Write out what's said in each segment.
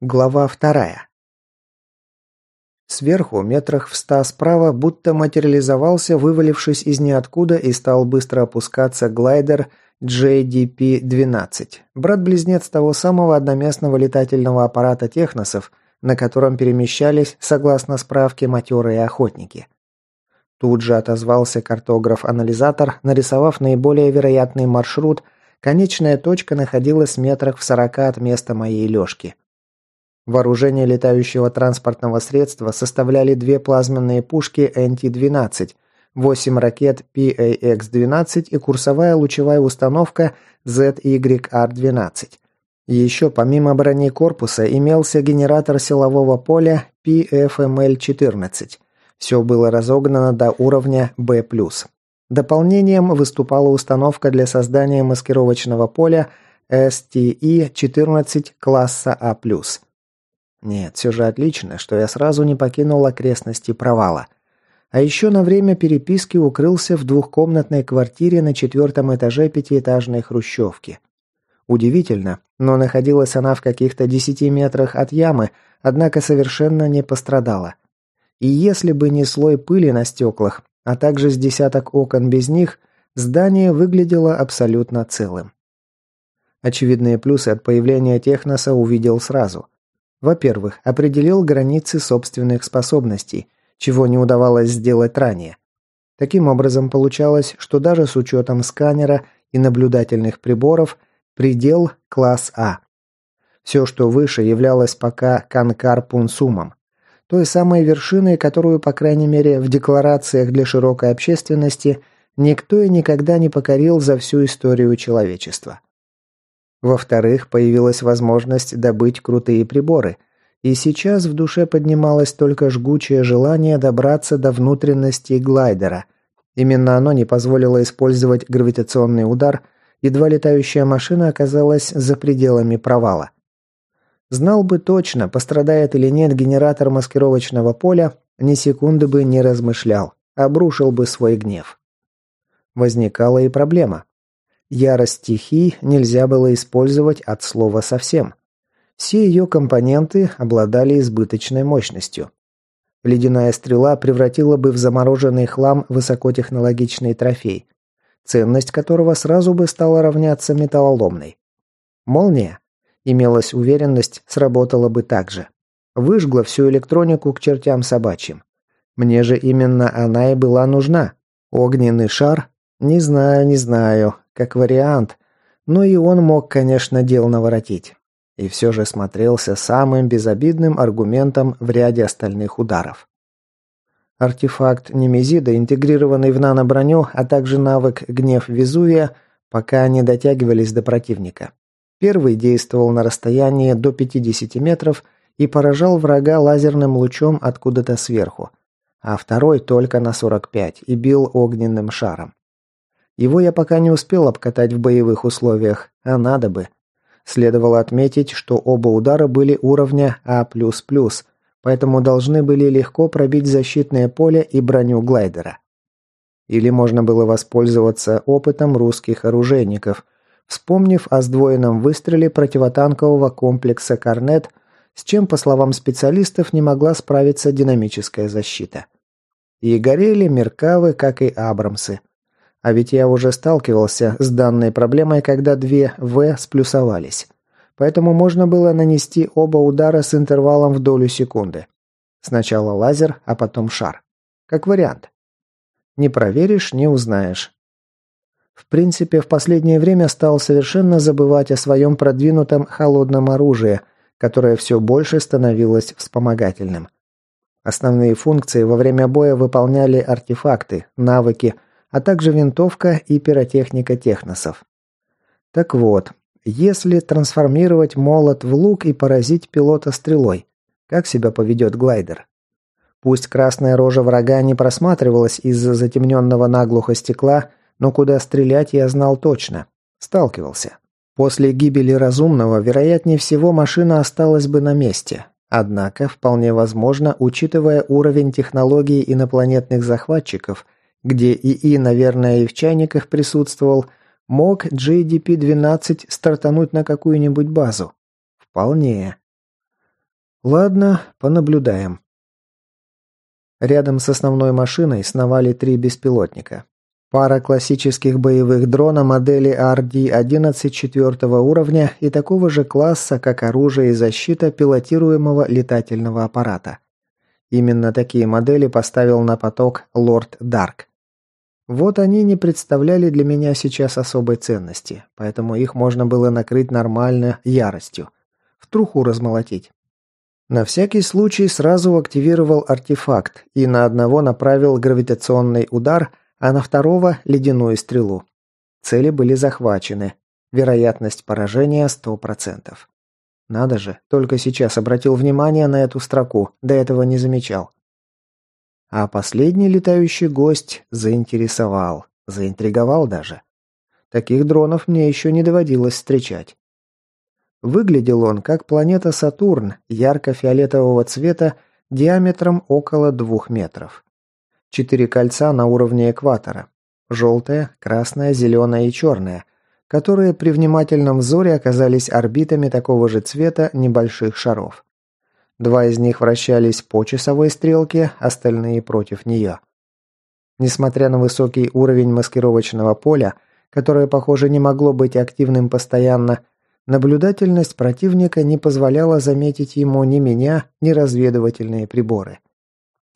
Глава вторая. Сверху, метрах в ста справа, будто материализовался, вывалившись из ниоткуда и стал быстро опускаться глайдер JDP-12, брат-близнец того самого одноместного летательного аппарата техносов, на котором перемещались, согласно справке, матерые охотники. Тут же отозвался картограф-анализатор, нарисовав наиболее вероятный маршрут, конечная точка находилась метрах в сорока от места моей лёжки. Вооружение летающего транспортного средства составляли две плазменные пушки НТ-12, 8 ракет PAX-12 и курсовая лучевая установка ZYR-12. Еще помимо брони корпуса имелся генератор силового поля PFML-14. Все было разогнано до уровня B+. Дополнением выступала установка для создания маскировочного поля STE-14 класса А+. Нет, все же отлично, что я сразу не покинул окрестности провала. А еще на время переписки укрылся в двухкомнатной квартире на четвертом этаже пятиэтажной хрущевки. Удивительно, но находилась она в каких-то десяти метрах от ямы, однако совершенно не пострадала. И если бы не слой пыли на стеклах, а также с десяток окон без них, здание выглядело абсолютно целым. Очевидные плюсы от появления Техноса увидел сразу – во-первых, определил границы собственных способностей, чего не удавалось сделать ранее. Таким образом, получалось, что даже с учетом сканера и наблюдательных приборов, предел – класс А. Все, что выше, являлось пока Канкар-Пунсумом, той самой вершиной, которую, по крайней мере, в декларациях для широкой общественности никто и никогда не покорил за всю историю человечества. Во-вторых, появилась возможность добыть крутые приборы. И сейчас в душе поднималось только жгучее желание добраться до внутренности глайдера. Именно оно не позволило использовать гравитационный удар, едва летающая машина оказалась за пределами провала. Знал бы точно, пострадает или нет генератор маскировочного поля, ни секунды бы не размышлял, обрушил бы свой гнев. Возникала и проблема. Ярость стихий нельзя было использовать от слова совсем. Все ее компоненты обладали избыточной мощностью. Ледяная стрела превратила бы в замороженный хлам высокотехнологичный трофей, ценность которого сразу бы стала равняться металлоломной. Молния, имелась уверенность, сработала бы так же. Выжгла всю электронику к чертям собачьим. Мне же именно она и была нужна. Огненный шар? Не знаю, не знаю как вариант, но и он мог, конечно, дел наворотить. И все же смотрелся самым безобидным аргументом в ряде остальных ударов. Артефакт Немезида, интегрированный в наноброню, а также навык «Гнев Везувия» пока не дотягивались до противника. Первый действовал на расстоянии до 50 метров и поражал врага лазерным лучом откуда-то сверху, а второй только на 45 и бил огненным шаром. Его я пока не успел обкатать в боевых условиях, а надо бы. Следовало отметить, что оба удара были уровня А++, поэтому должны были легко пробить защитное поле и броню глайдера. Или можно было воспользоваться опытом русских оружейников, вспомнив о сдвоенном выстреле противотанкового комплекса «Корнет», с чем, по словам специалистов, не могла справиться динамическая защита. И горели Меркавы, как и Абрамсы. А ведь я уже сталкивался с данной проблемой, когда две «В» сплюсовались. Поэтому можно было нанести оба удара с интервалом в долю секунды. Сначала лазер, а потом шар. Как вариант. Не проверишь, не узнаешь. В принципе, в последнее время стал совершенно забывать о своем продвинутом холодном оружии, которое все больше становилось вспомогательным. Основные функции во время боя выполняли артефакты, навыки – а также винтовка и пиротехника техносов. Так вот, если трансформировать молот в лук и поразить пилота стрелой, как себя поведет глайдер? Пусть красная рожа врага не просматривалась из-за затемненного наглухо стекла, но куда стрелять я знал точно. Сталкивался. После гибели разумного, вероятнее всего, машина осталась бы на месте. Однако, вполне возможно, учитывая уровень технологий инопланетных захватчиков – где ИИ, наверное, и в чайниках присутствовал, мог JDP-12 стартануть на какую-нибудь базу? Вполне. Ладно, понаблюдаем. Рядом с основной машиной сновали три беспилотника. Пара классических боевых дрона модели RD-11 четвертого уровня и такого же класса, как оружие и защита пилотируемого летательного аппарата. Именно такие модели поставил на поток лорд Дарк. Вот они не представляли для меня сейчас особой ценности, поэтому их можно было накрыть нормально яростью. В труху размолотить. На всякий случай сразу активировал артефакт и на одного направил гравитационный удар – а на второго – ледяную стрелу. Цели были захвачены. Вероятность поражения 100%. Надо же, только сейчас обратил внимание на эту строку, до этого не замечал. А последний летающий гость заинтересовал, заинтриговал даже. Таких дронов мне еще не доводилось встречать. Выглядел он как планета Сатурн, ярко-фиолетового цвета, диаметром около двух метров. Четыре кольца на уровне экватора. Желтое, красное, зеленое и черное, которые при внимательном взоре оказались орбитами такого же цвета небольших шаров. Два из них вращались по часовой стрелке, остальные против нее. Несмотря на высокий уровень маскировочного поля, которое, похоже, не могло быть активным постоянно, наблюдательность противника не позволяла заметить ему ни меня, ни разведывательные приборы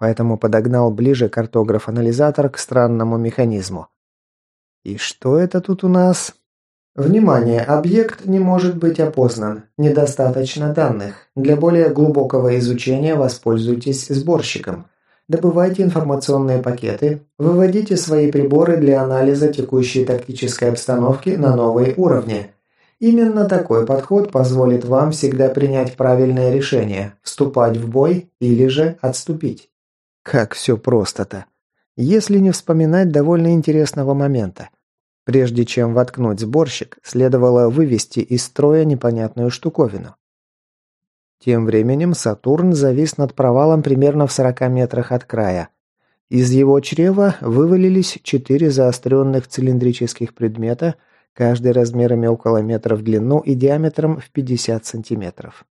поэтому подогнал ближе картограф-анализатор к странному механизму. «И что это тут у нас?» «Внимание! Объект не может быть опознан. Недостаточно данных. Для более глубокого изучения воспользуйтесь сборщиком. Добывайте информационные пакеты, выводите свои приборы для анализа текущей тактической обстановки на новые уровни. Именно такой подход позволит вам всегда принять правильное решение – вступать в бой или же отступить. Как все просто-то. Если не вспоминать довольно интересного момента. Прежде чем воткнуть сборщик, следовало вывести из строя непонятную штуковину. Тем временем Сатурн завис над провалом примерно в 40 метрах от края. Из его чрева вывалились четыре заостренных цилиндрических предмета, каждый размерами около метра в длину и диаметром в 50 сантиметров.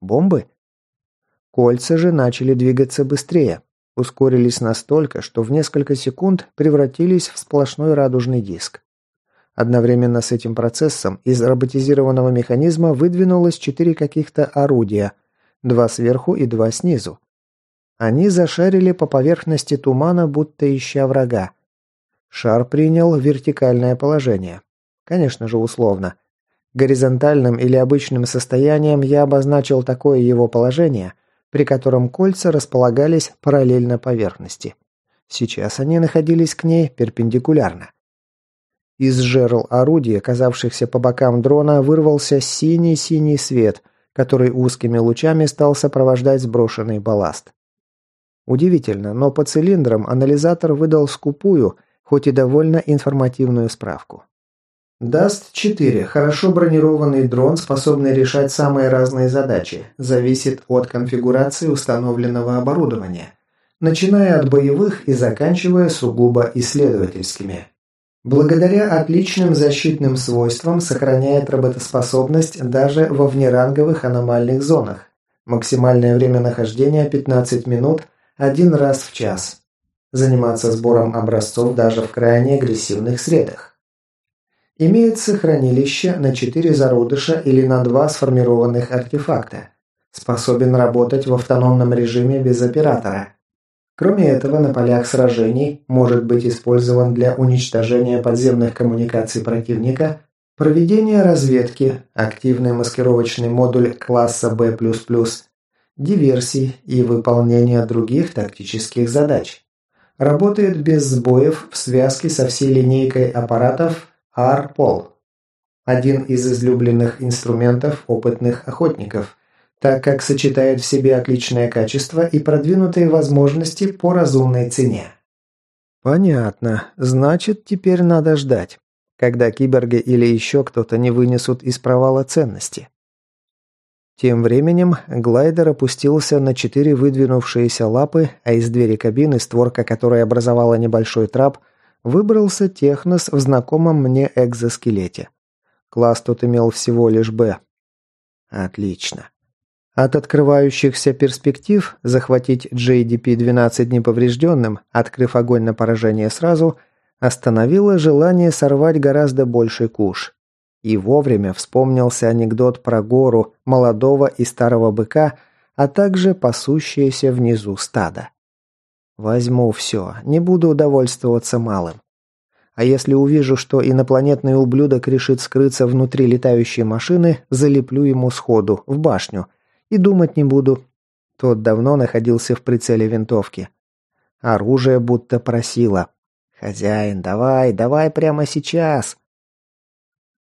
Бомбы? Кольца же начали двигаться быстрее, ускорились настолько, что в несколько секунд превратились в сплошной радужный диск. Одновременно с этим процессом из роботизированного механизма выдвинулось четыре каких-то орудия, два сверху и два снизу. Они зашарили по поверхности тумана, будто ища врага. Шар принял вертикальное положение. Конечно же, условно. Горизонтальным или обычным состоянием я обозначил такое его положение – при котором кольца располагались параллельно поверхности. Сейчас они находились к ней перпендикулярно. Из жерл орудий, оказавшихся по бокам дрона, вырвался синий-синий свет, который узкими лучами стал сопровождать сброшенный балласт. Удивительно, но по цилиндрам анализатор выдал скупую, хоть и довольно информативную справку. Даст-4 – хорошо бронированный дрон, способный решать самые разные задачи. Зависит от конфигурации установленного оборудования, начиная от боевых и заканчивая сугубо исследовательскими. Благодаря отличным защитным свойствам сохраняет работоспособность даже во внеранговых аномальных зонах. Максимальное время нахождения 15 минут один раз в час. Заниматься сбором образцов даже в крайне агрессивных средах. Имеется хранилище на 4 зародыша или на 2 сформированных артефакта. Способен работать в автономном режиме без оператора. Кроме этого, на полях сражений может быть использован для уничтожения подземных коммуникаций противника, проведения разведки, активный маскировочный модуль класса B++, диверсий и выполнения других тактических задач. Работает без сбоев в связке со всей линейкой аппаратов Арпол. Один из излюбленных инструментов опытных охотников, так как сочетает в себе отличное качество и продвинутые возможности по разумной цене. Понятно. Значит, теперь надо ждать, когда киберги или еще кто-то не вынесут из провала ценности. Тем временем глайдер опустился на четыре выдвинувшиеся лапы, а из двери кабины, створка которой образовала небольшой трап – Выбрался Технос в знакомом мне экзоскелете. Класс тут имел всего лишь «Б». Отлично. От открывающихся перспектив захватить JDP-12 неповрежденным, открыв огонь на поражение сразу, остановило желание сорвать гораздо больший куш. И вовремя вспомнился анекдот про гору, молодого и старого быка, а также пасущееся внизу стадо. Возьму все, не буду удовольствоваться малым. А если увижу, что инопланетный ублюдок решит скрыться внутри летающей машины, залеплю ему сходу, в башню. И думать не буду. Тот давно находился в прицеле винтовки. Оружие будто просило. «Хозяин, давай, давай прямо сейчас!»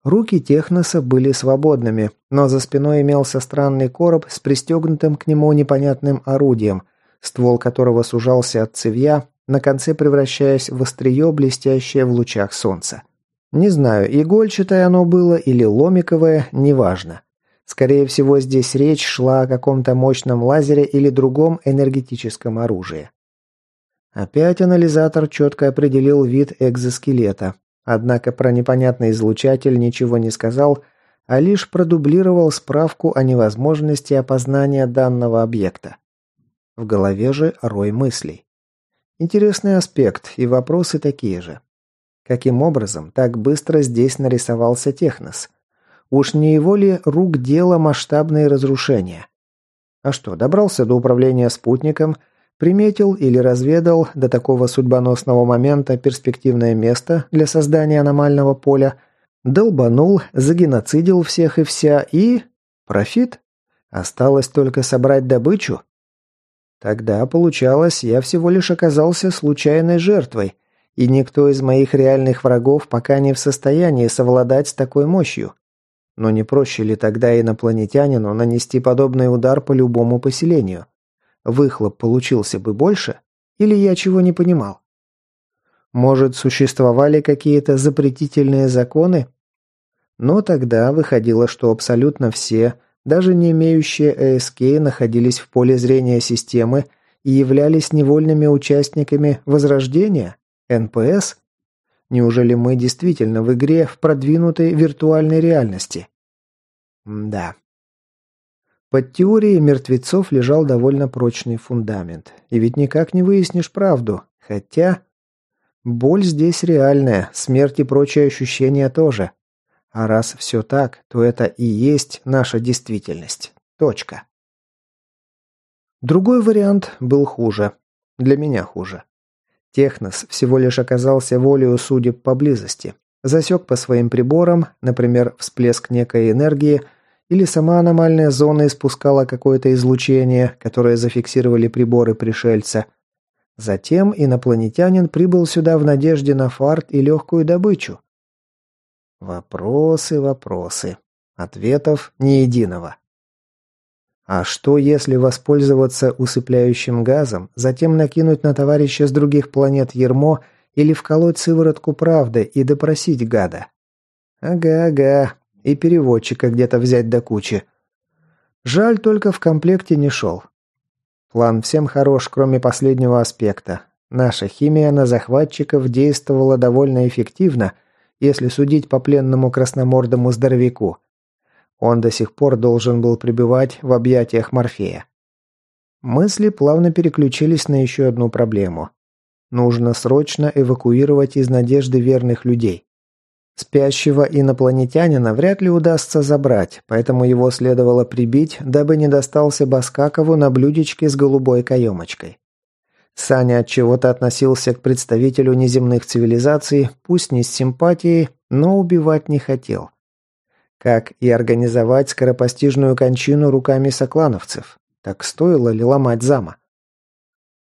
Руки Техноса были свободными, но за спиной имелся странный короб с пристегнутым к нему непонятным орудием, ствол которого сужался от цевья, на конце превращаясь в острие, блестящее в лучах солнца. Не знаю, игольчатое оно было или ломиковое, неважно. Скорее всего, здесь речь шла о каком-то мощном лазере или другом энергетическом оружии. Опять анализатор четко определил вид экзоскелета, однако про непонятный излучатель ничего не сказал, а лишь продублировал справку о невозможности опознания данного объекта. В голове же рой мыслей. Интересный аспект, и вопросы такие же. Каким образом так быстро здесь нарисовался Технос? Уж не его ли рук дело масштабные разрушения? А что, добрался до управления спутником, приметил или разведал до такого судьбоносного момента перспективное место для создания аномального поля, долбанул, загеноцидил всех и вся и... Профит? Осталось только собрать добычу? Тогда, получалось, я всего лишь оказался случайной жертвой, и никто из моих реальных врагов пока не в состоянии совладать с такой мощью. Но не проще ли тогда инопланетянину нанести подобный удар по любому поселению? Выхлоп получился бы больше? Или я чего не понимал? Может, существовали какие-то запретительные законы? Но тогда выходило, что абсолютно все даже не имеющие ЭСК находились в поле зрения системы и являлись невольными участниками Возрождения? НПС? Неужели мы действительно в игре в продвинутой виртуальной реальности? М да. Под теорией мертвецов лежал довольно прочный фундамент. И ведь никак не выяснишь правду. Хотя... Боль здесь реальная, смерть и прочие ощущения тоже. А раз все так, то это и есть наша действительность. Точка. Другой вариант был хуже. Для меня хуже. Технос всего лишь оказался волею судеб поблизости. Засек по своим приборам, например, всплеск некой энергии, или сама аномальная зона испускала какое-то излучение, которое зафиксировали приборы пришельца. Затем инопланетянин прибыл сюда в надежде на фарт и легкую добычу. Вопросы, вопросы. Ответов ни единого. А что, если воспользоваться усыпляющим газом, затем накинуть на товарища с других планет ермо или вколоть сыворотку правды и допросить гада? Ага-ага, и переводчика где-то взять до кучи. Жаль, только в комплекте не шел. План всем хорош, кроме последнего аспекта. Наша химия на захватчиков действовала довольно эффективно, если судить по пленному красномордому здоровяку. Он до сих пор должен был пребывать в объятиях Морфея. Мысли плавно переключились на еще одну проблему. Нужно срочно эвакуировать из надежды верных людей. Спящего инопланетянина вряд ли удастся забрать, поэтому его следовало прибить, дабы не достался Баскакову на блюдечке с голубой каемочкой. Саня от чего-то относился к представителю неземных цивилизаций, пусть не с симпатией, но убивать не хотел. Как и организовать скоропостижную кончину руками соклановцев. Так стоило ли ломать зама?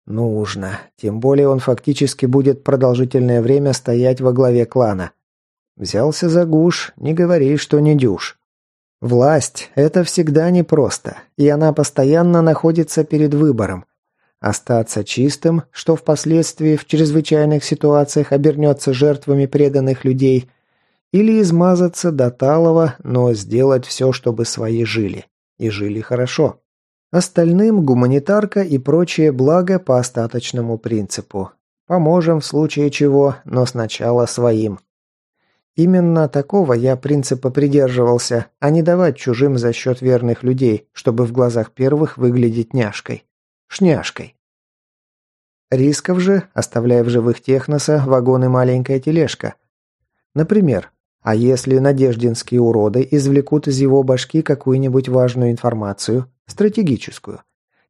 Нужно. Тем более он фактически будет продолжительное время стоять во главе клана. Взялся за гуш, не говори, что не дюш. Власть – это всегда непросто, и она постоянно находится перед выбором – Остаться чистым, что впоследствии в чрезвычайных ситуациях обернется жертвами преданных людей, или измазаться до талого, но сделать все, чтобы свои жили. И жили хорошо. Остальным гуманитарка и прочее благо по остаточному принципу. Поможем в случае чего, но сначала своим. Именно такого я принципа придерживался, а не давать чужим за счет верных людей, чтобы в глазах первых выглядеть няшкой. Шняшкой. Рисков же, оставляя в живых техноса, вагон и маленькая тележка. Например, а если надеждинские уроды извлекут из его башки какую-нибудь важную информацию, стратегическую,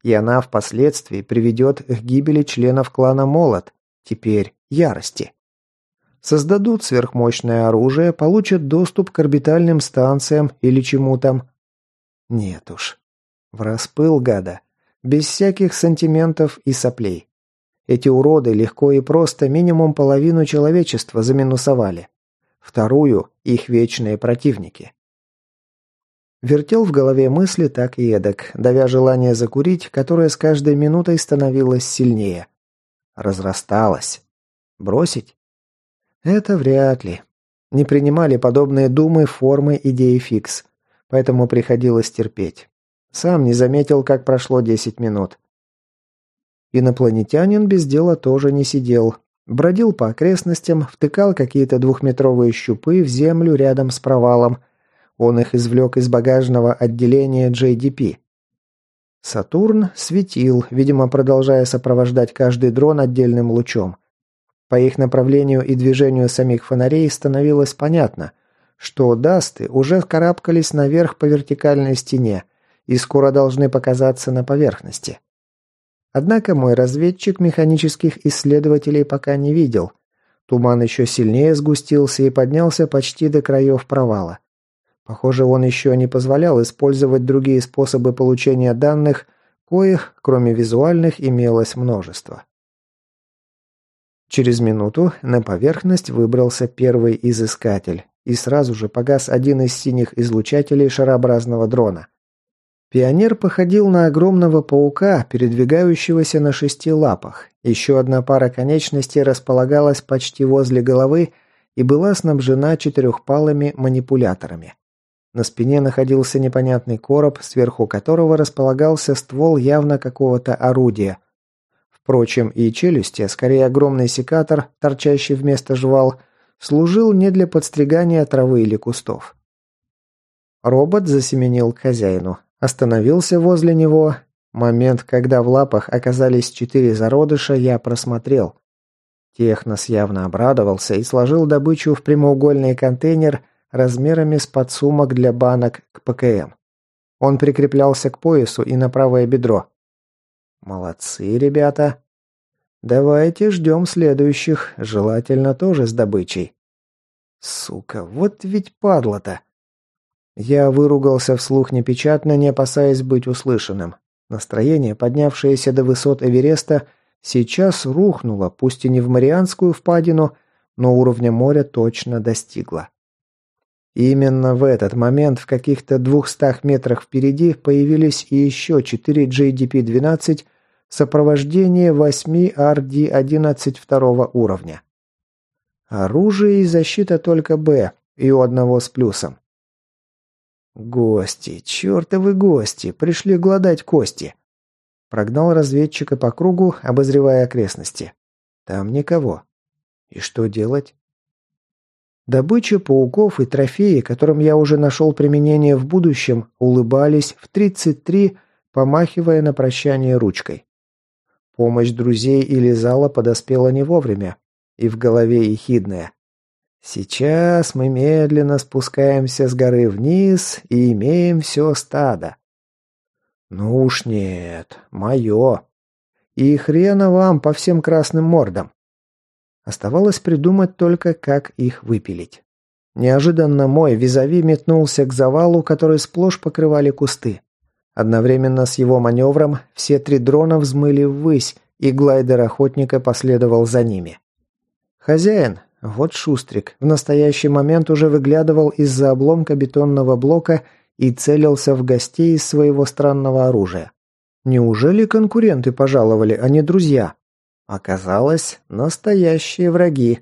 и она впоследствии приведет к гибели членов клана Молот, теперь ярости. Создадут сверхмощное оружие, получат доступ к орбитальным станциям или чему там. Нет уж. В распыл гада. Без всяких сантиментов и соплей. Эти уроды легко и просто минимум половину человечества заминусовали. Вторую – их вечные противники. Вертел в голове мысли так и эдак, давя желание закурить, которое с каждой минутой становилось сильнее. Разрасталось. Бросить? Это вряд ли. Не принимали подобные думы формы идеи фикс, поэтому приходилось терпеть. Сам не заметил, как прошло 10 минут. Инопланетянин без дела тоже не сидел. Бродил по окрестностям, втыкал какие-то двухметровые щупы в землю рядом с провалом. Он их извлек из багажного отделения JDP. Сатурн светил, видимо, продолжая сопровождать каждый дрон отдельным лучом. По их направлению и движению самих фонарей становилось понятно, что дасты уже карабкались наверх по вертикальной стене и скоро должны показаться на поверхности. Однако мой разведчик механических исследователей пока не видел. Туман еще сильнее сгустился и поднялся почти до краев провала. Похоже, он еще не позволял использовать другие способы получения данных, коих, кроме визуальных, имелось множество. Через минуту на поверхность выбрался первый изыскатель, и сразу же погас один из синих излучателей шарообразного дрона. Пионер походил на огромного паука, передвигающегося на шести лапах. Еще одна пара конечностей располагалась почти возле головы и была снабжена четырехпалыми манипуляторами. На спине находился непонятный короб, сверху которого располагался ствол явно какого-то орудия. Впрочем, и челюсти, а скорее огромный секатор, торчащий вместо жвал, служил не для подстригания травы или кустов. Робот засеменил к хозяину. Остановился возле него. Момент, когда в лапах оказались четыре зародыша, я просмотрел. Технос явно обрадовался и сложил добычу в прямоугольный контейнер размерами с подсумок для банок к ПКМ. Он прикреплялся к поясу и на правое бедро. Молодцы, ребята. Давайте ждем следующих, желательно тоже с добычей. Сука, вот ведь падла-то. Я выругался вслух непечатно, не опасаясь быть услышанным. Настроение, поднявшееся до высот Эвереста, сейчас рухнуло, пусть и не в Марианскую впадину, но уровня моря точно достигло. именно в этот момент в каких-то двухстах метрах впереди появились и еще четыре JDP-12 в сопровождении восьми RD-11 второго уровня. Оружие и защита только «Б», и у одного с плюсом. «Гости, чертовы гости, пришли гладать кости!» Прогнал разведчика по кругу, обозревая окрестности. Там никого. И что делать? Добыча пауков и трофеи, которым я уже нашел применение в будущем, улыбались в 33, помахивая на прощание ручкой. Помощь друзей или зала подоспела не вовремя, и в голове ехидная. Сейчас мы медленно спускаемся с горы вниз и имеем все стадо. Ну уж нет, мое. И хрена вам по всем красным мордам. Оставалось придумать только, как их выпилить. Неожиданно мой визави метнулся к завалу, который сплошь покрывали кусты. Одновременно с его маневром все три дрона взмыли ввысь, и глайдер охотника последовал за ними. Хозяин, вот Шустрик в настоящий момент уже выглядывал из-за обломка бетонного блока и целился в гостей из своего странного оружия. Неужели конкуренты пожаловали, а не друзья? Оказалось, настоящие враги.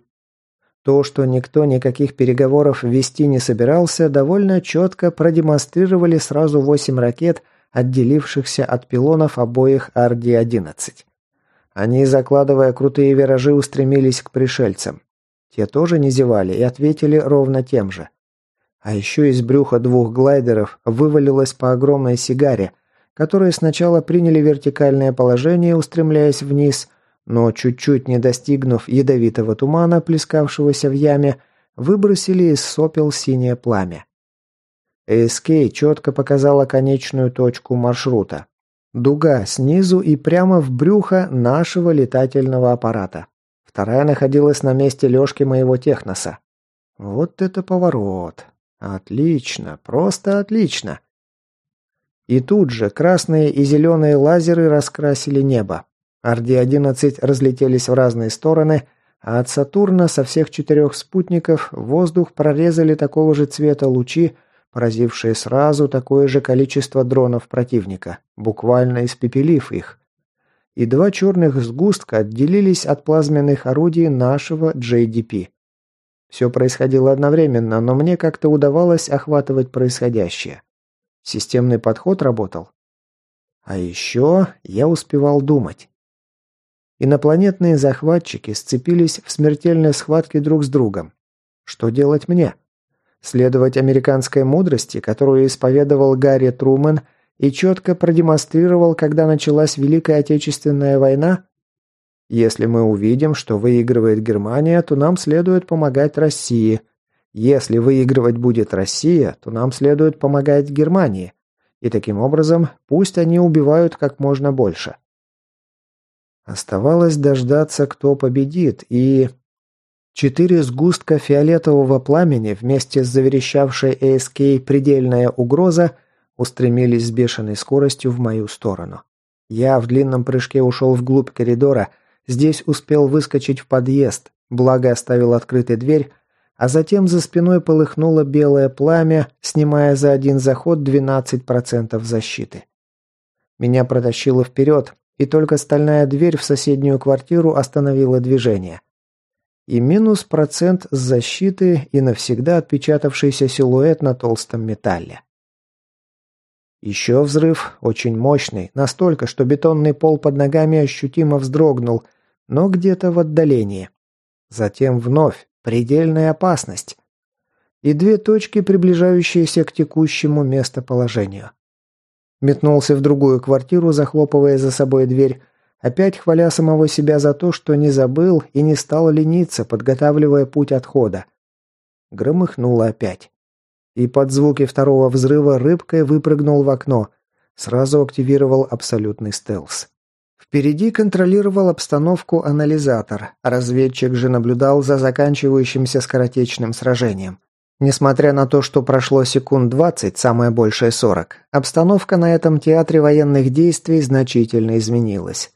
То, что никто никаких переговоров вести не собирался, довольно четко продемонстрировали сразу восемь ракет, отделившихся от пилонов обоих RD-11. Они, закладывая крутые виражи, устремились к пришельцам. Те тоже не зевали и ответили ровно тем же. А еще из брюха двух глайдеров вывалилось по огромной сигаре, которые сначала приняли вертикальное положение, устремляясь вниз, но чуть-чуть не достигнув ядовитого тумана, плескавшегося в яме, выбросили из сопел синее пламя. АСК четко показала конечную точку маршрута. Дуга снизу и прямо в брюхо нашего летательного аппарата. Вторая находилась на месте лёжки моего техноса. Вот это поворот. Отлично, просто отлично. И тут же красные и зеленые лазеры раскрасили небо. Орди-11 разлетелись в разные стороны, а от Сатурна со всех четырех спутников воздух прорезали такого же цвета лучи, поразившие сразу такое же количество дронов противника, буквально испепелив их. И два черных сгустка отделились от плазменных орудий нашего JDP. Все происходило одновременно, но мне как-то удавалось охватывать происходящее. Системный подход работал. А еще я успевал думать. Инопланетные захватчики сцепились в смертельной схватке друг с другом. Что делать мне? Следовать американской мудрости, которую исповедовал Гарри Трумэн и четко продемонстрировал, когда началась Великая Отечественная война? Если мы увидим, что выигрывает Германия, то нам следует помогать России. Если выигрывать будет Россия, то нам следует помогать Германии. И таким образом, пусть они убивают как можно больше. Оставалось дождаться, кто победит, и... Четыре сгустка фиолетового пламени вместе с заверещавшей АСК «Предельная угроза» устремились с бешеной скоростью в мою сторону. Я в длинном прыжке ушел вглубь коридора, здесь успел выскочить в подъезд, благо оставил открытой дверь, а затем за спиной полыхнуло белое пламя, снимая за один заход 12% защиты. Меня протащило вперед, и только стальная дверь в соседнюю квартиру остановила движение и минус процент с защиты и навсегда отпечатавшийся силуэт на толстом металле. Еще взрыв, очень мощный, настолько, что бетонный пол под ногами ощутимо вздрогнул, но где-то в отдалении. Затем вновь предельная опасность. И две точки, приближающиеся к текущему местоположению. Метнулся в другую квартиру, захлопывая за собой дверь, опять хваля самого себя за то, что не забыл и не стал лениться, подготавливая путь отхода. Громыхнуло опять. И под звуки второго взрыва рыбкой выпрыгнул в окно. Сразу активировал абсолютный стелс. Впереди контролировал обстановку анализатор, разведчик же наблюдал за заканчивающимся скоротечным сражением. Несмотря на то, что прошло секунд 20, самое большее 40, обстановка на этом театре военных действий значительно изменилась.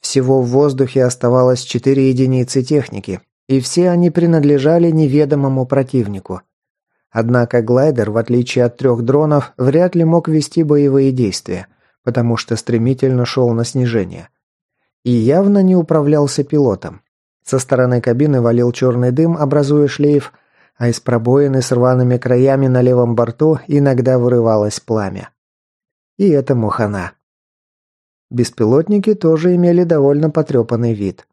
Всего в воздухе оставалось четыре единицы техники, и все они принадлежали неведомому противнику. Однако глайдер, в отличие от трех дронов, вряд ли мог вести боевые действия, потому что стремительно шел на снижение. И явно не управлялся пилотом. Со стороны кабины валил черный дым, образуя шлейф, а из пробоины с рваными краями на левом борту иногда вырывалось пламя. И это мухана. Беспилотники тоже имели довольно потрепанный вид.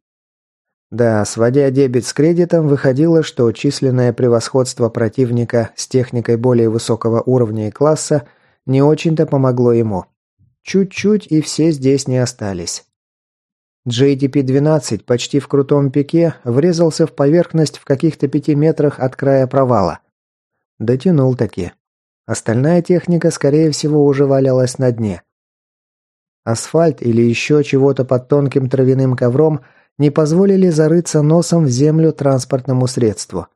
Да, сводя дебет с кредитом, выходило, что численное превосходство противника с техникой более высокого уровня и класса не очень-то помогло ему. Чуть-чуть и все здесь не остались. JDP-12 почти в крутом пике врезался в поверхность в каких-то пяти метрах от края провала. Дотянул таки. Остальная техника, скорее всего, уже валялась на дне. Асфальт или еще чего-то под тонким травяным ковром не позволили зарыться носом в землю транспортному средству.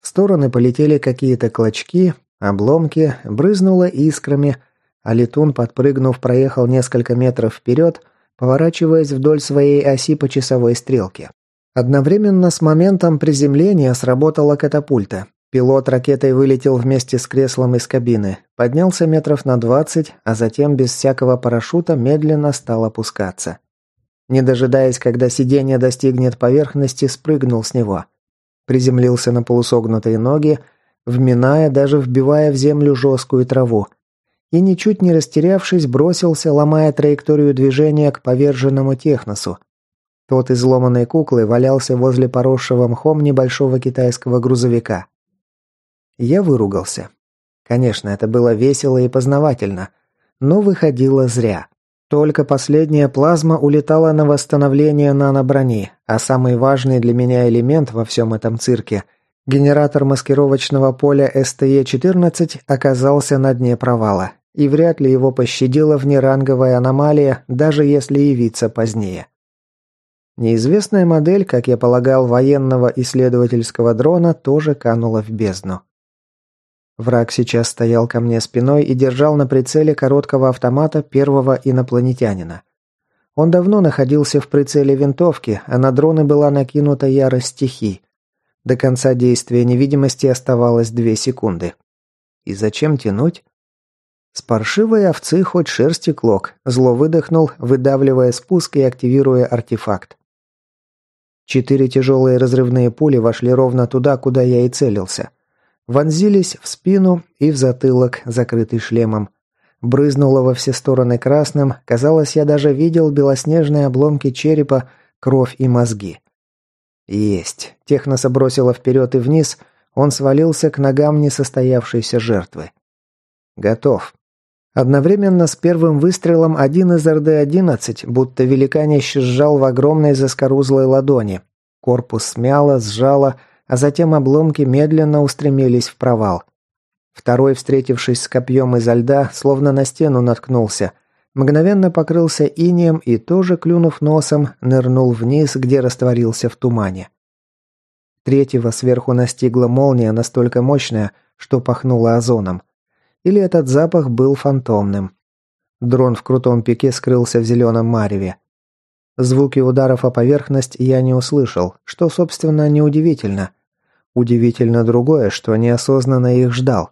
В стороны полетели какие-то клочки, обломки, брызнуло искрами, а летун, подпрыгнув, проехал несколько метров вперед, поворачиваясь вдоль своей оси по часовой стрелке. Одновременно с моментом приземления сработала катапульта. Пилот ракетой вылетел вместе с креслом из кабины, поднялся метров на двадцать, а затем без всякого парашюта медленно стал опускаться. Не дожидаясь, когда сиденье достигнет поверхности, спрыгнул с него. Приземлился на полусогнутые ноги, вминая, даже вбивая в землю жесткую траву. И, ничуть не растерявшись, бросился, ломая траекторию движения к поверженному техносу. Тот изломанной куклой валялся возле поросшего мхом небольшого китайского грузовика. Я выругался. Конечно, это было весело и познавательно, но выходило зря. Только последняя плазма улетала на восстановление наноброни, а самый важный для меня элемент во всем этом цирке – генератор маскировочного поля СТЕ-14 оказался на дне провала, и вряд ли его пощадила внеранговая аномалия, даже если явиться позднее. Неизвестная модель, как я полагал, военного исследовательского дрона тоже канула в бездну. Враг сейчас стоял ко мне спиной и держал на прицеле короткого автомата первого инопланетянина. Он давно находился в прицеле винтовки, а на дроны была накинута ярость стихий. До конца действия невидимости оставалось две секунды. И зачем тянуть? С паршивой овцы хоть шерсти клок, зло выдохнул, выдавливая спуск и активируя артефакт. Четыре тяжелые разрывные пули вошли ровно туда, куда я и целился. Вонзились в спину и в затылок, закрытый шлемом. Брызнуло во все стороны красным, казалось, я даже видел белоснежные обломки черепа, кровь и мозги. Есть. Техноса бросила вперед и вниз, он свалился к ногам несостоявшейся жертвы. Готов. Одновременно с первым выстрелом один из РД-11, будто великанище сжал в огромной заскорузлой ладони. Корпус смяло, сжало, а затем обломки медленно устремились в провал. Второй, встретившись с копьем изо льда, словно на стену наткнулся. Мгновенно покрылся инеем и, тоже клюнув носом, нырнул вниз, где растворился в тумане. Третьего сверху настигла молния настолько мощная, что пахнула озоном. Или этот запах был фантомным. Дрон в крутом пике скрылся в зеленом мареве. Звуки ударов о поверхность я не услышал, что, собственно, неудивительно. Удивительно другое, что неосознанно их ждал.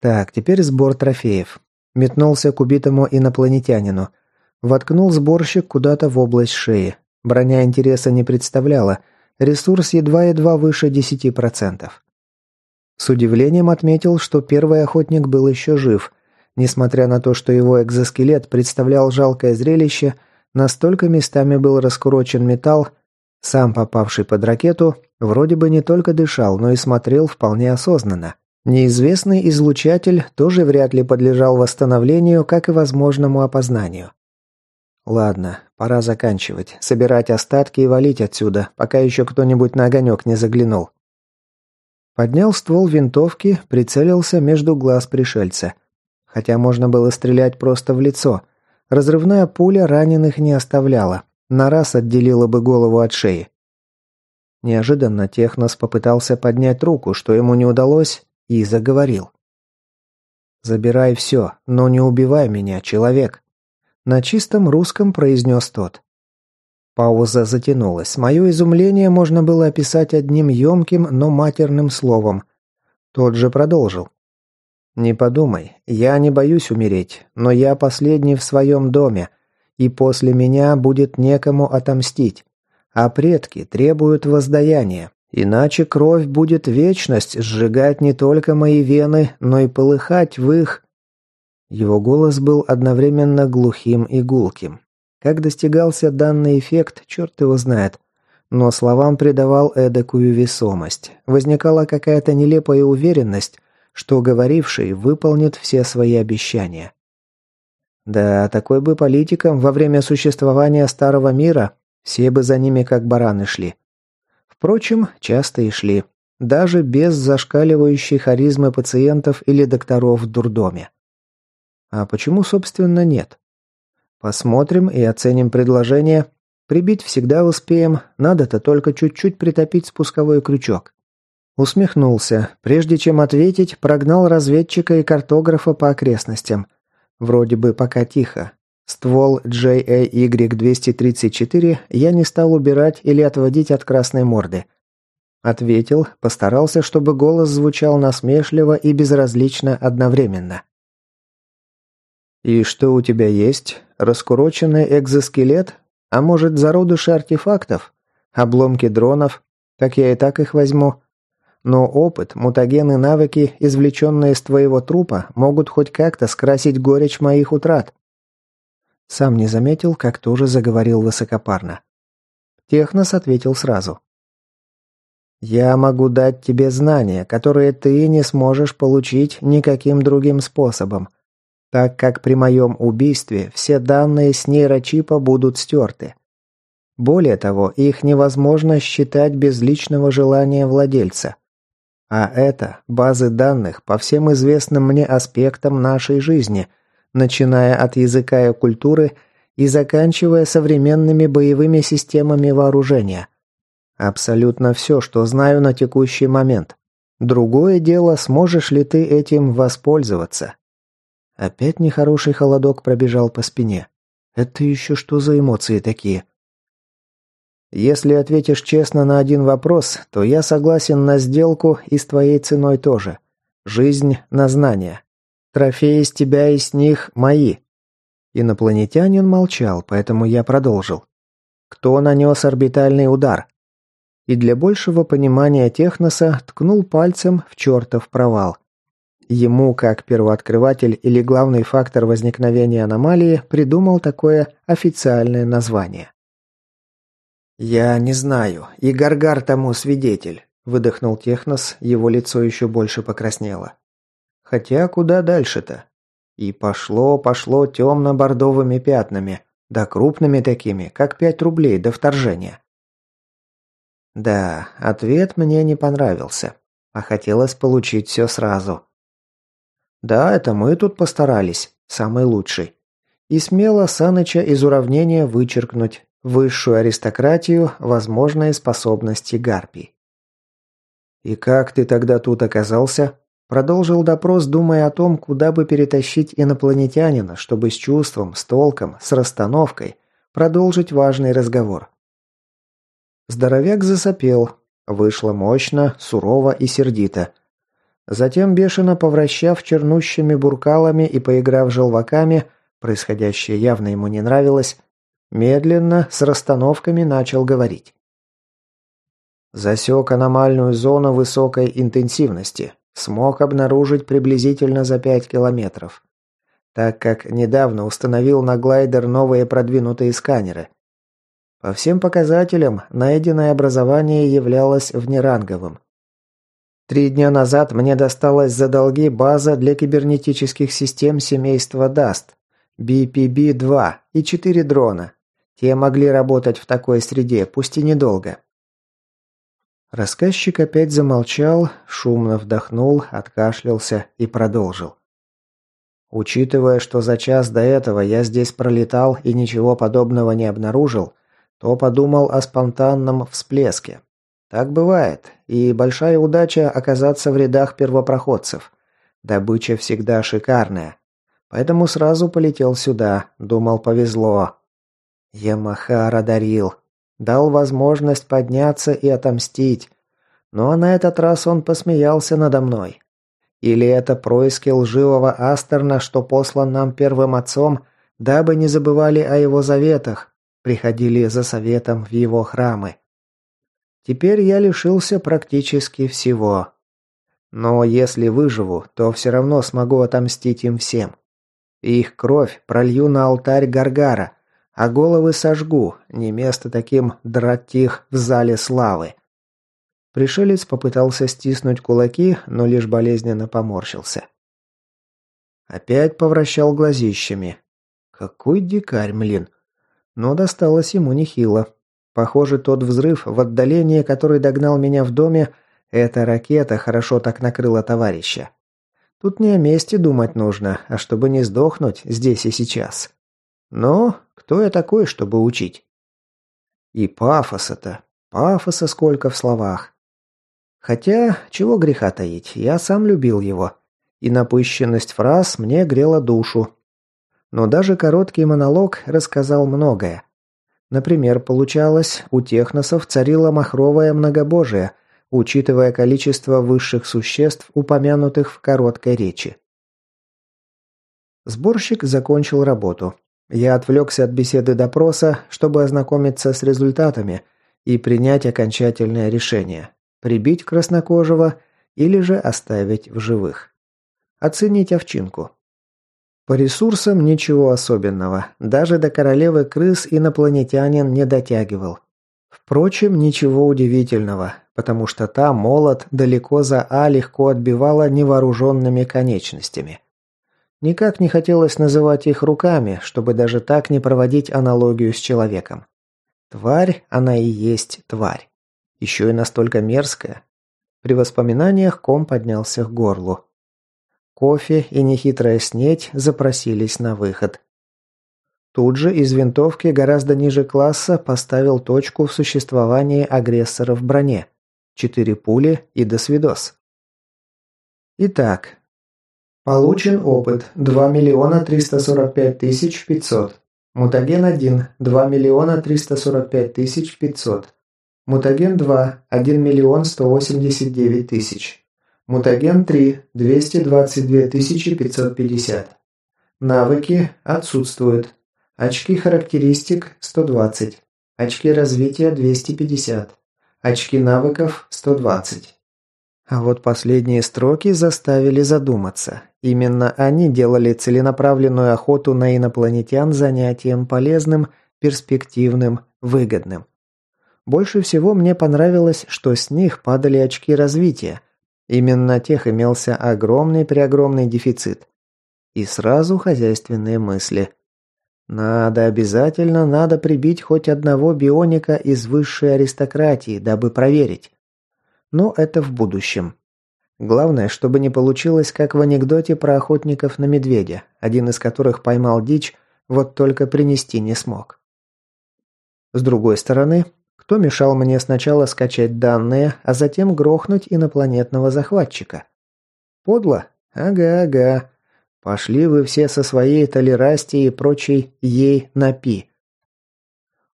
Так, теперь сбор трофеев. Метнулся к убитому инопланетянину. Воткнул сборщик куда-то в область шеи. Броня интереса не представляла. Ресурс едва-едва выше 10%. С удивлением отметил, что первый охотник был еще жив. Несмотря на то, что его экзоскелет представлял жалкое зрелище, настолько местами был раскурочен металл, сам попавший под ракету вроде бы не только дышал, но и смотрел вполне осознанно. Неизвестный излучатель тоже вряд ли подлежал восстановлению, как и возможному опознанию. Ладно, пора заканчивать, собирать остатки и валить отсюда, пока еще кто-нибудь на огонек не заглянул. Поднял ствол винтовки, прицелился между глаз пришельца. Хотя можно было стрелять просто в лицо. Разрывная пуля раненых не оставляла. На раз отделила бы голову от шеи. Неожиданно Технос попытался поднять руку, что ему не удалось, и заговорил. «Забирай все, но не убивай меня, человек», — на чистом русском произнес тот. Пауза затянулась. Мое изумление можно было описать одним емким, но матерным словом. Тот же продолжил. «Не подумай, я не боюсь умереть, но я последний в своем доме, и после меня будет некому отомстить. А предки требуют воздаяния, иначе кровь будет вечность сжигать не только мои вены, но и полыхать в их...» Его голос был одновременно глухим и гулким. Как достигался данный эффект, черт его знает. Но словам придавал эдакую весомость. Возникала какая-то нелепая уверенность, что говоривший выполнит все свои обещания. Да, такой бы политикам во время существования Старого Мира все бы за ними как бараны шли. Впрочем, часто и шли. Даже без зашкаливающей харизмы пациентов или докторов в дурдоме. А почему, собственно, нет? Посмотрим и оценим предложение. Прибить всегда успеем, надо-то только чуть-чуть притопить спусковой крючок. Усмехнулся. Прежде чем ответить, прогнал разведчика и картографа по окрестностям. Вроде бы пока тихо. Ствол JAY-234 я не стал убирать или отводить от красной морды. Ответил, постарался, чтобы голос звучал насмешливо и безразлично одновременно. «И что у тебя есть? Раскуроченный экзоскелет? А может, зародыши артефактов? Обломки дронов? Так я и так их возьму. Но опыт, мутагены, навыки, извлеченные из твоего трупа, могут хоть как-то скрасить горечь моих утрат». Сам не заметил, как тоже заговорил высокопарно. Технос ответил сразу. «Я могу дать тебе знания, которые ты не сможешь получить никаким другим способом, так как при моем убийстве все данные с нейрочипа будут стерты. Более того, их невозможно считать без личного желания владельца. А это базы данных по всем известным мне аспектам нашей жизни, начиная от языка и культуры и заканчивая современными боевыми системами вооружения. Абсолютно все, что знаю на текущий момент. Другое дело, сможешь ли ты этим воспользоваться. Опять нехороший холодок пробежал по спине. Это еще что за эмоции такие? Если ответишь честно на один вопрос, то я согласен на сделку и с твоей ценой тоже. Жизнь на знания. Трофеи с тебя и с них мои. Инопланетянин молчал, поэтому я продолжил. Кто нанес орбитальный удар? И для большего понимания Техноса ткнул пальцем в чертов провал. Ему, как первооткрыватель или главный фактор возникновения аномалии, придумал такое официальное название. «Я не знаю, и Гаргар тому свидетель», – выдохнул Технос, его лицо еще больше покраснело. «Хотя куда дальше-то?» И пошло, пошло темно-бордовыми пятнами, да крупными такими, как пять рублей до вторжения. Да, ответ мне не понравился, а хотелось получить все сразу. Да, это мы тут постарались, самый лучший. И смело Саныча из уравнения вычеркнуть, высшую аристократию, возможные способности гарпий. «И как ты тогда тут оказался?» Продолжил допрос, думая о том, куда бы перетащить инопланетянина, чтобы с чувством, с толком, с расстановкой продолжить важный разговор. Здоровяк засопел. Вышло мощно, сурово и сердито. Затем, бешено повращав чернущими буркалами и поиграв желваками, происходящее явно ему не нравилось, Медленно, с расстановками начал говорить. Засек аномальную зону высокой интенсивности. Смог обнаружить приблизительно за 5 километров. Так как недавно установил на глайдер новые продвинутые сканеры. По всем показателям, найденное образование являлось внеранговым. Три дня назад мне досталась за долги база для кибернетических систем семейства DAST, BPB-2 и четыре дрона, те могли работать в такой среде, пусть и недолго. Рассказчик опять замолчал, шумно вдохнул, откашлялся и продолжил. Учитывая, что за час до этого я здесь пролетал и ничего подобного не обнаружил, то подумал о спонтанном всплеске. Так бывает, и большая удача оказаться в рядах первопроходцев. Добыча всегда шикарная. Поэтому сразу полетел сюда, думал, повезло, Ямахара дарил. Дал возможность подняться и отомстить. Но на этот раз он посмеялся надо мной. Или это происки лживого Астерна, что послан нам первым отцом, дабы не забывали о его заветах, приходили за советом в его храмы. Теперь я лишился практически всего. Но если выживу, то все равно смогу отомстить им всем. Их кровь пролью на алтарь Гаргара, а головы сожгу, не место таким драть их в зале славы. Пришелец попытался стиснуть кулаки, но лишь болезненно поморщился. Опять повращал глазищами. Какой дикарь, млин. Но досталось ему нехило. Похоже, тот взрыв в отдалении, который догнал меня в доме, эта ракета хорошо так накрыла товарища. Тут не о месте думать нужно, а чтобы не сдохнуть здесь и сейчас. Но кто я такой, чтобы учить? И пафоса-то, пафоса сколько в словах. Хотя, чего греха таить, я сам любил его. И напыщенность фраз мне грела душу. Но даже короткий монолог рассказал многое. Например, получалось, у техносов царило махровое многобожие, учитывая количество высших существ, упомянутых в короткой речи. Сборщик закончил работу. Я отвлекся от беседы допроса, чтобы ознакомиться с результатами и принять окончательное решение – прибить краснокожего или же оставить в живых. Оценить овчинку. По ресурсам ничего особенного. Даже до королевы крыс инопланетянин не дотягивал. Впрочем, ничего удивительного, потому что та молот далеко за А легко отбивала невооруженными конечностями. Никак не хотелось называть их руками, чтобы даже так не проводить аналогию с человеком. Тварь, она и есть тварь. Еще и настолько мерзкая. При воспоминаниях ком поднялся к горлу. Кофе и нехитрая снеть запросились на выход. Тут же из винтовки гораздо ниже класса поставил точку в существовании агрессора в броне. Четыре пули и досвидос. Итак. Получен опыт 2 миллиона 345 тысяч 500. Мутаген 1 – 2 миллиона 345 тысяч 500. Мутаген 2 – 1 миллион 189 тысяч. Мутаген 3 – 222 тысячи 550. Навыки отсутствуют. Очки характеристик – 120. Очки развития – 250. Очки навыков – 120. А вот последние строки заставили задуматься. Именно они делали целенаправленную охоту на инопланетян занятием полезным, перспективным, выгодным. Больше всего мне понравилось, что с них падали очки развития. Именно тех имелся огромный-преогромный дефицит. И сразу хозяйственные мысли – надо обязательно, надо прибить хоть одного бионика из высшей аристократии, дабы проверить. Но это в будущем. Главное, чтобы не получилось, как в анекдоте про охотников на медведя, один из которых поймал дичь, вот только принести не смог. С другой стороны, кто мешал мне сначала скачать данные, а затем грохнуть инопланетного захватчика? Подло? Ага-ага. Пошли вы все со своей толерастией и прочей ей на пи.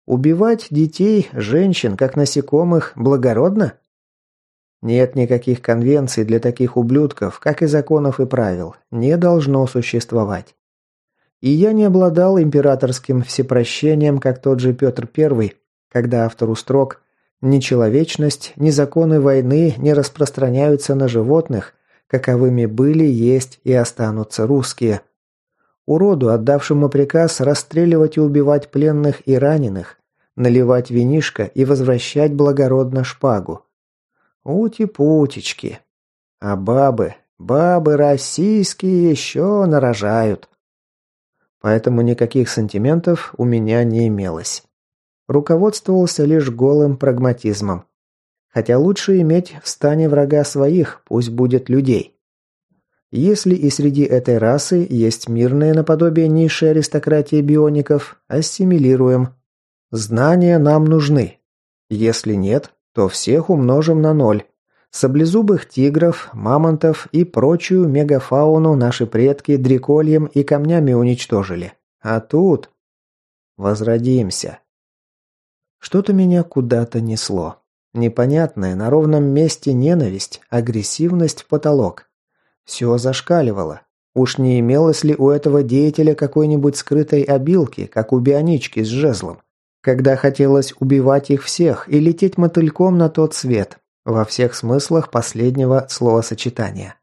Убивать детей, женщин, как насекомых, благородно? Нет никаких конвенций для таких ублюдков, как и законов и правил. Не должно существовать. И я не обладал императорским всепрощением, как тот же Петр I, когда автору строк «Ни человечность, ни законы войны не распространяются на животных, каковыми были, есть и останутся русские. Уроду, отдавшему приказ расстреливать и убивать пленных и раненых, наливать винишко и возвращать благородно шпагу. Ути-путечки. А бабы, бабы российские еще нарожают. Поэтому никаких сантиментов у меня не имелось. Руководствовался лишь голым прагматизмом. Хотя лучше иметь в стане врага своих, пусть будет людей. Если и среди этой расы есть мирные наподобие низшей аристократии биоников, ассимилируем. Знания нам нужны. Если нет, то всех умножим на ноль. Саблезубых тигров, мамонтов и прочую мегафауну наши предки дрекольем и камнями уничтожили. А тут... Возродимся. Что-то меня куда-то несло. Непонятная на ровном месте ненависть, агрессивность в потолок. Все зашкаливало. Уж не имелось ли у этого деятеля какой-нибудь скрытой обилки, как у бионички с жезлом? Когда хотелось убивать их всех и лететь мотыльком на тот свет, во всех смыслах последнего словосочетания.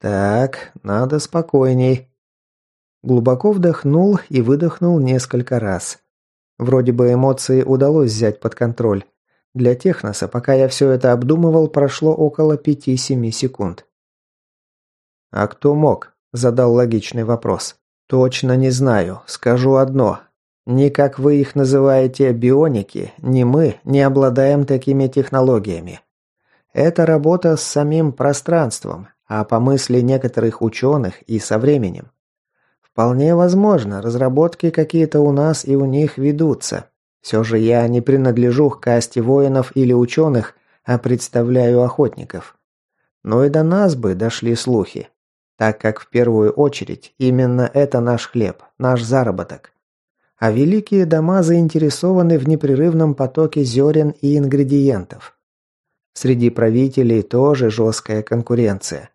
Так, надо спокойней. Глубоко вдохнул и выдохнул несколько раз. Вроде бы эмоции удалось взять под контроль, для Техноса, пока я все это обдумывал, прошло около 5-7 секунд. «А кто мог?» – задал логичный вопрос. «Точно не знаю. Скажу одно. Ни как вы их называете бионики, ни мы не обладаем такими технологиями. Это работа с самим пространством, а по мысли некоторых ученых и со временем. Вполне возможно, разработки какие-то у нас и у них ведутся, все же я не принадлежу к касте воинов или ученых, а представляю охотников. Но и до нас бы дошли слухи, так как в первую очередь именно это наш хлеб, наш заработок. А великие дома заинтересованы в непрерывном потоке зерен и ингредиентов. Среди правителей тоже жесткая конкуренция.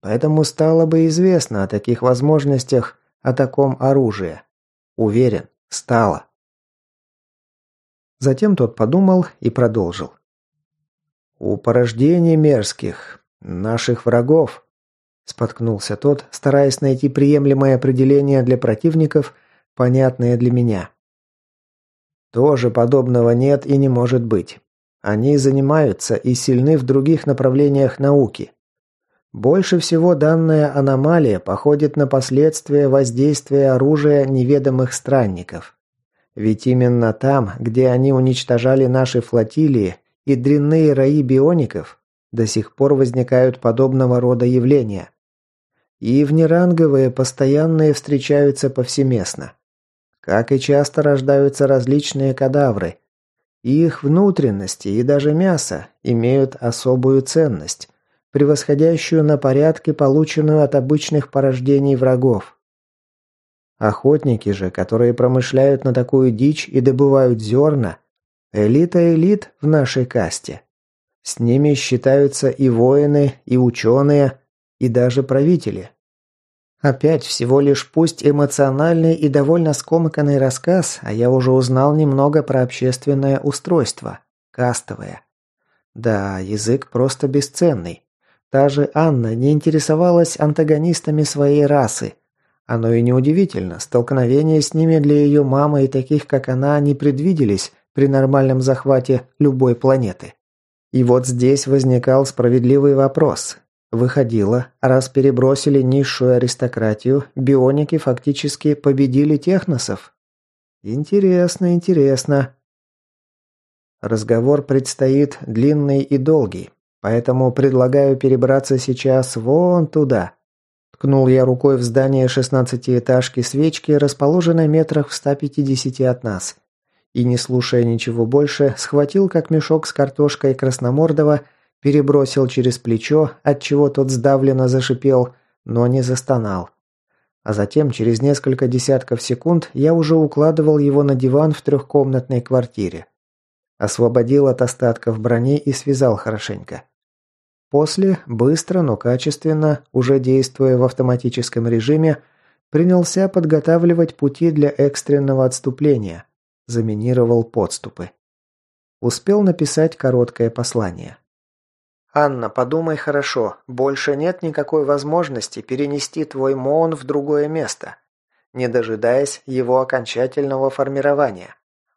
Поэтому стало бы известно о таких возможностях, о таком оружии. Уверен, стало. Затем тот подумал и продолжил. «У порождений мерзких, наших врагов, Споткнулся тот, стараясь найти приемлемое определение для противников, понятное для меня. Тоже подобного нет и не может быть. Они занимаются и сильны в других направлениях науки. Больше всего данная аномалия походит на последствия воздействия оружия неведомых странников. Ведь именно там, где они уничтожали наши флотилии и дрянные раи биоников, до сих пор возникают подобного рода явления. И внеранговые постоянные встречаются повсеместно. Как и часто рождаются различные кадавры. Их внутренности и даже мясо имеют особую ценность, превосходящую на порядке полученную от обычных порождений врагов. Охотники же, которые промышляют на такую дичь и добывают зерна, элита элит в нашей касте. С ними считаются и воины, и ученые, и даже правители. Опять всего лишь пусть эмоциональный и довольно скомканный рассказ, а я уже узнал немного про общественное устройство. Кастовое. Да, язык просто бесценный. Та же Анна не интересовалась антагонистами своей расы. Оно и неудивительно, столкновения с ними для ее мамы и таких, как она, не предвиделись при нормальном захвате любой планеты. И вот здесь возникал справедливый вопрос. Выходило, раз перебросили низшую аристократию, бионики фактически победили техносов. Интересно, интересно. Разговор предстоит длинный и долгий, поэтому предлагаю перебраться сейчас вон туда. Ткнул я рукой в здание шестнадцатиэтажки свечки, расположенной метрах в 150 от нас – и, не слушая ничего больше, схватил как мешок с картошкой красномордого, перебросил через плечо, отчего тот сдавленно зашипел, но не застонал. А затем, через несколько десятков секунд, я уже укладывал его на диван в трехкомнатной квартире. Освободил от остатков брони и связал хорошенько. После, быстро, но качественно, уже действуя в автоматическом режиме, принялся подготавливать пути для экстренного отступления, заминировал подступы. Успел написать короткое послание. «Анна, подумай хорошо. Больше нет никакой возможности перенести твой МООН в другое место, не дожидаясь его окончательного формирования.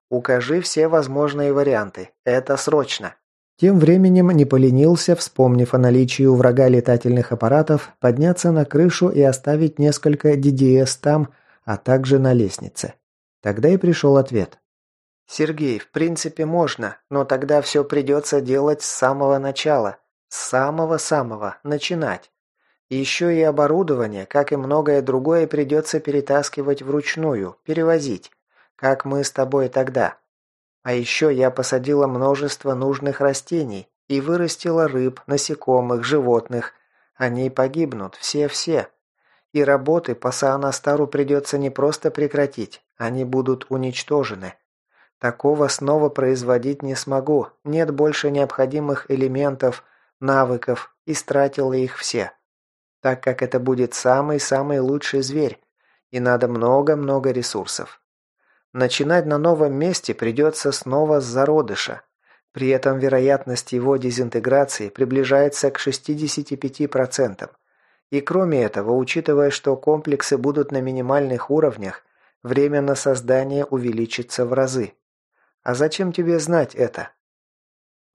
Укажи все возможные варианты. Это срочно». Тем временем не поленился, вспомнив о наличии у врага летательных аппаратов, подняться на крышу и оставить несколько DDS там, а также на лестнице. Тогда и пришел ответ. «Сергей, в принципе можно, но тогда все придется делать с самого начала. С самого-самого. Начинать. Еще и оборудование, как и многое другое, придется перетаскивать вручную, перевозить. Как мы с тобой тогда. А еще я посадила множество нужных растений и вырастила рыб, насекомых, животных. Они погибнут, все-все. И работы по Саанастару придется не просто прекратить, они будут уничтожены. Такого снова производить не смогу. Нет больше необходимых элементов, навыков, истратила их все. Так как это будет самый-самый лучший зверь, и надо много-много ресурсов. Начинать на новом месте придется снова с зародыша. При этом вероятность его дезинтеграции приближается к 65%. И кроме этого, учитывая, что комплексы будут на минимальных уровнях, время на создание увеличится в разы. А зачем тебе знать это?»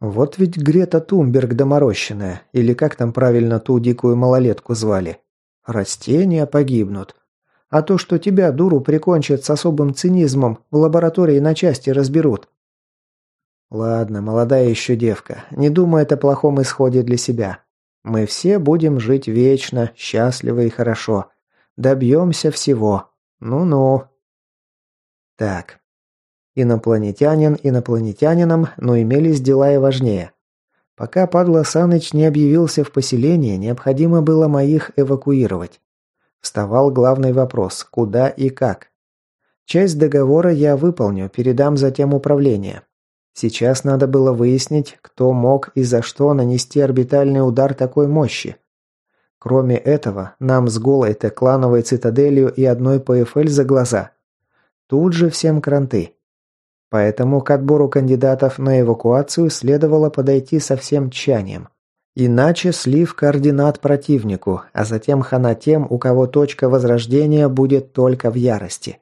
«Вот ведь Грета Тумберг доморощенная, или как там правильно ту дикую малолетку звали. Растения погибнут. А то, что тебя, дуру, прикончат с особым цинизмом, в лаборатории на части разберут». «Ладно, молодая еще девка, не думай о плохом исходе для себя. Мы все будем жить вечно, счастливо и хорошо. Добьемся всего. Ну-ну». Так, Инопланетянин инопланетянином, но имелись дела и важнее. Пока Падла Саныч не объявился в поселении, необходимо было моих эвакуировать. Вставал главный вопрос – куда и как. Часть договора я выполню, передам затем управление. Сейчас надо было выяснить, кто мог и за что нанести орбитальный удар такой мощи. Кроме этого, нам с голой-то клановой цитаделью и одной ПФЛ за глаза. Тут же всем кранты. Поэтому к отбору кандидатов на эвакуацию следовало подойти со всем тщанием. Иначе слив координат противнику, а затем хана тем, у кого точка возрождения будет только в ярости.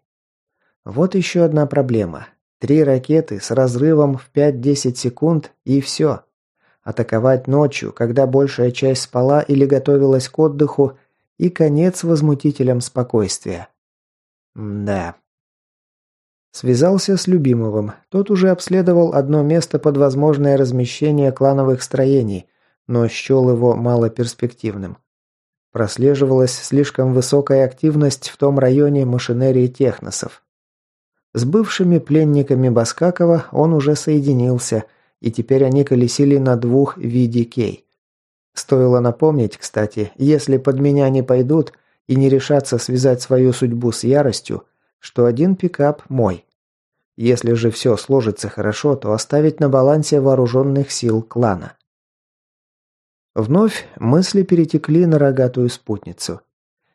Вот еще одна проблема. Три ракеты с разрывом в 5-10 секунд и все. Атаковать ночью, когда большая часть спала или готовилась к отдыху, и конец возмутителям спокойствия. Да. Связался с Любимовым. Тот уже обследовал одно место под возможное размещение клановых строений, но счел его малоперспективным. Прослеживалась слишком высокая активность в том районе машинерии техносов. С бывшими пленниками Баскакова он уже соединился, и теперь они колесили на двух VDK. Стоило напомнить, кстати, если под меня не пойдут и не решатся связать свою судьбу с яростью, что один пикап мой. Если же все сложится хорошо, то оставить на балансе вооруженных сил клана. Вновь мысли перетекли на рогатую спутницу.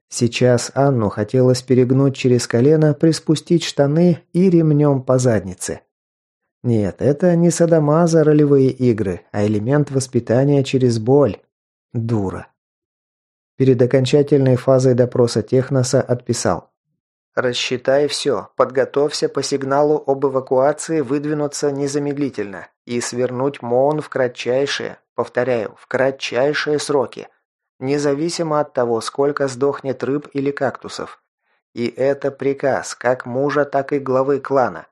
Сейчас Анну хотелось перегнуть через колено, приспустить штаны и ремнем по заднице. Нет, это не садомаза ролевые игры, а элемент воспитания через боль. Дура. Перед окончательной фазой допроса Техноса отписал. «Рассчитай все, подготовься по сигналу об эвакуации выдвинуться незамедлительно и свернуть МОН в кратчайшие, Повторяю, в кратчайшие сроки. Независимо от того, сколько сдохнет рыб или кактусов. И это приказ как мужа, так и главы клана.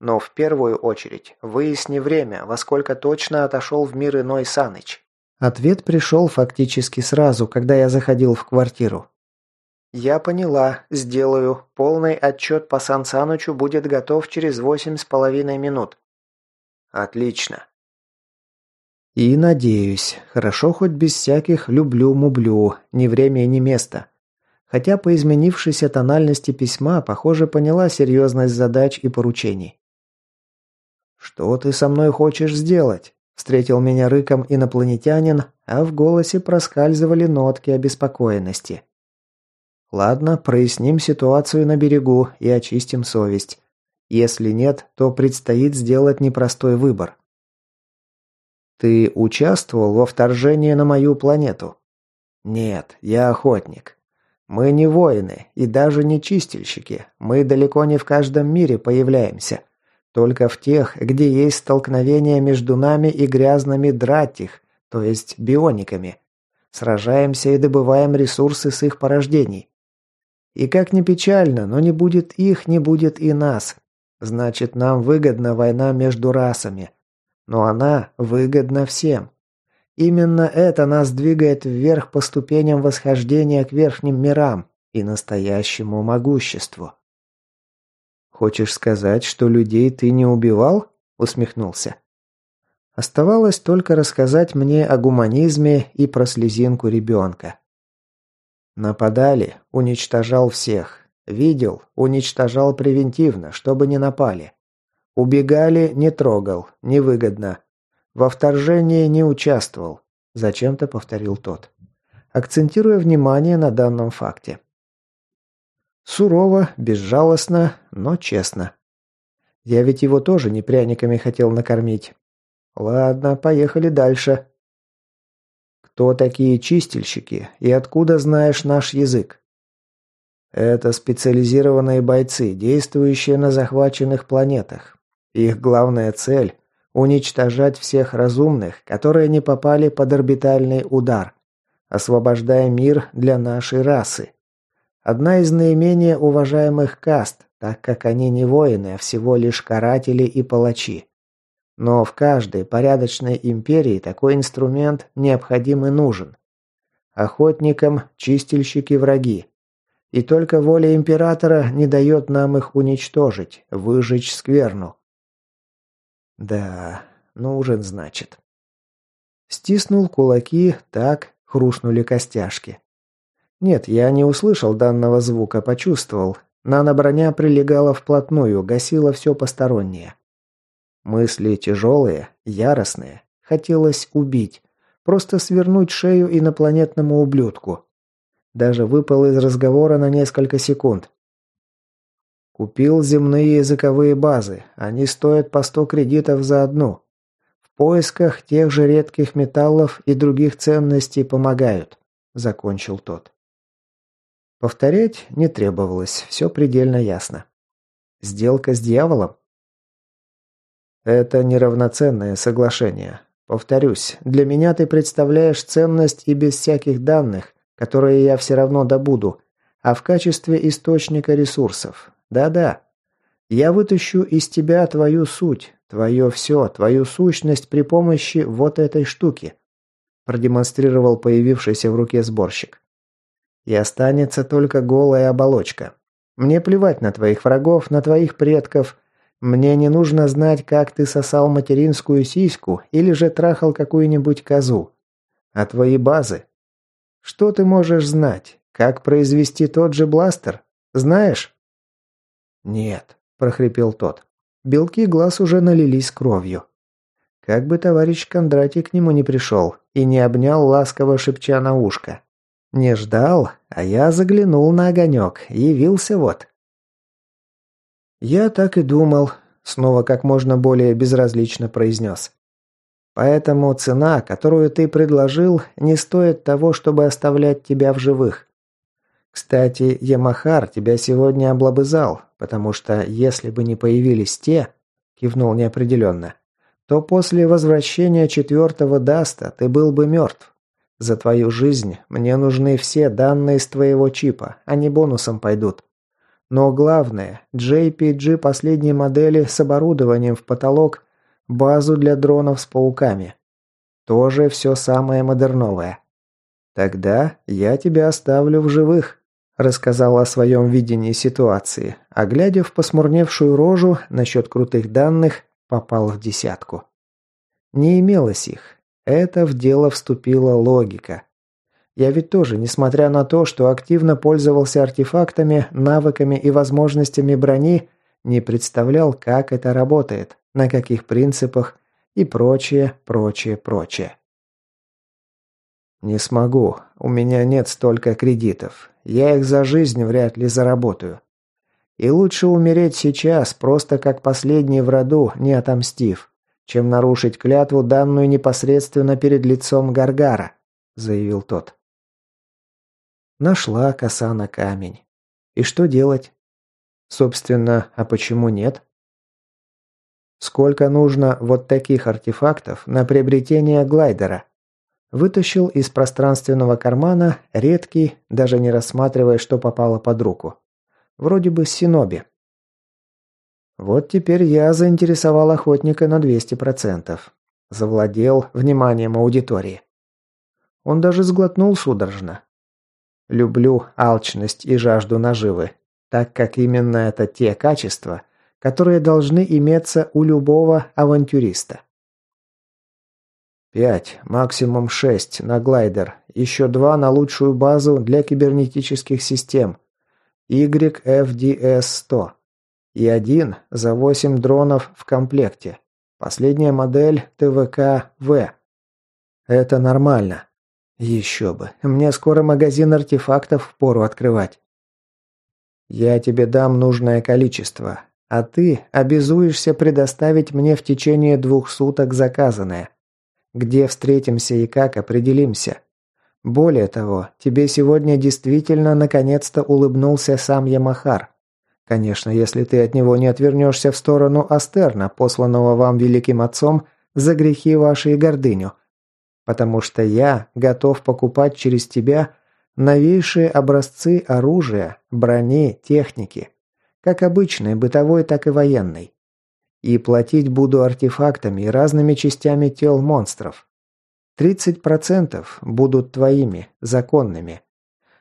Но в первую очередь выясни время, во сколько точно отошел в мир иной Саныч. Ответ пришел фактически сразу, когда я заходил в квартиру. «Я поняла, сделаю. Полный отчет по Сан Санычу будет готов через восемь с половиной минут». «Отлично. И надеюсь. Хорошо хоть без всяких «люблю-мублю», ни время ни место. Хотя по изменившейся тональности письма, похоже, поняла серьезность задач и поручений. «Что ты со мной хочешь сделать?» Встретил меня рыком инопланетянин, а в голосе проскальзывали нотки обеспокоенности. «Ладно, проясним ситуацию на берегу и очистим совесть. Если нет, то предстоит сделать непростой выбор. Ты участвовал во вторжении на мою планету? Нет, я охотник. Мы не воины и даже не чистильщики. Мы далеко не в каждом мире появляемся. Только в тех, где есть столкновение между нами и грязными дратих, то есть биониками. Сражаемся и добываем ресурсы с их порождений. И как ни печально, но не будет их, не будет и нас. Значит, нам выгодна война между расами. Но она выгодна всем. Именно это нас двигает вверх по ступеням восхождения к верхним мирам и настоящему могуществу. «Хочешь сказать, что людей ты не убивал?» – усмехнулся. Оставалось только рассказать мне о гуманизме и про слезинку ребенка. Нападали, уничтожал всех. Видел, уничтожал превентивно, чтобы не напали. Убегали, не трогал, невыгодно. Во вторжении не участвовал, зачем-то повторил тот, акцентируя внимание на данном факте. Сурово, безжалостно, но честно. Я ведь его тоже не пряниками хотел накормить. Ладно, поехали дальше. Кто такие чистильщики и откуда знаешь наш язык? Это специализированные бойцы, действующие на захваченных планетах. Их главная цель – уничтожать всех разумных, которые не попали под орбитальный удар, освобождая мир для нашей расы. Одна из наименее уважаемых каст, так как они не воины, а всего лишь каратели и палачи. Но в каждой порядочной империи такой инструмент необходим и нужен. Охотникам чистильщики враги. И только воля императора не дает нам их уничтожить, выжечь скверну. Да, нужен, значит. Стиснул кулаки, так хрустнули костяшки. Нет, я не услышал данного звука, почувствовал. Нано-броня прилегала вплотную, гасила все постороннее. Мысли тяжелые, яростные. Хотелось убить. Просто свернуть шею инопланетному ублюдку. Даже выпал из разговора на несколько секунд. Купил земные языковые базы. Они стоят по 100 кредитов за одну. В поисках тех же редких металлов и других ценностей помогают», – закончил тот. Повторять не требовалось, все предельно ясно. Сделка с дьяволом? Это неравноценное соглашение. Повторюсь, для меня ты представляешь ценность и без всяких данных, которые я все равно добуду, а в качестве источника ресурсов. Да-да. Я вытащу из тебя твою суть, твое все, твою сущность при помощи вот этой штуки. Продемонстрировал появившийся в руке сборщик. И останется только голая оболочка. Мне плевать на твоих врагов, на твоих предков, мне не нужно знать, как ты сосал материнскую сиську или же трахал какую-нибудь козу. А твои базы? Что ты можешь знать? Как произвести тот же бластер? Знаешь? Нет, прохрипел тот. Белки глаз уже налились кровью. Как бы товарищ Кондратий к нему не пришел и не обнял ласково шепча на ушко. Не ждал, а я заглянул на огонек, явился вот. «Я так и думал», – снова как можно более безразлично произнес. «Поэтому цена, которую ты предложил, не стоит того, чтобы оставлять тебя в живых. Кстати, Ямахар тебя сегодня облобызал, потому что если бы не появились те, кивнул неопределенно, то после возвращения четвертого Даста ты был бы мертв. За твою жизнь мне нужны все данные с твоего чипа, они бонусом пойдут. Но главное, JPG последней модели с оборудованием в потолок, базу для дронов с пауками. Тоже все самое модерновое. Тогда я тебя оставлю в живых, рассказал о своем видении ситуации, а глядя в посмурневшую рожу насчет крутых данных, попал в десятку. Не имелось их. Это в дело вступила логика. Я ведь тоже, несмотря на то, что активно пользовался артефактами, навыками и возможностями брони, не представлял, как это работает, на каких принципах и прочее, прочее, прочее. «Не смогу. У меня нет столько кредитов. Я их за жизнь вряд ли заработаю. И лучше умереть сейчас, просто как последний в роду, не отомстив, чем нарушить клятву, данную непосредственно перед лицом Гаргара», – заявил тот. Нашла коса на камень. И что делать? Собственно, а почему нет? Сколько нужно вот таких артефактов на приобретение глайдера? Вытащил из пространственного кармана редкий, даже не рассматривая, что попало под руку. Вроде бы синоби. Вот теперь я заинтересовал охотника на 200%. Завладел вниманием аудитории. Он даже сглотнул судорожно, Люблю алчность и жажду наживы, так как именно это те качества, которые должны иметься у любого авантюриста. Пять, максимум шесть на глайдер, еще два на лучшую базу для кибернетических систем. YFDS-100. И один за восемь дронов в комплекте. Последняя модель ТВК-В. Это нормально. Еще бы. Мне скоро магазин артефактов в пору открывать. Я тебе дам нужное количество, а ты обязуешься предоставить мне в течение двух суток заказанное. Где встретимся и как определимся. Более того, тебе сегодня действительно наконец-то улыбнулся сам Ямахар. Конечно, если ты от него не отвернешься в сторону Астерна, посланного вам великим отцом за грехи вашей гордыню – потому что я готов покупать через тебя новейшие образцы оружия, брони, техники, как обычной, бытовой, так и военной. И платить буду артефактами и разными частями тел монстров. 30% будут твоими, законными.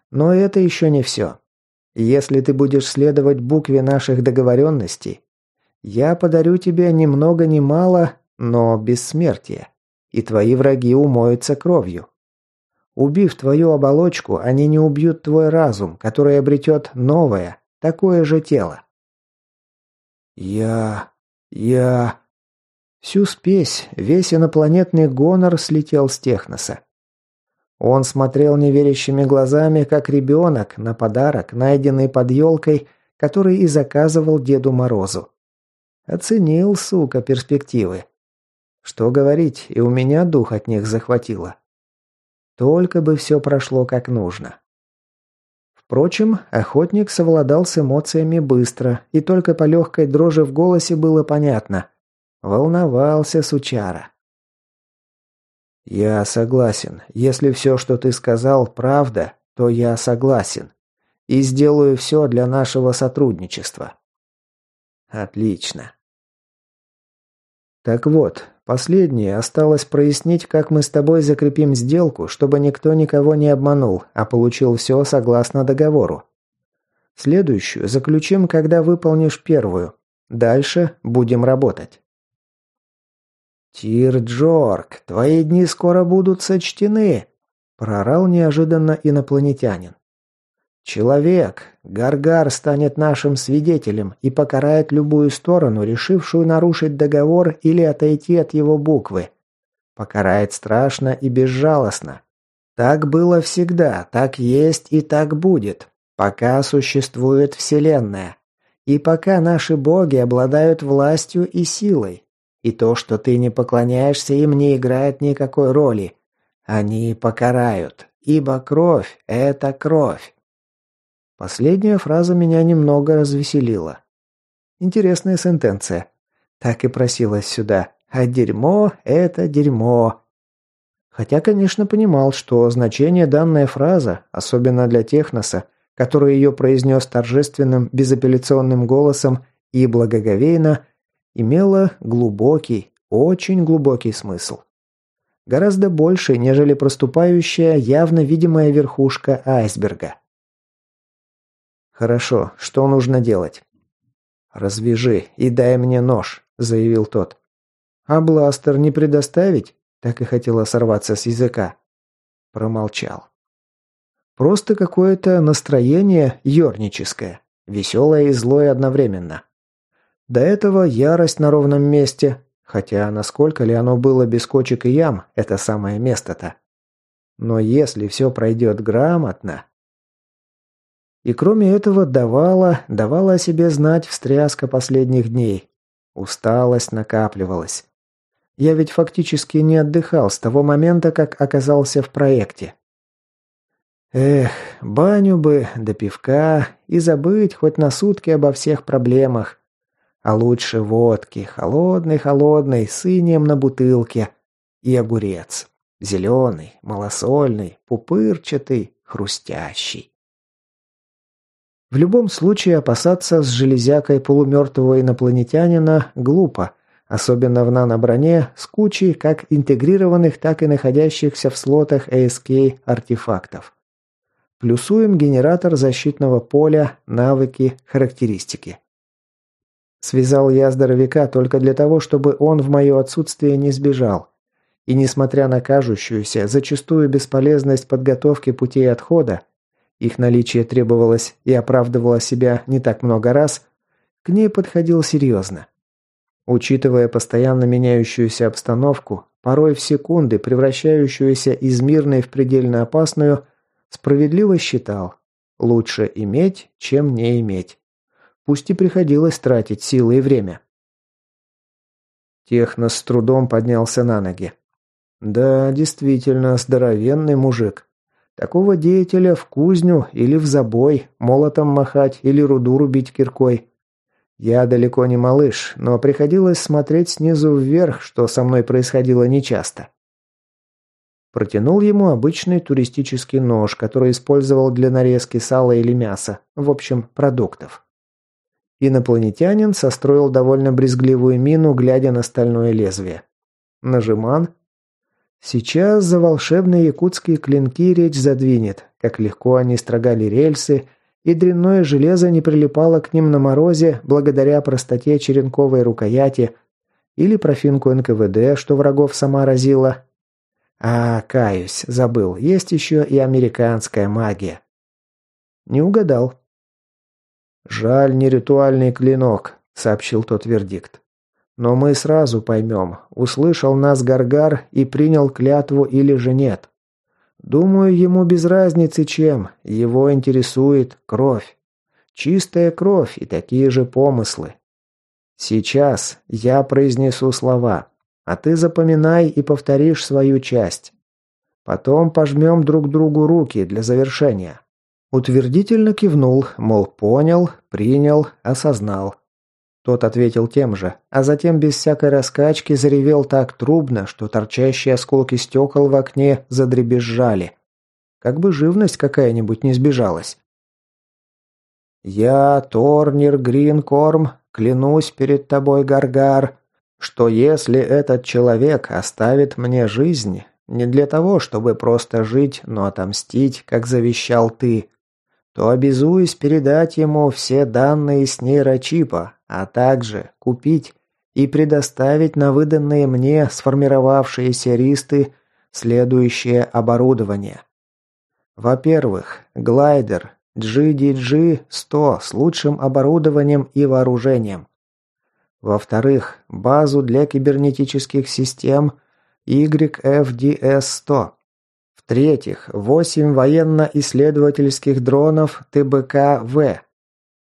Но это еще не все. Если ты будешь следовать букве наших договоренностей, я подарю тебе ни много ни мало, но бессмертие и твои враги умоются кровью. Убив твою оболочку, они не убьют твой разум, который обретет новое, такое же тело. Я... я... Всю спесь, весь инопланетный гонор слетел с техноса. Он смотрел неверящими глазами, как ребенок, на подарок, найденный под елкой, который и заказывал Деду Морозу. Оценил, сука, перспективы. Что говорить, и у меня дух от них захватило. Только бы все прошло как нужно. Впрочем, охотник совладал с эмоциями быстро, и только по легкой дрожи в голосе было понятно. Волновался сучара. «Я согласен. Если все, что ты сказал, правда, то я согласен. И сделаю все для нашего сотрудничества». «Отлично». «Так вот, последнее осталось прояснить, как мы с тобой закрепим сделку, чтобы никто никого не обманул, а получил все согласно договору. Следующую заключим, когда выполнишь первую. Дальше будем работать». «Тир Джорк, твои дни скоро будут сочтены!» – прорал неожиданно инопланетянин. «Человек, Гаргар станет нашим свидетелем и покарает любую сторону, решившую нарушить договор или отойти от его буквы. Покарает страшно и безжалостно. Так было всегда, так есть и так будет, пока существует Вселенная. И пока наши боги обладают властью и силой. И то, что ты не поклоняешься им, не играет никакой роли. Они покарают, ибо кровь – это кровь. Последняя фраза меня немного развеселила. Интересная сентенция. Так и просилась сюда. А дерьмо – это дерьмо. Хотя, конечно, понимал, что значение данная фраза, особенно для Техноса, который ее произнес торжественным, безапелляционным голосом и благоговейно – имела глубокий, очень глубокий смысл. Гораздо больше, нежели проступающая, явно видимая верхушка айсберга. «Хорошо, что нужно делать?» «Развяжи и дай мне нож», — заявил тот. «А бластер не предоставить?» — так и хотела сорваться с языка. Промолчал. Просто какое-то настроение ерническое, веселое и злое одновременно. До этого ярость на ровном месте, хотя насколько ли оно было без кочек и ям, это самое место-то. Но если все пройдет грамотно... И кроме этого давала, давала о себе знать встряска последних дней. Усталость накапливалась. Я ведь фактически не отдыхал с того момента, как оказался в проекте. Эх, баню бы, до пивка и забыть хоть на сутки обо всех проблемах. А лучше водки, холодный-холодный, с инеем на бутылке. И огурец. Зеленый, малосольный, пупырчатый, хрустящий. В любом случае опасаться с железякой полумертвого инопланетянина глупо, особенно в нано-броне с кучей как интегрированных, так и находящихся в слотах ASK артефактов. Плюсуем генератор защитного поля, навыки, характеристики. Связал я здоровяка только для того, чтобы он в мое отсутствие не сбежал. И несмотря на кажущуюся, зачастую бесполезность подготовки путей отхода, их наличие требовалось и оправдывало себя не так много раз, к ней подходил серьезно. Учитывая постоянно меняющуюся обстановку, порой в секунды превращающуюся из мирной в предельно опасную, справедливо считал, лучше иметь, чем не иметь. Пусть и приходилось тратить силы и время. Технос с трудом поднялся на ноги. Да, действительно, здоровенный мужик. Такого деятеля в кузню или в забой, молотом махать или руду рубить киркой. Я далеко не малыш, но приходилось смотреть снизу вверх, что со мной происходило нечасто. Протянул ему обычный туристический нож, который использовал для нарезки сала или мяса, в общем, продуктов. Инопланетянин состроил довольно брезгливую мину, глядя на стальное лезвие. Нажиман. Сейчас за волшебные якутские клинки речь задвинет, как легко они строгали рельсы, и дрянное железо не прилипало к ним на морозе благодаря простоте черенковой рукояти или профинку НКВД, что врагов сама разила. А, каюсь, забыл, есть еще и американская магия. Не угадал. «Жаль, не ритуальный клинок», — сообщил тот вердикт. «Но мы сразу поймем, услышал нас Гаргар и принял клятву или же нет. Думаю, ему без разницы чем, его интересует кровь. Чистая кровь и такие же помыслы. Сейчас я произнесу слова. а ты запоминай и повторишь свою часть. Потом пожмем друг другу руки для завершения». Утвердительно кивнул, мол, понял, принял, осознал. Тот ответил тем же, а затем без всякой раскачки заревел так трубно, что торчащие осколки стекол в окне задребезжали. Как бы живность какая-нибудь не сбежалась. «Я, Торнир Гринкорм, клянусь перед тобой, Гаргар, что если этот человек оставит мне жизнь, не для того, чтобы просто жить, но отомстить, как завещал ты, то обязуюсь передать ему все данные с нейрочипа, а также купить и предоставить на выданные мне сформировавшиеся ристы следующее оборудование. Во-первых, глайдер GDG-100 с лучшим оборудованием и вооружением. Во-вторых, базу для кибернетических систем YFDS-100. В-третьих, 8 военно-исследовательских дронов ТБК-В.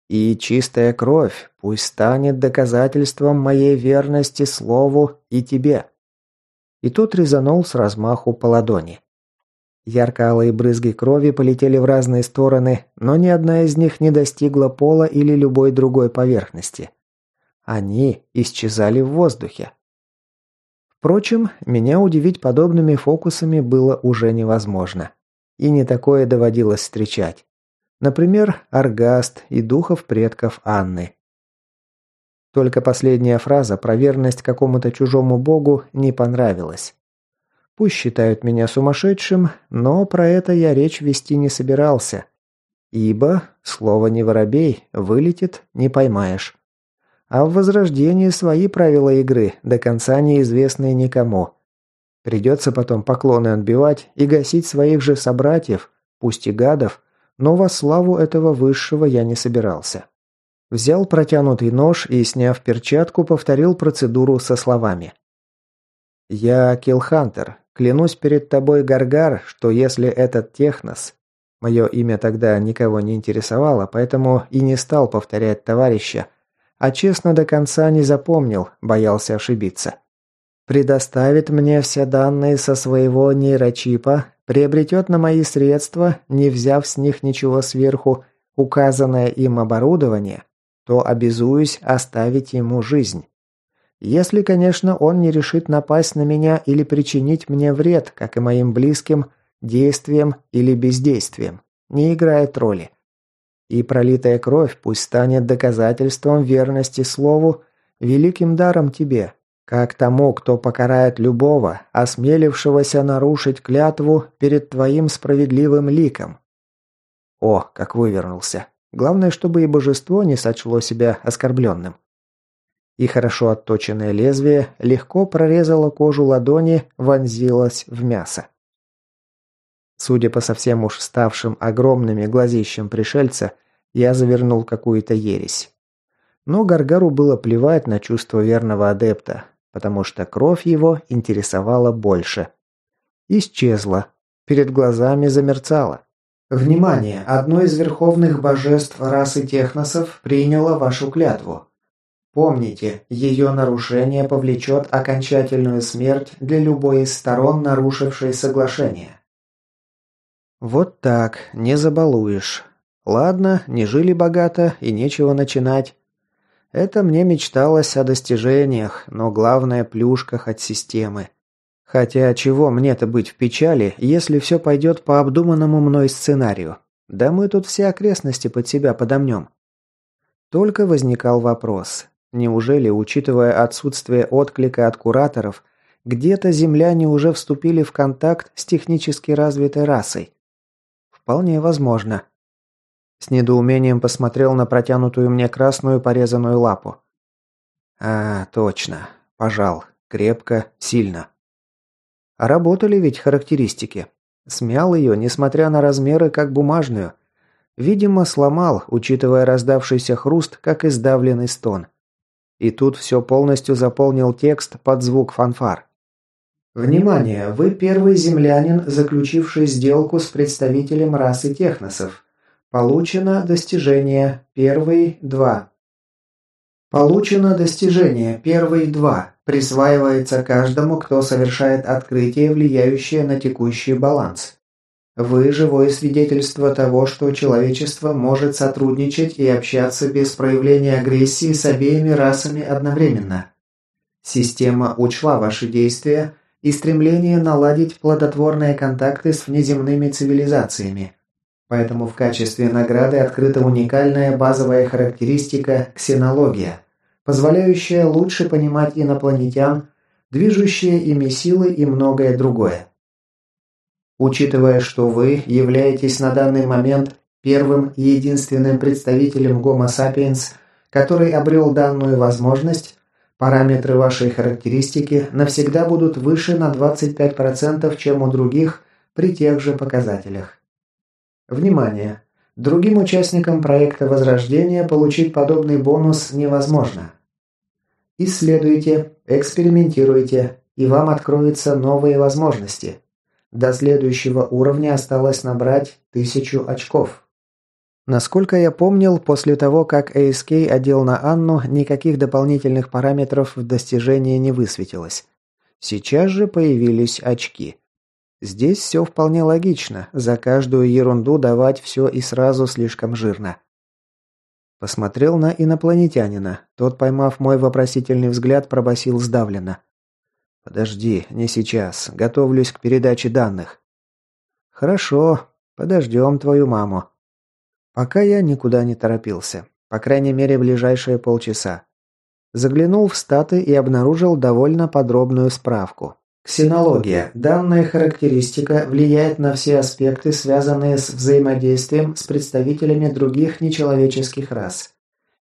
И чистая кровь пусть станет доказательством моей верности слову и тебе». И тот резанул с размаху по ладони. Ярко-алые брызги крови полетели в разные стороны, но ни одна из них не достигла пола или любой другой поверхности. Они исчезали в воздухе. Впрочем, меня удивить подобными фокусами было уже невозможно. И не такое доводилось встречать. Например, Аргаст и духов предков Анны. Только последняя фраза про верность какому-то чужому богу не понравилась. Пусть считают меня сумасшедшим, но про это я речь вести не собирался. Ибо, слово не воробей, вылетит, не поймаешь. А в Возрождении свои правила игры, до конца неизвестные никому. Придется потом поклоны отбивать и гасить своих же собратьев, пусть и гадов, но во славу этого высшего я не собирался. Взял протянутый нож и, сняв перчатку, повторил процедуру со словами. «Я Киллхантер. Клянусь перед тобой, Гаргар, что если этот Технос...» Мое имя тогда никого не интересовало, поэтому и не стал повторять товарища, а честно до конца не запомнил, боялся ошибиться. «Предоставит мне все данные со своего нейрочипа, приобретет на мои средства, не взяв с них ничего сверху, указанное им оборудование, то обязуюсь оставить ему жизнь. Если, конечно, он не решит напасть на меня или причинить мне вред, как и моим близким, действием или бездействием, не играет роли. И пролитая кровь пусть станет доказательством верности слову, великим даром тебе, как тому, кто покарает любого, осмелившегося нарушить клятву перед твоим справедливым ликом. О, как вывернулся. Главное, чтобы и божество не сочло себя оскорбленным. И хорошо отточенное лезвие легко прорезало кожу ладони, вонзилось в мясо. Судя по совсем уж ставшим огромными глазищам пришельца, я завернул какую-то ересь. Но Гаргару было плевать на чувство верного адепта, потому что кровь его интересовала больше. Исчезла. Перед глазами замерцала. «Внимание! Одно из верховных божеств расы техносов приняло вашу клятву. Помните, ее нарушение повлечет окончательную смерть для любой из сторон, нарушившей соглашение». Вот так, не забалуешь. Ладно, не жили богато и нечего начинать. Это мне мечталось о достижениях, но главное плюшках от системы. Хотя чего мне-то быть в печали, если все пойдет по обдуманному мной сценарию? Да мы тут все окрестности под себя подомнем. Только возникал вопрос. Неужели, учитывая отсутствие отклика от кураторов, где-то земляне уже вступили в контакт с технически развитой расой? Вполне возможно. С недоумением посмотрел на протянутую мне красную порезанную лапу. А, точно. Пожал. Крепко, сильно. А работали ведь характеристики. Смял ее, несмотря на размеры, как бумажную. Видимо, сломал, учитывая раздавшийся хруст, как издавленный стон. И тут все полностью заполнил текст под звук фанфар. Внимание! Вы первый землянин, заключивший сделку с представителем расы техносов. Получено достижение первый 2. Получено достижение первый 2. Присваивается каждому, кто совершает открытие, влияющее на текущий баланс. Вы – живое свидетельство того, что человечество может сотрудничать и общаться без проявления агрессии с обеими расами одновременно. Система учла ваши действия и стремление наладить плодотворные контакты с внеземными цивилизациями. Поэтому в качестве награды открыта уникальная базовая характеристика – ксенология, позволяющая лучше понимать инопланетян, движущие ими силы и многое другое. Учитывая, что вы являетесь на данный момент первым и единственным представителем Homo sapiens, который обрел данную возможность, параметры вашей характеристики навсегда будут выше на 25%, чем у других при тех же показателях. Внимание! Другим участникам проекта Возрождения получить подобный бонус невозможно. Исследуйте, экспериментируйте, и вам откроются новые возможности. До следующего уровня осталось набрать тысячу очков. Насколько я помнил, после того, как ASK одел на Анну, никаких дополнительных параметров в достижении не высветилось. Сейчас же появились очки. Здесь все вполне логично, за каждую ерунду давать все и сразу слишком жирно. Посмотрел на инопланетянина. Тот, поймав мой вопросительный взгляд, пробасил сдавленно. «Подожди, не сейчас. Готовлюсь к передаче данных». «Хорошо. Подождем твою маму». Пока я никуда не торопился. По крайней мере, ближайшие полчаса. Заглянул в статы и обнаружил довольно подробную справку. Ксенология. Данная характеристика влияет на все аспекты, связанные с взаимодействием с представителями других нечеловеческих рас.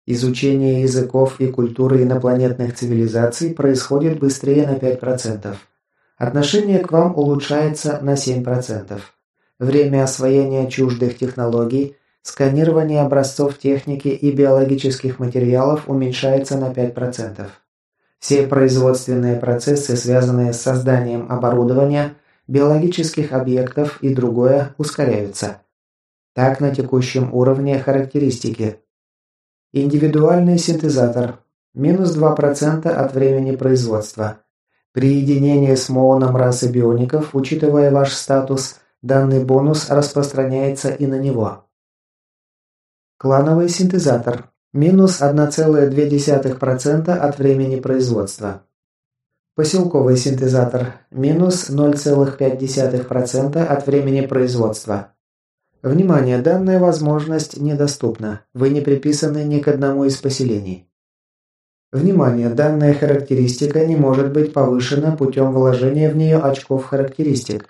Изучение языков и культуры инопланетных цивилизаций происходит быстрее на 5%. Отношение к вам улучшается на 7%. Время освоения чуждых технологий, сканирование образцов техники и биологических материалов уменьшается на 5%. Все производственные процессы, связанные с созданием оборудования, биологических объектов и другое, ускоряются. Так на текущем уровне характеристики. Индивидуальный синтезатор. Минус 2% от времени производства. При единении с мооном расы биоников, учитывая ваш статус, данный бонус распространяется и на него. Клановый синтезатор. Минус 1,2% от времени производства. Поселковый синтезатор. Минус 0,5% от времени производства. Внимание, данная возможность недоступна. Вы не приписаны ни к одному из поселений. Внимание, данная характеристика не может быть повышена путем вложения в нее очков характеристик.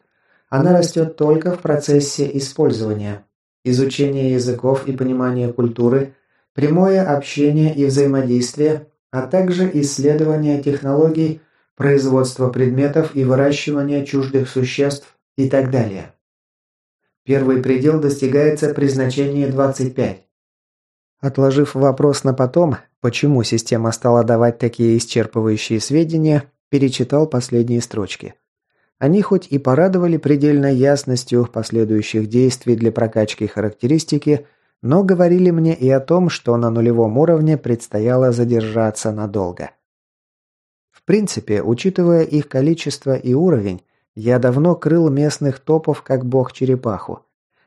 Она растет только в процессе использования. Изучение языков и понимание культуры – прямое общение и взаимодействие, а также исследование технологий, производство предметов и выращивание чуждых существ и так далее. Первый предел достигается при значении 25. Отложив вопрос на потом, почему система стала давать такие исчерпывающие сведения, перечитал последние строчки. Они хоть и порадовали предельной ясностью последующих действий для прокачки характеристики, но говорили мне и о том, что на нулевом уровне предстояло задержаться надолго. В принципе, учитывая их количество и уровень, я давно крыл местных топов как бог-черепаху.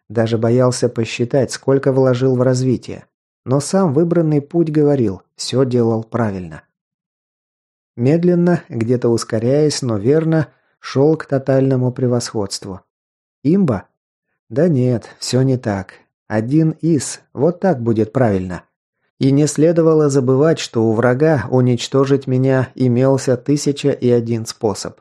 Даже боялся посчитать, сколько вложил в развитие. Но сам выбранный путь говорил, все делал правильно. Медленно, где-то ускоряясь, но верно, шел к тотальному превосходству. Имба? Да нет, все не так. Один из, вот так будет правильно. И не следовало забывать, что у врага уничтожить меня имелся тысяча и один способ.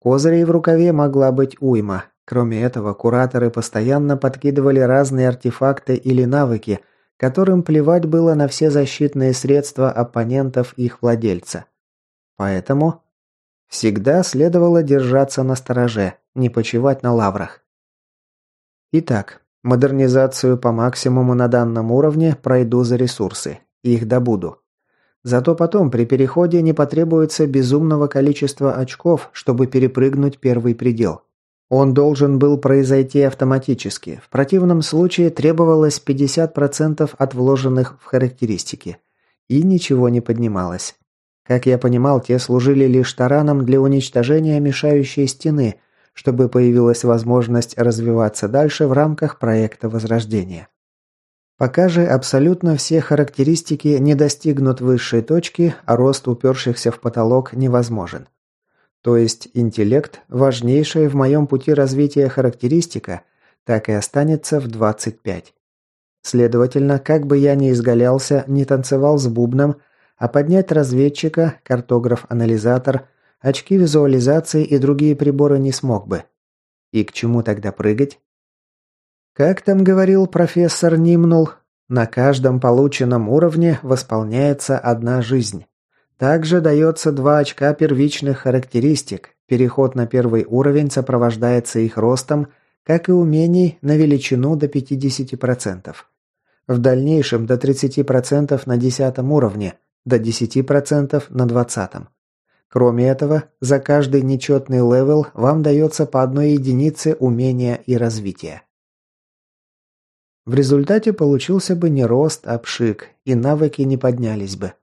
Козырей в рукаве могла быть уйма. Кроме этого, кураторы постоянно подкидывали разные артефакты или навыки, которым плевать было на все защитные средства оппонентов их владельца. Поэтому всегда следовало держаться на стороже, не почивать на лаврах. Итак, Модернизацию по максимуму на данном уровне пройду за ресурсы. Их добуду. Зато потом при переходе не потребуется безумного количества очков, чтобы перепрыгнуть первый предел. Он должен был произойти автоматически. В противном случае требовалось 50% от вложенных в характеристики. И ничего не поднималось. Как я понимал, те служили лишь тараном для уничтожения мешающей стены, чтобы появилась возможность развиваться дальше в рамках проекта Возрождения. Пока же абсолютно все характеристики не достигнут высшей точки, а рост упершихся в потолок невозможен. То есть интеллект, важнейшая в моем пути развития характеристика, так и останется в 25. Следовательно, как бы я ни изгалялся, не танцевал с бубном, а поднять разведчика, картограф-анализатор, очки визуализации и другие приборы не смог бы. И к чему тогда прыгать? Как там говорил профессор Нимнул, на каждом полученном уровне восполняется одна жизнь. Также дается два очка первичных характеристик. Переход на первый уровень сопровождается их ростом, как и умений на величину до 50%. В дальнейшем до 30% на 10 уровне, до 10% на 20. Кроме этого, за каждый нечетный level вам дается по одной единице умения и развития. В результате получился бы не рост, а пшик, и навыки не поднялись бы.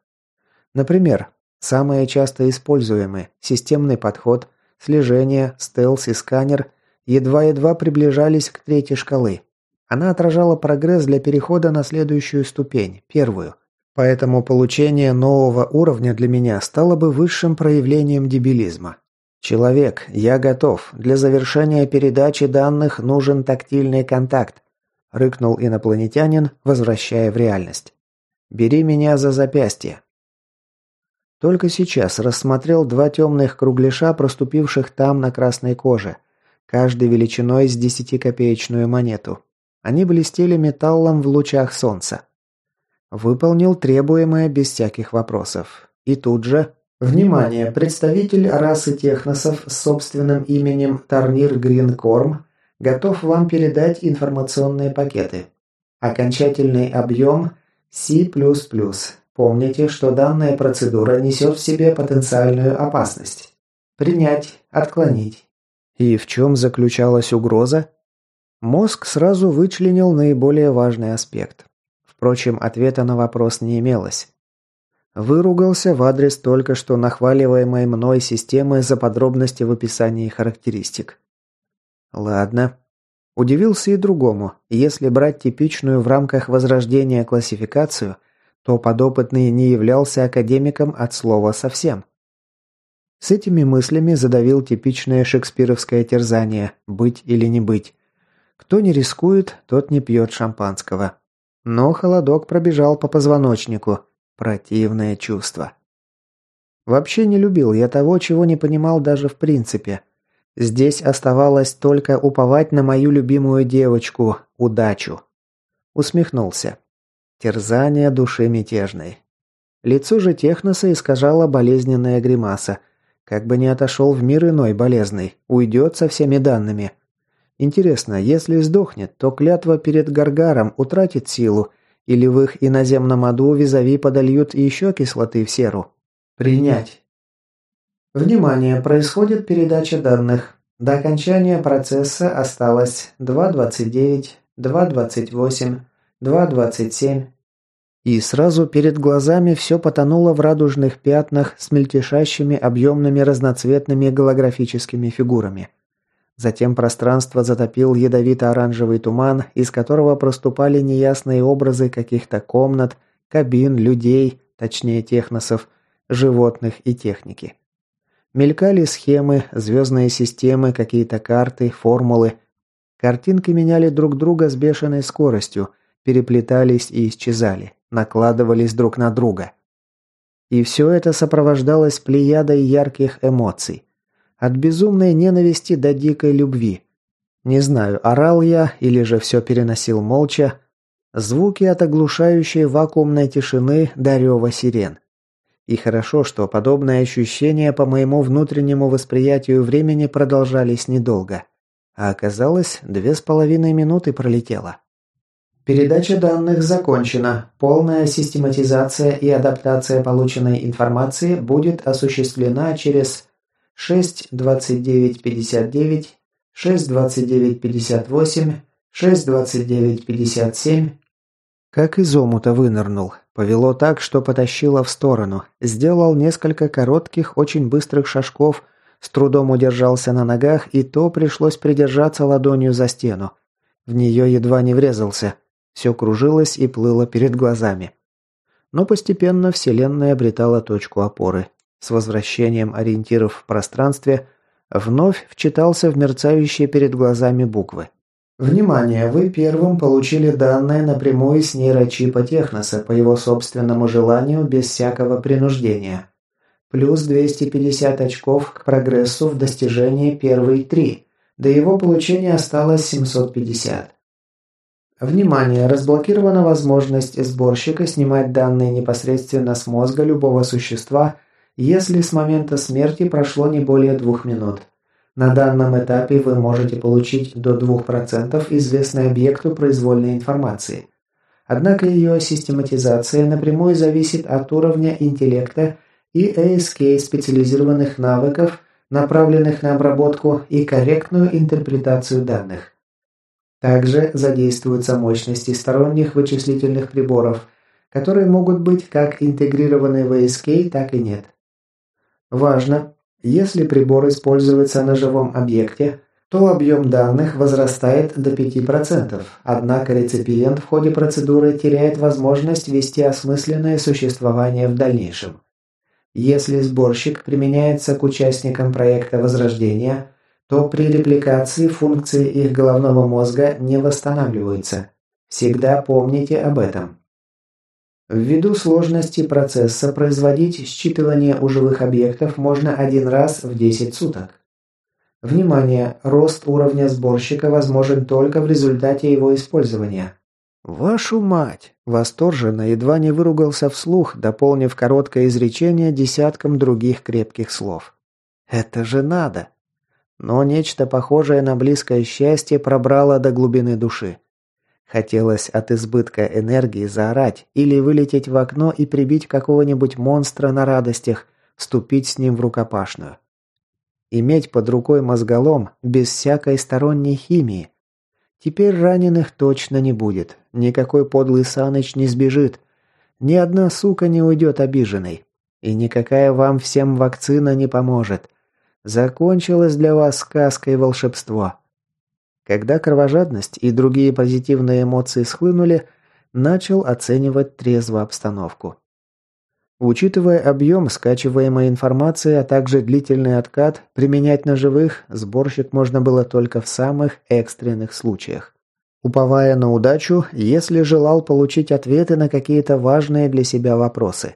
Например, самые часто используемые – системный подход, слежение, стелс и сканер – едва-едва приближались к трети шкалы. Она отражала прогресс для перехода на следующую ступень, первую. Поэтому получение нового уровня для меня стало бы высшим проявлением дебилизма. «Человек, я готов. Для завершения передачи данных нужен тактильный контакт рыкнул инопланетянин, возвращая в реальность. «Бери меня за запястье». Только сейчас рассмотрел два темных кругляша, проступивших там на красной коже, каждый величиной с десятикопеечную монету. Они блестели металлом в лучах солнца. Выполнил требуемое без всяких вопросов. И тут же... Внимание! Представитель расы техносов с собственным именем Тарнир Гринкорм Готов вам передать информационные пакеты. Окончательный объем C++. Помните, что данная процедура несет в себе потенциальную опасность. Принять, отклонить. И в чем заключалась угроза? Мозг сразу вычленил наиболее важный аспект. Впрочем, ответа на вопрос не имелось. Выругался в адрес только что нахваливаемой мной системы за подробности в описании характеристик. Ладно. Удивился и другому. Если брать типичную в рамках возрождения классификацию, то подопытный не являлся академиком от слова совсем. С этими мыслями задавил типичное шекспировское терзание «быть или не быть». Кто не рискует, тот не пьет шампанского. Но холодок пробежал по позвоночнику. Противное чувство. Вообще не любил я того, чего не понимал даже в принципе – Здесь оставалось только уповать на мою любимую девочку, удачу. Усмехнулся. Терзание души мятежной. Лицо же Техноса искажала болезненная гримаса. Как бы не отошел в мир иной болезный, уйдет со всеми данными. Интересно, если сдохнет, то клятва перед Гаргаром утратит силу, или в их иноземном аду визави подольют еще кислоты в серу? Принять. Внимание, происходит передача данных. До окончания процесса осталось 2.29, 2.28, 2.27. И сразу перед глазами все потонуло в радужных пятнах с мельтешащими объемными разноцветными голографическими фигурами. Затем пространство затопил ядовито-оранжевый туман, из которого проступали неясные образы каких-то комнат, кабин, людей, точнее техносов, животных и техники. Мелькали схемы, звездные системы, какие-то карты, формулы. Картинки меняли друг друга с бешеной скоростью, переплетались и исчезали, накладывались друг на друга. И все это сопровождалось плеядой ярких эмоций. От безумной ненависти до дикой любви. Не знаю, орал я или же все переносил молча. Звуки от оглушающей вакуумной тишины до сирен. И хорошо, что подобные ощущения по моему внутреннему восприятию времени продолжались недолго. А оказалось, две с половиной минуты пролетело. Передача данных закончена. Полная систематизация и адаптация полученной информации будет осуществлена через 6.29.59, 6.29.58, 6.29.57, Как из омута вынырнул. Повело так, что потащило в сторону. Сделал несколько коротких, очень быстрых шажков, с трудом удержался на ногах, и то пришлось придержаться ладонью за стену. В нее едва не врезался. Все кружилось и плыло перед глазами. Но постепенно Вселенная обретала точку опоры. С возвращением ориентиров в пространстве вновь вчитался в мерцающие перед глазами буквы. Внимание! Вы первым получили данные напрямую с нейрочипа Техноса по его собственному желанию без всякого принуждения. Плюс 250 очков к прогрессу в достижении первой 3. До его получения осталось 750. Внимание! Разблокирована возможность сборщика снимать данные непосредственно с мозга любого существа, если с момента смерти прошло не более двух минут. На данном этапе вы можете получить до 2% известной объекту произвольной информации. Однако ее систематизация напрямую зависит от уровня интеллекта и ASK специализированных навыков, направленных на обработку и корректную интерпретацию данных. Также задействуются мощности сторонних вычислительных приборов, которые могут быть как интегрированы в ASK, так и нет. Важно, если прибор используется на живом объекте, то объем данных возрастает до 5%, однако реципиент в ходе процедуры теряет возможность вести осмысленное существование в дальнейшем. Если сборщик применяется к участникам проекта Возрождения, то при репликации функции их головного мозга не восстанавливаются. Всегда помните об этом. Ввиду сложности процесса производить считывание у живых объектов можно один раз в 10 суток. Внимание! Рост уровня сборщика возможен только в результате его использования. «Вашу мать!» – восторженно едва не выругался вслух, дополнив короткое изречение десятком других крепких слов. «Это же надо!» Но нечто похожее на близкое счастье пробрало до глубины души. Хотелось от избытка энергии заорать или вылететь в окно и прибить какого-нибудь монстра на радостях, вступить с ним в рукопашную. Иметь под рукой мозголом без всякой сторонней химии. Теперь раненых точно не будет. Никакой подлый Саныч не сбежит. Ни одна сука не уйдет обиженной. И никакая вам всем вакцина не поможет. Закончилась для вас сказка и волшебство. Когда кровожадность и другие позитивные эмоции схлынули, начал оценивать трезво обстановку. Учитывая объем скачиваемой информации, а также длительный откат, применять на живых сборщик можно было только в самых экстренных случаях. Уповая на удачу, если желал получить ответы на какие-то важные для себя вопросы.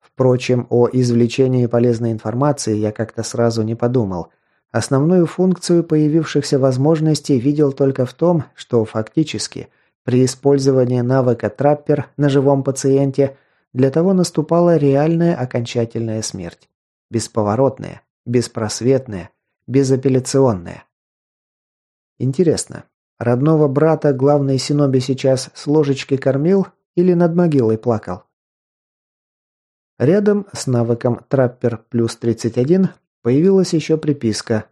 Впрочем, о извлечении полезной информации я как-то сразу не подумал, Основную функцию появившихся возможностей видел только в том, что фактически при использовании навыка траппер на живом пациенте для того наступала реальная окончательная смерть. Бесповоротная, беспросветная, безапелляционная. Интересно, родного брата главный Синоби сейчас с ложечки кормил или над могилой плакал? Рядом с навыком траппер плюс 31 Появилась еще приписка.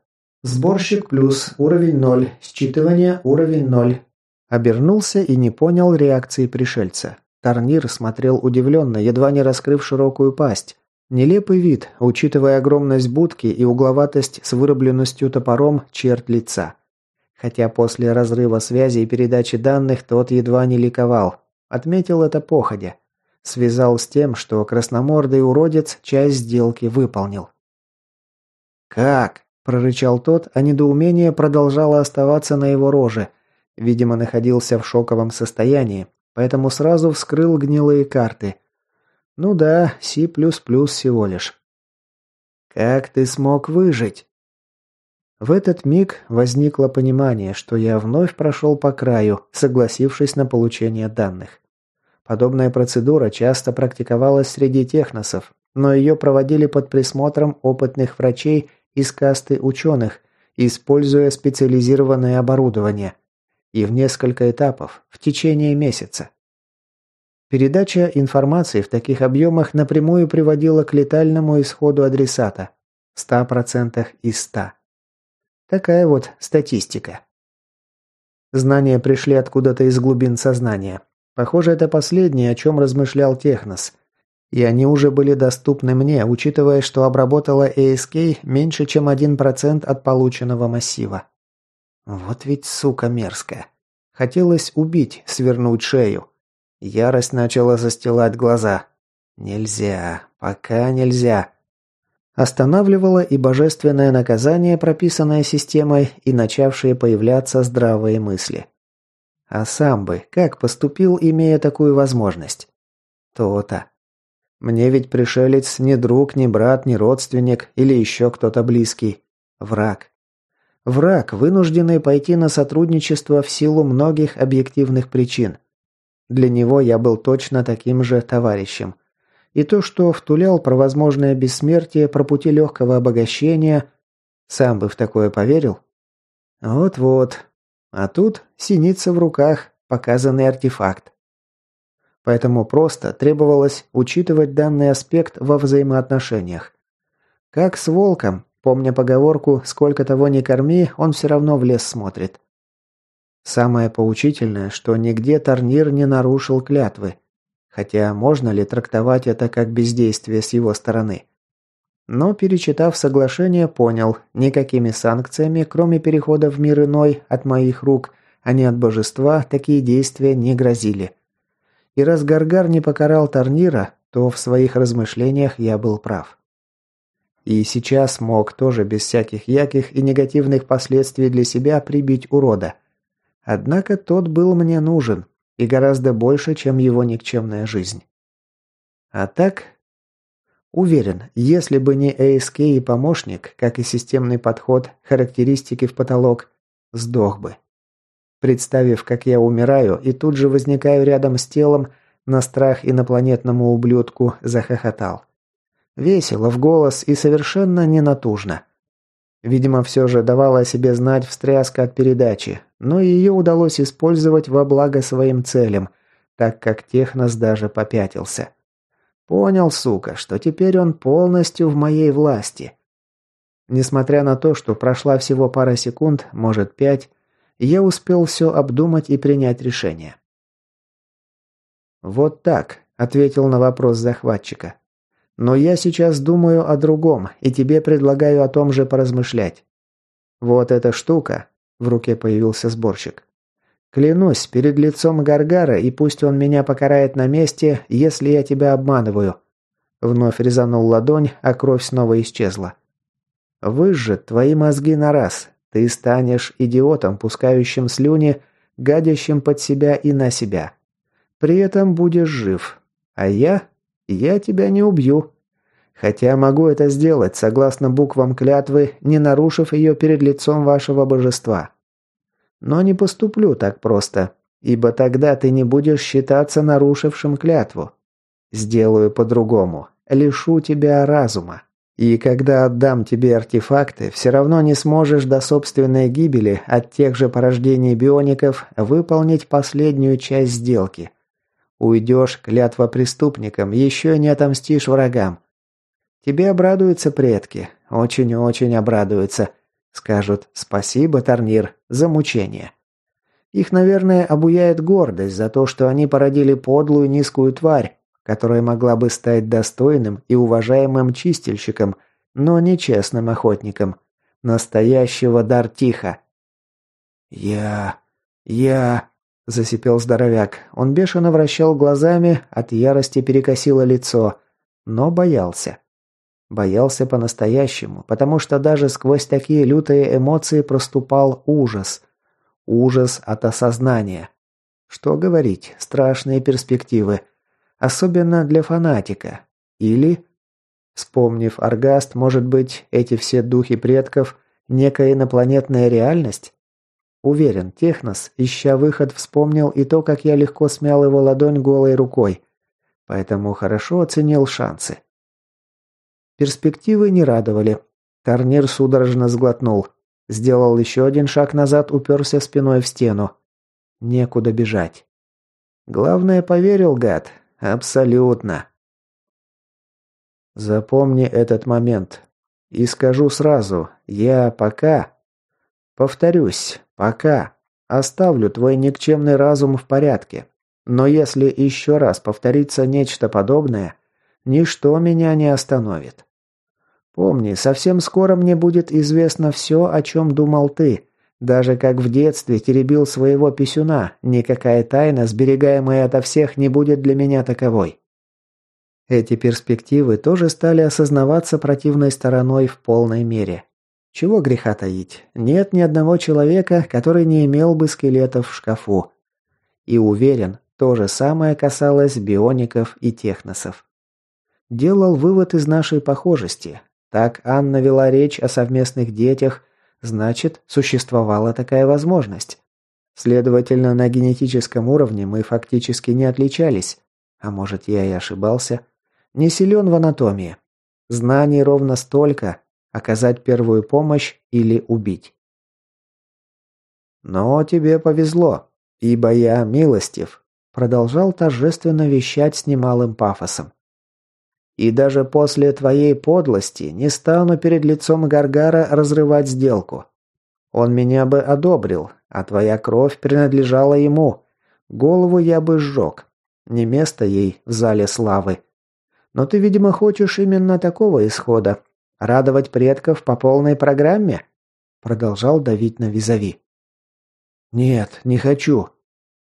«Сборщик плюс, уровень 0, считывание, уровень 0». Обернулся и не понял реакции пришельца. Тарнир смотрел удивленно, едва не раскрыв широкую пасть. Нелепый вид, учитывая огромность будки и угловатость с вырубленностью топором черт лица. Хотя после разрыва связи и передачи данных тот едва не ликовал. Отметил это походя. Связал с тем, что красномордый уродец часть сделки выполнил. «Как?» – прорычал тот, а недоумение продолжало оставаться на его роже. Видимо, находился в шоковом состоянии, поэтому сразу вскрыл гнилые карты. Ну да, C++ всего лишь. «Как ты смог выжить?» В этот миг возникло понимание, что я вновь прошел по краю, согласившись на получение данных. Подобная процедура часто практиковалась среди техносов, но ее проводили под присмотром опытных врачей из касты ученых, используя специализированное оборудование. И в несколько этапов, в течение месяца. Передача информации в таких объемах напрямую приводила к летальному исходу адресата. 100% из 100. Такая вот статистика. Знания пришли откуда-то из глубин сознания. Похоже, это последнее, о чем размышлял Технос. И они уже были доступны мне, учитывая, что обработала ASK меньше, чем 1% от полученного массива. Вот ведь сука мерзкая. Хотелось убить, свернуть шею. Ярость начала застилать глаза. Нельзя, пока нельзя. Останавливало и божественное наказание, прописанное системой, и начавшие появляться здравые мысли. А сам бы как поступил, имея такую возможность? То-то. Мне ведь пришелец не друг, не брат, не родственник или еще кто-то близкий. Враг. Враг, вынужденный пойти на сотрудничество в силу многих объективных причин. Для него я был точно таким же товарищем – и то, что втулял про возможное бессмертие, про пути легкого обогащения, сам бы в такое поверил? Вот-вот. А тут синица в руках, показанный артефакт. Поэтому просто требовалось учитывать данный аспект во взаимоотношениях. Как с волком, помня поговорку «сколько того не корми, он все равно в лес смотрит». Самое поучительное, что нигде Тарнир не нарушил клятвы – Хотя можно ли трактовать это как бездействие с его стороны? Но, перечитав соглашение, понял, никакими санкциями, кроме перехода в мир иной от моих рук, а не от божества, такие действия не грозили. И раз Гаргар не покарал Тарнира, то в своих размышлениях я был прав. И сейчас мог тоже без всяких яких и негативных последствий для себя прибить урода. Однако тот был мне нужен, и гораздо больше, чем его никчемная жизнь. А так... Уверен, если бы не АСК и помощник, как и системный подход, характеристики в потолок, сдох бы. Представив, как я умираю, и тут же возникаю рядом с телом, на страх инопланетному ублюдку захохотал. Весело, в голос и совершенно ненатужно. Видимо, все же давала о себе знать встряска от передачи, но ее удалось использовать во благо своим целям, так как Технос даже попятился. Понял, сука, что теперь он полностью в моей власти. Несмотря на то, что прошла всего пара секунд, может пять, я успел все обдумать и принять решение. «Вот так», — ответил на вопрос захватчика. Но я сейчас думаю о другом, и тебе предлагаю о том же поразмышлять. Вот эта штука, в руке появился сборщик. Клянусь перед лицом Гаргара, и пусть он меня покарает на месте, если я тебя обманываю. Вновь резанул ладонь, а кровь снова исчезла. Выжжет твои мозги на раз. Ты станешь идиотом, пускающим слюни, гадящим под себя и на себя. При этом будешь жив. А я я тебя не убью. Хотя могу это сделать, согласно буквам клятвы, не нарушив ее перед лицом вашего божества. Но не поступлю так просто, ибо тогда ты не будешь считаться нарушившим клятву. Сделаю по-другому. Лишу тебя разума. И когда отдам тебе артефакты, все равно не сможешь до собственной гибели от тех же порождений биоников выполнить последнюю часть сделки. Уйдешь, клятва преступникам, еще не отомстишь врагам. Тебе обрадуются предки, очень-очень обрадуются. Скажут «Спасибо, Тарнир, за мучение». Их, наверное, обуяет гордость за то, что они породили подлую низкую тварь, которая могла бы стать достойным и уважаемым чистильщиком, но нечестным охотником. Настоящего Дартиха. «Я... я...» – засипел здоровяк. Он бешено вращал глазами, от ярости перекосило лицо, но боялся. Боялся по-настоящему, потому что даже сквозь такие лютые эмоции проступал ужас. Ужас от осознания. Что говорить, страшные перспективы. Особенно для фанатика. Или... Вспомнив Аргаст, может быть, эти все духи предков – некая инопланетная реальность? Уверен, Технос, ища выход, вспомнил и то, как я легко смял его ладонь голой рукой. Поэтому хорошо оценил шансы. Перспективы не радовали. Тарнир судорожно сглотнул. Сделал еще один шаг назад, уперся спиной в стену. Некуда бежать. Главное, поверил, гад. Абсолютно. Запомни этот момент. И скажу сразу, я пока... Повторюсь, Пока. Оставлю твой никчемный разум в порядке. Но если еще раз повторится нечто подобное, ничто меня не остановит. Помни, совсем скоро мне будет известно все, о чем думал ты. Даже как в детстве теребил своего писюна, никакая тайна, сберегаемая ото всех, не будет для меня таковой. Эти перспективы тоже стали осознаваться противной стороной в полной мере. Чего греха таить, нет ни одного человека, который не имел бы скелетов в шкафу. И уверен, то же самое касалось биоников и техносов. Делал вывод из нашей похожести. Так Анна вела речь о совместных детях, значит, существовала такая возможность. Следовательно, на генетическом уровне мы фактически не отличались. А может, я и ошибался? Не силен в анатомии. Знаний ровно столько, оказать первую помощь или убить. Но тебе повезло, ибо я милостив, продолжал торжественно вещать с немалым пафосом. «И даже после твоей подлости не стану перед лицом Гаргара разрывать сделку. Он меня бы одобрил, а твоя кровь принадлежала ему. Голову я бы сжег. Не место ей в зале славы. Но ты, видимо, хочешь именно такого исхода. Радовать предков по полной программе?» Продолжал давить на визави. «Нет, не хочу»,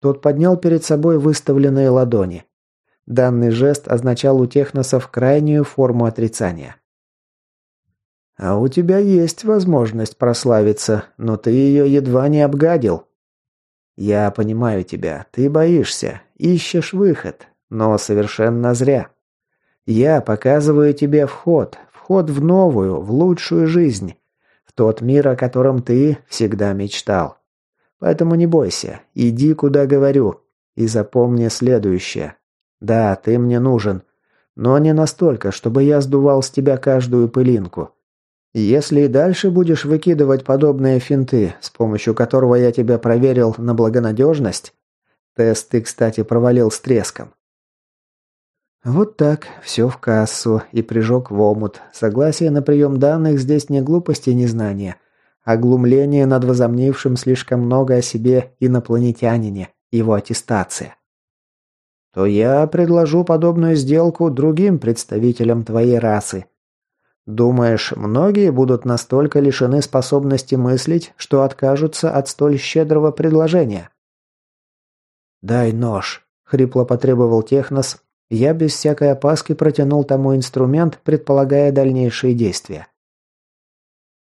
тот поднял перед собой выставленные ладони. Данный жест означал у техносов крайнюю форму отрицания. «А у тебя есть возможность прославиться, но ты ее едва не обгадил». «Я понимаю тебя, ты боишься, ищешь выход, но совершенно зря. Я показываю тебе вход, вход в новую, в лучшую жизнь, в тот мир, о котором ты всегда мечтал. Поэтому не бойся, иди куда говорю. И запомни следующее. Да, ты мне нужен, но не настолько, чтобы я сдувал с тебя каждую пылинку. Если и дальше будешь выкидывать подобные финты, с помощью которого я тебя проверил на благонадежность, тест ты, кстати, провалил с треском. Вот так, все в кассу и прижег в омут. Согласие на прием данных здесь не глупости, не знания – Оглумление над возомнившим слишком много о себе инопланетянине, его аттестация. То я предложу подобную сделку другим представителям твоей расы. Думаешь, многие будут настолько лишены способности мыслить, что откажутся от столь щедрого предложения? «Дай нож», — хрипло потребовал Технос. Я без всякой опаски протянул тому инструмент, предполагая дальнейшие действия.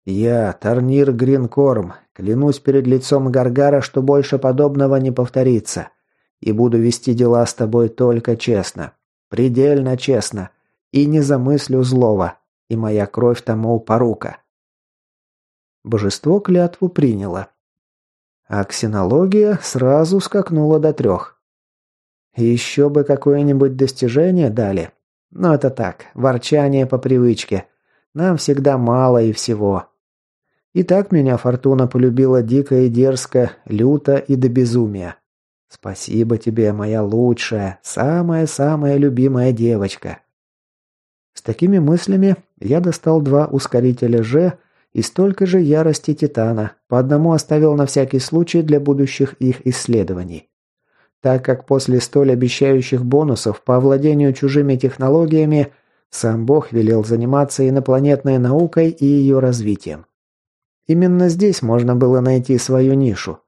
«Я, Тарнир Гринкорм, клянусь перед лицом Гаргара, что больше подобного не повторится, и буду вести дела с тобой только честно, предельно честно, и не замыслю злого, и моя кровь тому порука». Божество клятву приняло. А ксенология сразу скакнула до трех. Еще бы какое-нибудь достижение дали. Но это так, ворчание по привычке. Нам всегда мало и всего. И так меня Фортуна полюбила дико и дерзко, люто и до безумия. Спасибо тебе, моя лучшая, самая-самая любимая девочка. С такими мыслями я достал два ускорителя Ж и столько же ярости Титана, по одному оставил на всякий случай для будущих их исследований. Так как после столь обещающих бонусов по овладению чужими технологиями сам Бог велел заниматься инопланетной наукой и ее развитием. Именно здесь можно было найти свою нишу.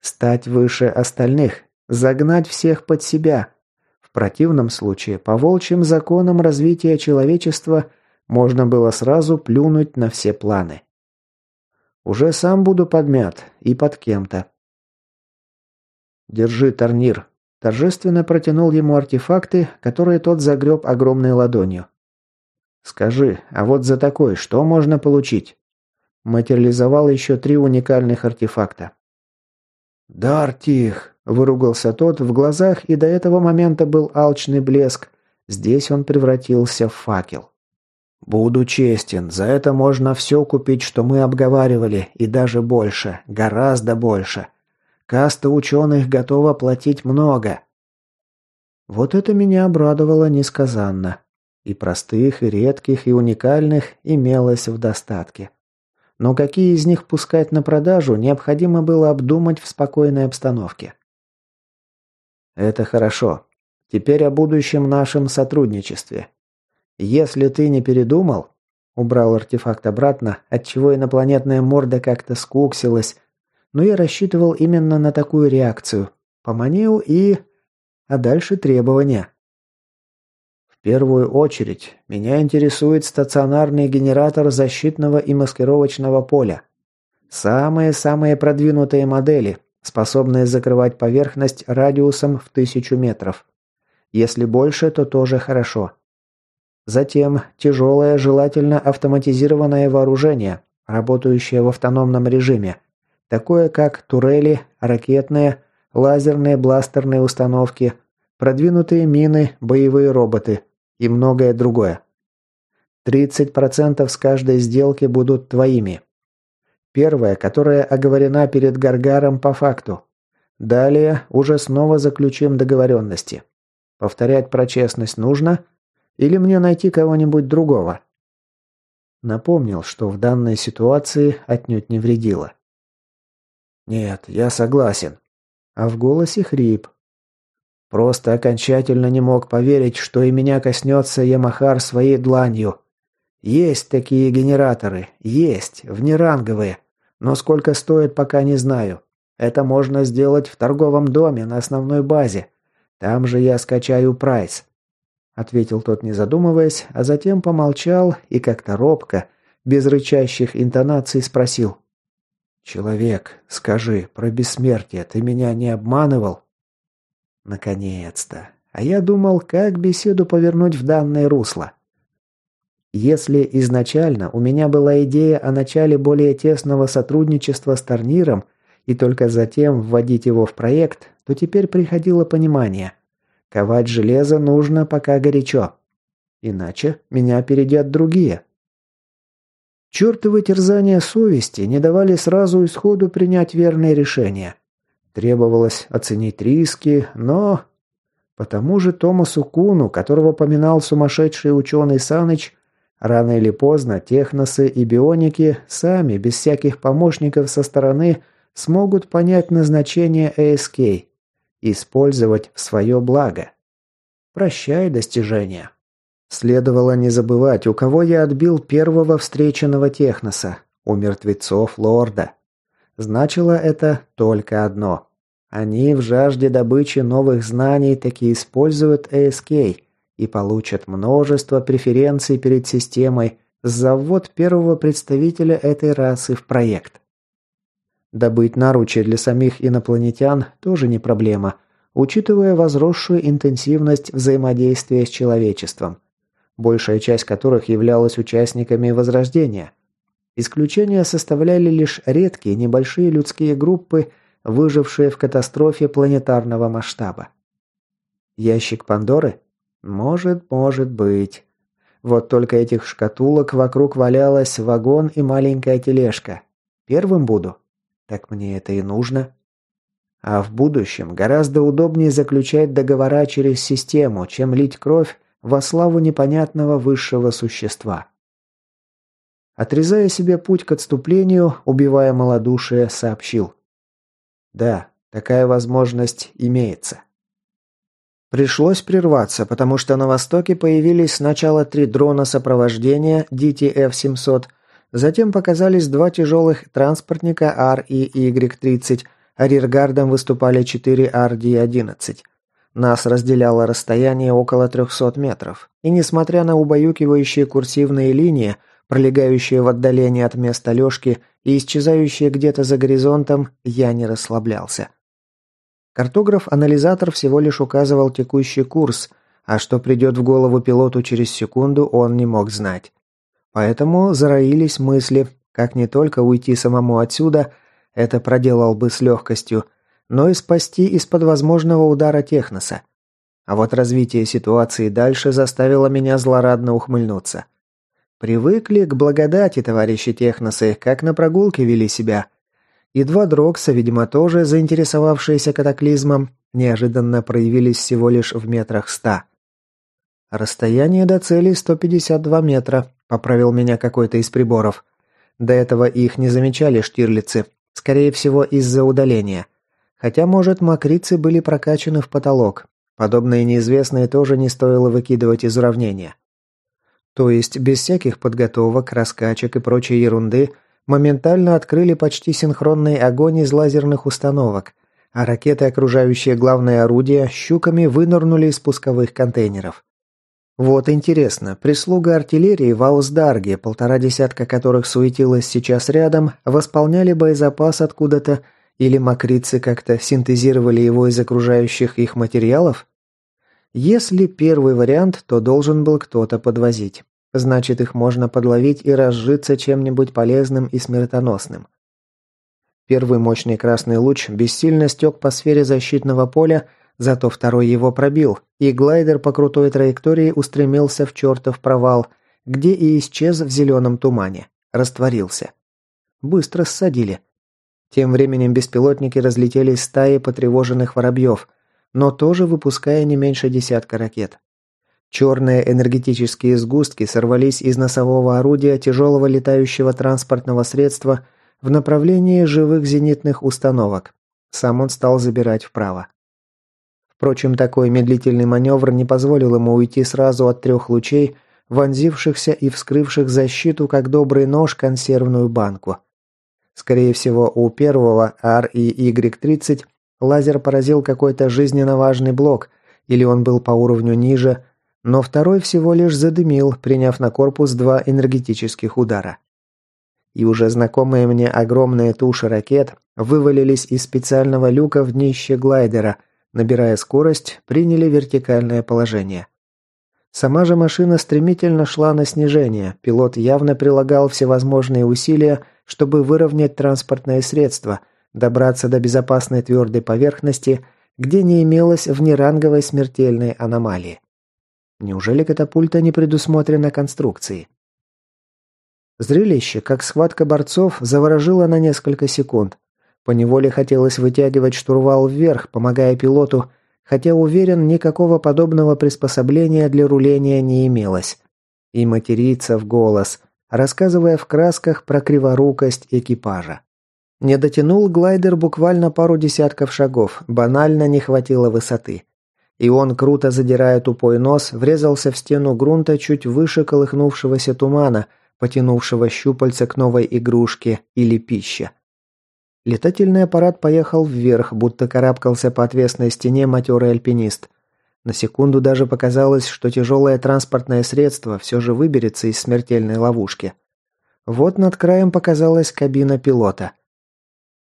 Стать выше остальных, загнать всех под себя. В противном случае, по волчьим законам развития человечества, можно было сразу плюнуть на все планы. Уже сам буду подмят и под кем-то. «Держи, Торнир», Торжественно протянул ему артефакты, которые тот загреб огромной ладонью. «Скажи, а вот за такой что можно получить?» материализовал еще три уникальных артефакта. «Дартих!» – выругался тот, в глазах и до этого момента был алчный блеск. Здесь он превратился в факел. «Буду честен, за это можно все купить, что мы обговаривали, и даже больше, гораздо больше. Каста ученых готова платить много». Вот это меня обрадовало несказанно. И простых, и редких, и уникальных имелось в достатке. Но какие из них пускать на продажу, необходимо было обдумать в спокойной обстановке. Это хорошо. Теперь о будущем нашем сотрудничестве. Если ты не передумал, убрал артефакт обратно, отчего инопланетная морда как-то скуксилась, но я рассчитывал именно на такую реакцию. Поманил и... А дальше требования. В первую очередь, меня интересует стационарный генератор защитного и маскировочного поля. Самые-самые продвинутые модели, способные закрывать поверхность радиусом в тысячу метров. Если больше, то тоже хорошо. Затем тяжелое, желательно автоматизированное вооружение, работающее в автономном режиме, такое как турели, ракетные, лазерные бластерные установки, продвинутые мины, боевые роботы и многое другое. 30% с каждой сделки будут твоими. Первая, которая оговорена перед Гаргаром по факту. Далее уже снова заключим договоренности. Повторять про честность нужно? Или мне найти кого-нибудь другого? Напомнил, что в данной ситуации отнюдь не вредило. «Нет, я согласен». А в голосе хрип. Просто окончательно не мог поверить, что и меня коснется Ямахар своей дланью. Есть такие генераторы, есть, внеранговые. Но сколько стоит, пока не знаю. Это можно сделать в торговом доме на основной базе. Там же я скачаю прайс. Ответил тот, не задумываясь, а затем помолчал и как-то робко, без рычащих интонаций спросил. «Человек, скажи, про бессмертие ты меня не обманывал?» Наконец-то. А я думал, как беседу повернуть в данное русло. Если изначально у меня была идея о начале более тесного сотрудничества с Торниром и только затем вводить его в проект, то теперь приходило понимание. Ковать железо нужно пока горячо. Иначе меня опередят другие. Чертовы терзания совести не давали сразу исходу принять верное решение. Требовалось оценить риски, но... По тому же Томасу Куну, которого поминал сумасшедший ученый Саныч, рано или поздно техносы и бионики сами, без всяких помощников со стороны, смогут понять назначение ASK, использовать в свое благо. Прощай достижения. Следовало не забывать, у кого я отбил первого встреченного техноса, у мертвецов лорда. Значило это только одно. Они в жажде добычи новых знаний таки используют ASK и получат множество преференций перед системой за ввод первого представителя этой расы в проект. Добыть наручи для самих инопланетян тоже не проблема, учитывая возросшую интенсивность взаимодействия с человечеством, большая часть которых являлась участниками Возрождения. Исключения составляли лишь редкие небольшие людские группы – выжившие в катастрофе планетарного масштаба. Ящик Пандоры? Может, может быть. Вот только этих шкатулок вокруг валялась вагон и маленькая тележка. Первым буду? Так мне это и нужно. А в будущем гораздо удобнее заключать договора через систему, чем лить кровь во славу непонятного высшего существа. Отрезая себе путь к отступлению, убивая малодушие, сообщил. Да, такая возможность имеется. Пришлось прерваться, потому что на востоке появились сначала три дрона сопровождения DTF-700, затем показались два тяжелых транспортника R и Y-30, а риргардом выступали четыре RD-11. Нас разделяло расстояние около 300 метров, и несмотря на убаюкивающие курсивные линии, пролегающие в отдалении от места лёжки и исчезающие где-то за горизонтом, я не расслаблялся. Картограф-анализатор всего лишь указывал текущий курс, а что придет в голову пилоту через секунду, он не мог знать. Поэтому зароились мысли, как не только уйти самому отсюда, это проделал бы с легкостью, но и спасти из-под возможного удара Техноса. А вот развитие ситуации дальше заставило меня злорадно ухмыльнуться. Привыкли к благодати, товарищи техносы, как на прогулке вели себя. И два Дрокса, видимо, тоже заинтересовавшиеся катаклизмом, неожиданно проявились всего лишь в метрах ста. Расстояние до цели 152 метра, поправил меня какой-то из приборов. До этого их не замечали штирлицы, скорее всего, из-за удаления. Хотя, может, макрицы были прокачаны в потолок. Подобные неизвестные тоже не стоило выкидывать из уравнения. То есть, без всяких подготовок, раскачек и прочей ерунды, моментально открыли почти синхронный огонь из лазерных установок, а ракеты, окружающие главное орудие, щуками вынырнули из пусковых контейнеров. Вот интересно, прислуга артиллерии в Аусдарге, полтора десятка которых суетилась сейчас рядом, восполняли боезапас откуда-то, или макрицы как-то синтезировали его из окружающих их материалов? Если первый вариант, то должен был кто-то подвозить. Значит, их можно подловить и разжиться чем-нибудь полезным и смертоносным. Первый мощный красный луч бессильно стек по сфере защитного поля, Зато второй его пробил, и глайдер по крутой траектории устремился в чертов провал, где и исчез в зеленом тумане. Растворился. Быстро ссадили. Тем временем беспилотники разлетелись стаи потревоженных воробьев, но тоже выпуская не меньше десятка ракет. Черные энергетические сгустки сорвались из носового орудия тяжелого летающего транспортного средства в направлении живых зенитных установок. Сам он стал забирать вправо. Впрочем, такой медлительный маневр не позволил ему уйти сразу от трех лучей, вонзившихся и вскрывших защиту, как добрый нож, консервную банку. Скорее всего, у первого REY-30 лазер поразил какой-то жизненно важный блок, или он был по уровню ниже, но второй всего лишь задымил, приняв на корпус два энергетических удара. И уже знакомые мне огромные туши ракет вывалились из специального люка в днище глайдера – Набирая скорость, приняли вертикальное положение. Сама же машина стремительно шла на снижение, пилот явно прилагал всевозможные усилия, чтобы выровнять транспортное средство, добраться до безопасной твердой поверхности, где не имелось внеранговой смертельной аномалии. Неужели катапульта не предусмотрена конструкцией? Зрелище, как схватка борцов, заворожило на несколько секунд. Поневоле хотелось вытягивать штурвал вверх, помогая пилоту, хотя уверен, никакого подобного приспособления для руления не имелось. И материться в голос, рассказывая в красках про криворукость экипажа. Не дотянул глайдер буквально пару десятков шагов, банально не хватило высоты. И он, круто задирая тупой нос, врезался в стену грунта чуть выше колыхнувшегося тумана, потянувшего щупальца к новой игрушке или пище. Летательный аппарат поехал вверх, будто карабкался по отвесной стене матерый альпинист. На секунду даже показалось, что тяжелое транспортное средство все же выберется из смертельной ловушки. Вот над краем показалась кабина пилота.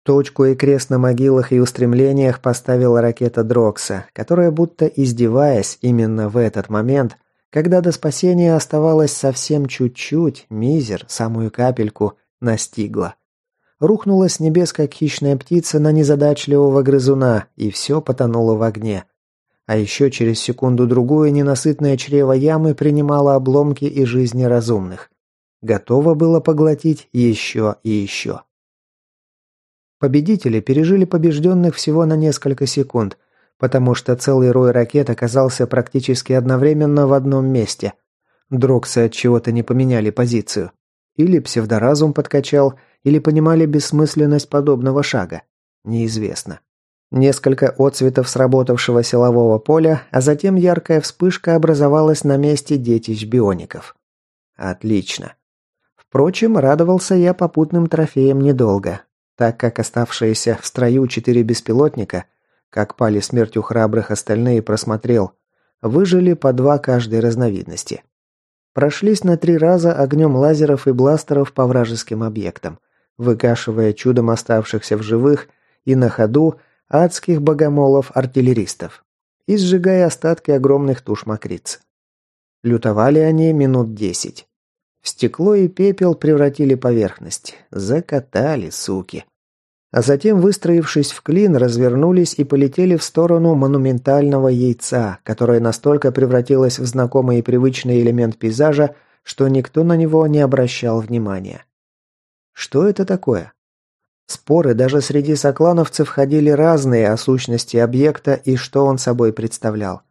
Точку и крест на могилах и устремлениях поставила ракета Дрокса, которая, будто издеваясь именно в этот момент, когда до спасения оставалось совсем чуть-чуть, мизер, самую капельку, настигла рухнула с небес, как хищная птица, на незадачливого грызуна, и все потонуло в огне. А еще через секунду-другую ненасытное чрево ямы принимало обломки и жизни разумных. Готово было поглотить еще и еще. Победители пережили побежденных всего на несколько секунд, потому что целый рой ракет оказался практически одновременно в одном месте. Дроксы от чего-то не поменяли позицию. Или псевдоразум подкачал, или понимали бессмысленность подобного шага? Неизвестно. Несколько отцветов сработавшего силового поля, а затем яркая вспышка образовалась на месте детищ биоников. Отлично. Впрочем, радовался я попутным трофеям недолго, так как оставшиеся в строю четыре беспилотника, как пали смертью храбрых остальные просмотрел, выжили по два каждой разновидности. Прошлись на три раза огнем лазеров и бластеров по вражеским объектам выкашивая чудом оставшихся в живых и на ходу адских богомолов-артиллеристов и сжигая остатки огромных туш мокриц. Лютовали они минут десять. Стекло и пепел превратили поверхность. Закатали, суки. А затем, выстроившись в клин, развернулись и полетели в сторону монументального яйца, которое настолько превратилось в знакомый и привычный элемент пейзажа, что никто на него не обращал внимания. Что это такое? Споры даже среди соклановцев ходили разные о сущности объекта и что он собой представлял.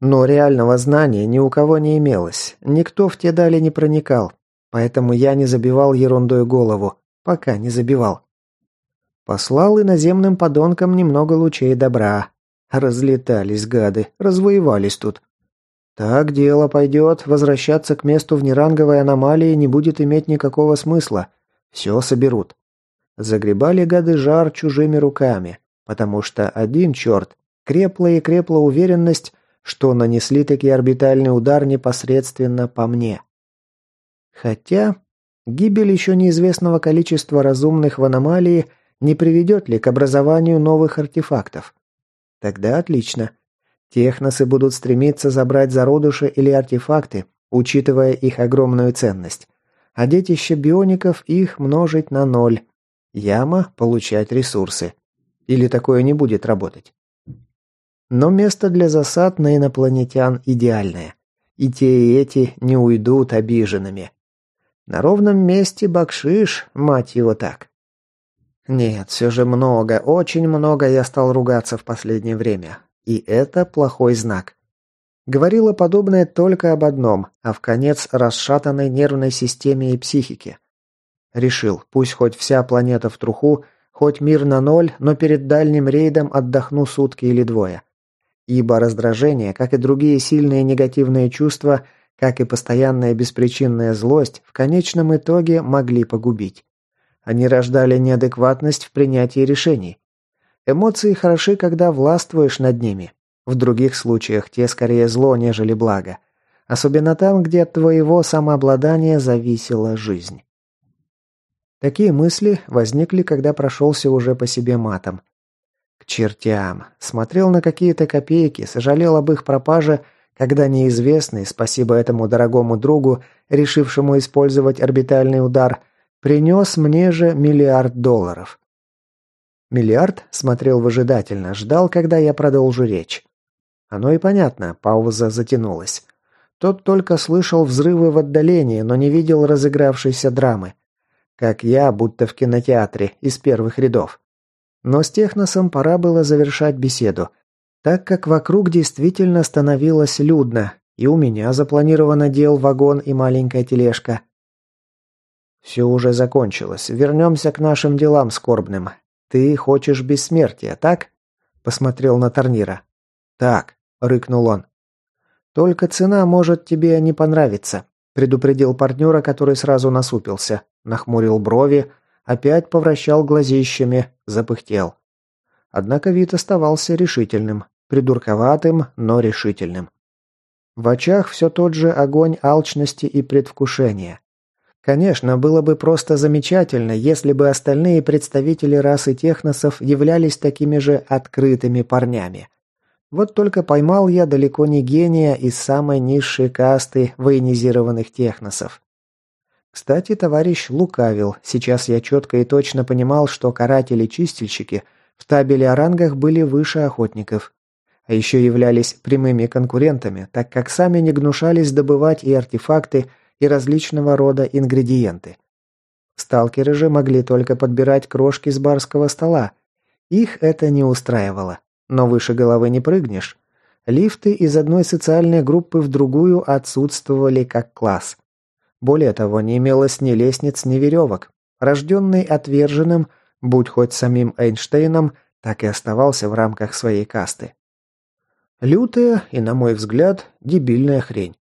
Но реального знания ни у кого не имелось, никто в те дали не проникал, поэтому я не забивал ерундой голову, пока не забивал. Послал иноземным подонкам немного лучей добра. Разлетались гады, развоевались тут. Так дело пойдет, возвращаться к месту внеранговой аномалии не будет иметь никакого смысла. Все соберут. Загребали гады жар чужими руками, потому что один черт, крепла и крепла уверенность, что нанесли таки орбитальный удар непосредственно по мне. Хотя гибель еще неизвестного количества разумных в аномалии не приведет ли к образованию новых артефактов. Тогда отлично. Техносы будут стремиться забрать зародыши или артефакты, учитывая их огромную ценность. А детище биоников их множить на ноль. Яма – получать ресурсы. Или такое не будет работать. Но место для засад на инопланетян идеальное. И те, и эти не уйдут обиженными. На ровном месте бакшиш, мать его так. Нет, все же много, очень много я стал ругаться в последнее время. И это плохой знак. Говорила подобное только об одном, а в конец расшатанной нервной системе и психике. Решил, пусть хоть вся планета в труху, хоть мир на ноль, но перед дальним рейдом отдохну сутки или двое. Ибо раздражение, как и другие сильные негативные чувства, как и постоянная беспричинная злость, в конечном итоге могли погубить. Они рождали неадекватность в принятии решений. Эмоции хороши, когда властвуешь над ними. В других случаях те скорее зло, нежели благо. Особенно там, где от твоего самообладания зависела жизнь. Такие мысли возникли, когда прошелся уже по себе матом. К чертям. Смотрел на какие-то копейки, сожалел об их пропаже, когда неизвестный, спасибо этому дорогому другу, решившему использовать орбитальный удар – Принес мне же миллиард долларов. Миллиард смотрел выжидательно, ждал, когда я продолжу речь. Оно и понятно, пауза затянулась. Тот только слышал взрывы в отдалении, но не видел разыгравшейся драмы. Как я, будто в кинотеатре, из первых рядов. Но с Техносом пора было завершать беседу, так как вокруг действительно становилось людно, и у меня запланировано дел вагон и маленькая тележка, «Все уже закончилось. Вернемся к нашим делам скорбным. Ты хочешь бессмертия, так?» Посмотрел на Торнира. «Так», — рыкнул он. «Только цена может тебе не понравиться», — предупредил партнера, который сразу насупился. Нахмурил брови, опять повращал глазищами, запыхтел. Однако вид оставался решительным, придурковатым, но решительным. В очах все тот же огонь алчности и предвкушения. Конечно, было бы просто замечательно, если бы остальные представители расы техносов являлись такими же открытыми парнями. Вот только поймал я далеко не гения из самой низшей касты военизированных техносов. Кстати, товарищ лукавил. Сейчас я четко и точно понимал, что каратели-чистильщики в табеле о рангах были выше охотников. А еще являлись прямыми конкурентами, так как сами не гнушались добывать и артефакты, и различного рода ингредиенты. Сталкеры же могли только подбирать крошки с барского стола. Их это не устраивало. Но выше головы не прыгнешь. Лифты из одной социальной группы в другую отсутствовали как класс. Более того, не имелось ни лестниц, ни веревок. Рожденный отверженным, будь хоть самим Эйнштейном, так и оставался в рамках своей касты. Лютая и, на мой взгляд, дебильная хрень.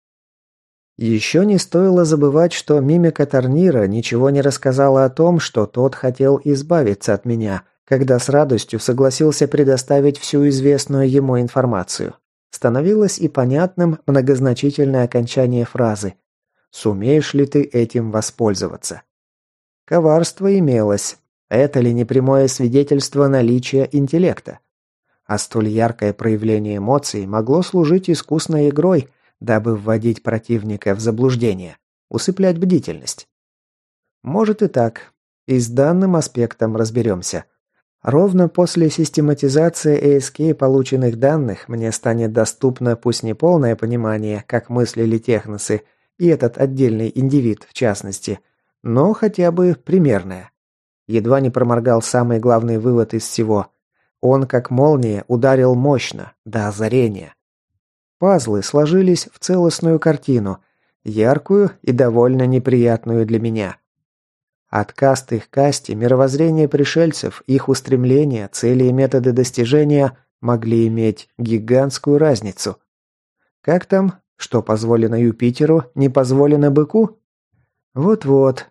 Еще не стоило забывать, что мимика Торнира ничего не рассказала о том, что тот хотел избавиться от меня, когда с радостью согласился предоставить всю известную ему информацию. Становилось и понятным многозначительное окончание фразы «Сумеешь ли ты этим воспользоваться?» Коварство имелось. Это ли не прямое свидетельство наличия интеллекта? А столь яркое проявление эмоций могло служить искусной игрой – дабы вводить противника в заблуждение, усыплять бдительность. Может и так. И с данным аспектом разберемся. Ровно после систематизации ASK полученных данных мне станет доступно пусть не полное понимание, как мыслили техносы, и этот отдельный индивид в частности, но хотя бы примерное. Едва не проморгал самый главный вывод из всего. Он, как молния, ударил мощно, до озарения. Пазлы сложились в целостную картину, яркую и довольно неприятную для меня. От каст их касте мировоззрение пришельцев, их устремления, цели и методы достижения могли иметь гигантскую разницу. Как там? Что позволено Юпитеру, не позволено быку? Вот-вот.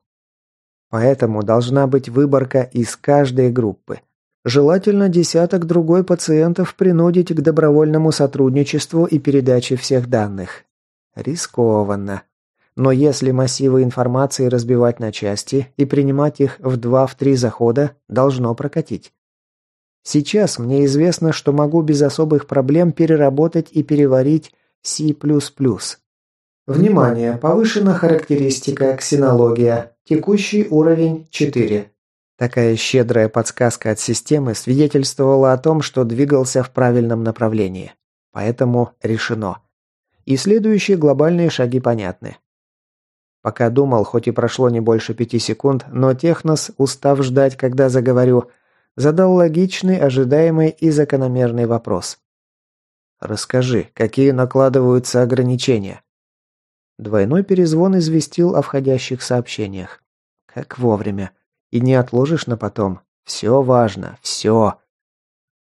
Поэтому должна быть выборка из каждой группы. Желательно десяток другой пациентов принудить к добровольному сотрудничеству и передаче всех данных. Рискованно. Но если массивы информации разбивать на части и принимать их в два-три захода, должно прокатить. Сейчас мне известно, что могу без особых проблем переработать и переварить C++. Внимание! Повышена характеристика ксенология. Текущий уровень 4. Такая щедрая подсказка от системы свидетельствовала о том, что двигался в правильном направлении. Поэтому решено. И следующие глобальные шаги понятны. Пока думал, хоть и прошло не больше пяти секунд, но Технос, устав ждать, когда заговорю, задал логичный, ожидаемый и закономерный вопрос. «Расскажи, какие накладываются ограничения?» Двойной перезвон известил о входящих сообщениях. Как вовремя. И не отложишь на потом. Все важно, все.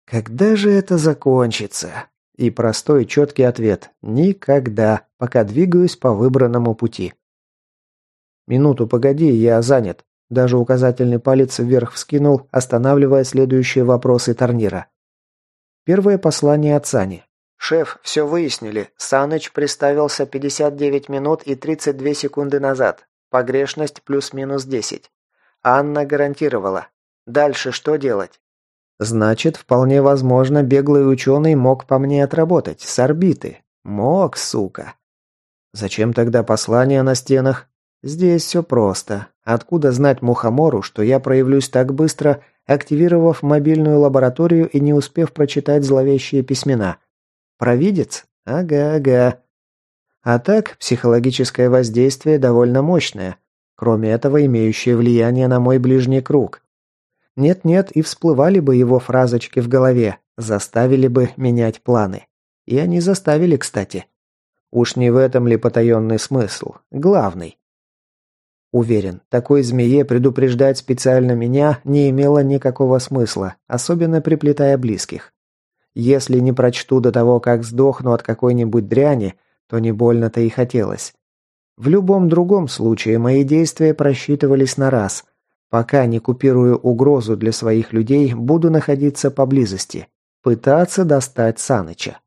Когда же это закончится? И простой четкий ответ – никогда, пока двигаюсь по выбранному пути. «Минуту, погоди, я занят». Даже указательный палец вверх вскинул, останавливая следующие вопросы Торнира. Первое послание от Сани. «Шеф, все выяснили. Саныч приставился 59 минут и 32 секунды назад. Погрешность плюс-минус 10. Анна гарантировала. Дальше что делать?» «Значит, вполне возможно, беглый ученый мог по мне отработать, с орбиты. Мог, сука». «Зачем тогда послание на стенах?» Здесь все просто. Откуда знать Мухомору, что я проявлюсь так быстро, активировав мобильную лабораторию и не успев прочитать зловещие письмена? Провидец? Ага-ага. А так, психологическое воздействие довольно мощное. Кроме этого, имеющее влияние на мой ближний круг. Нет-нет, и всплывали бы его фразочки в голове, заставили бы менять планы. И они заставили, кстати. Уж не в этом ли потаенный смысл? Главный. Уверен, такой змее предупреждать специально меня не имело никакого смысла, особенно приплетая близких. Если не прочту до того, как сдохну от какой-нибудь дряни, то не больно-то и хотелось. В любом другом случае мои действия просчитывались на раз. Пока не купирую угрозу для своих людей, буду находиться поблизости. Пытаться достать Саныча.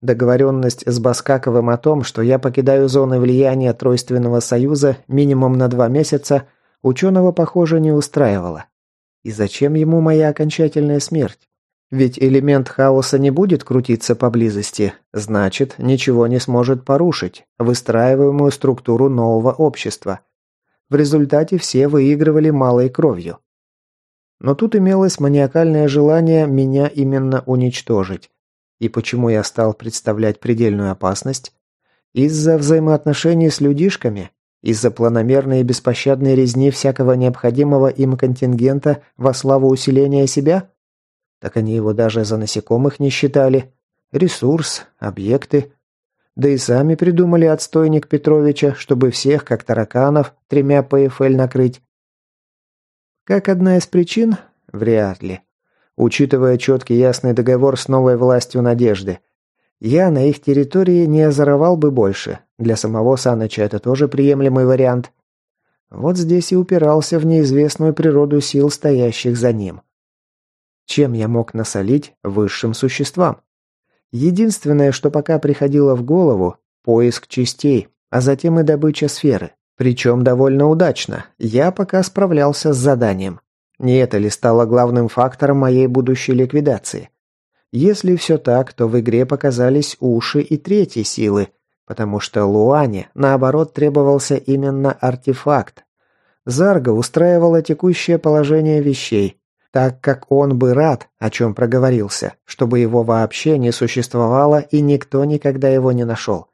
Договоренность с Баскаковым о том, что я покидаю зоны влияния Тройственного Союза минимум на два месяца, ученого, похоже, не устраивала. И зачем ему моя окончательная смерть? Ведь элемент хаоса не будет крутиться поблизости, значит, ничего не сможет порушить выстраиваемую структуру нового общества. В результате все выигрывали малой кровью. Но тут имелось маниакальное желание меня именно уничтожить. И почему я стал представлять предельную опасность? Из-за взаимоотношений с людишками? Из-за планомерной и беспощадной резни всякого необходимого им контингента во славу усиления себя? Так они его даже за насекомых не считали. Ресурс, объекты. Да и сами придумали отстойник Петровича, чтобы всех, как тараканов, тремя ПФЛ накрыть. Как одна из причин? Вряд ли учитывая четкий ясный договор с новой властью Надежды. Я на их территории не озоровал бы больше. Для самого Саныча это тоже приемлемый вариант. Вот здесь и упирался в неизвестную природу сил, стоящих за ним. Чем я мог насолить высшим существам? Единственное, что пока приходило в голову – поиск частей, а затем и добыча сферы. Причем довольно удачно. Я пока справлялся с заданием. Не это ли стало главным фактором моей будущей ликвидации? Если все так, то в игре показались уши и третьей силы, потому что Луане, наоборот, требовался именно артефакт. Зарга устраивала текущее положение вещей, так как он бы рад, о чем проговорился, чтобы его вообще не существовало и никто никогда его не нашел.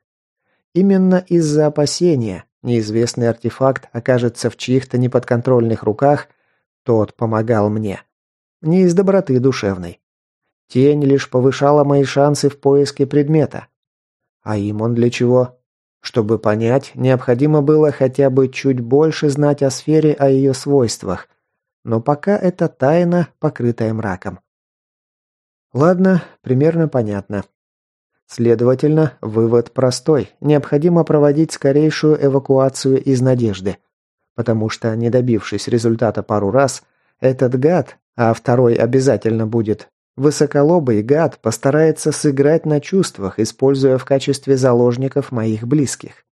Именно из-за опасения неизвестный артефакт окажется в чьих-то неподконтрольных руках тот помогал мне. Не из доброты душевной. Тень лишь повышала мои шансы в поиске предмета. А им он для чего? Чтобы понять, необходимо было хотя бы чуть больше знать о сфере, о ее свойствах. Но пока это тайна, покрытая мраком. Ладно, примерно понятно. Следовательно, вывод простой. Необходимо проводить скорейшую эвакуацию из надежды. Потому что, не добившись результата пару раз, этот гад, а второй обязательно будет, высоколобый гад постарается сыграть на чувствах, используя в качестве заложников моих близких.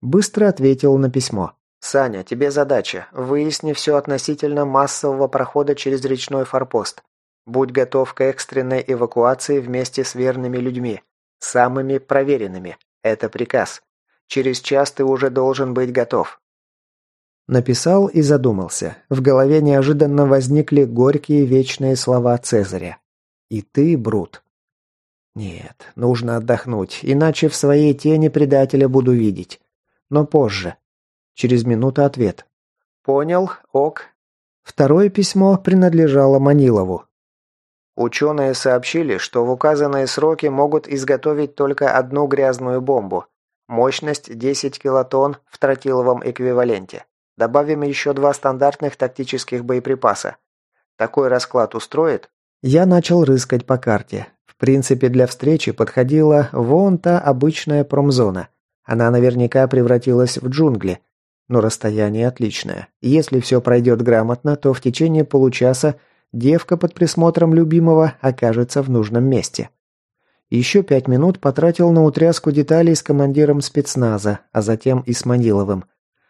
Быстро ответил на письмо. «Саня, тебе задача. Выясни все относительно массового прохода через речной форпост. Будь готов к экстренной эвакуации вместе с верными людьми. Самыми проверенными. Это приказ. Через час ты уже должен быть готов. Написал и задумался. В голове неожиданно возникли горькие вечные слова Цезаря. «И ты, Брут». «Нет, нужно отдохнуть, иначе в своей тени предателя буду видеть. Но позже». Через минуту ответ. «Понял, ок». Второе письмо принадлежало Манилову. Ученые сообщили, что в указанные сроки могут изготовить только одну грязную бомбу. Мощность 10 килотонн в тротиловом эквиваленте. Добавим еще два стандартных тактических боеприпаса. Такой расклад устроит? Я начал рыскать по карте. В принципе, для встречи подходила вон та обычная промзона. Она наверняка превратилась в джунгли. Но расстояние отличное. Если все пройдет грамотно, то в течение получаса девка под присмотром любимого окажется в нужном месте. Еще пять минут потратил на утряску деталей с командиром спецназа, а затем и с Маниловым.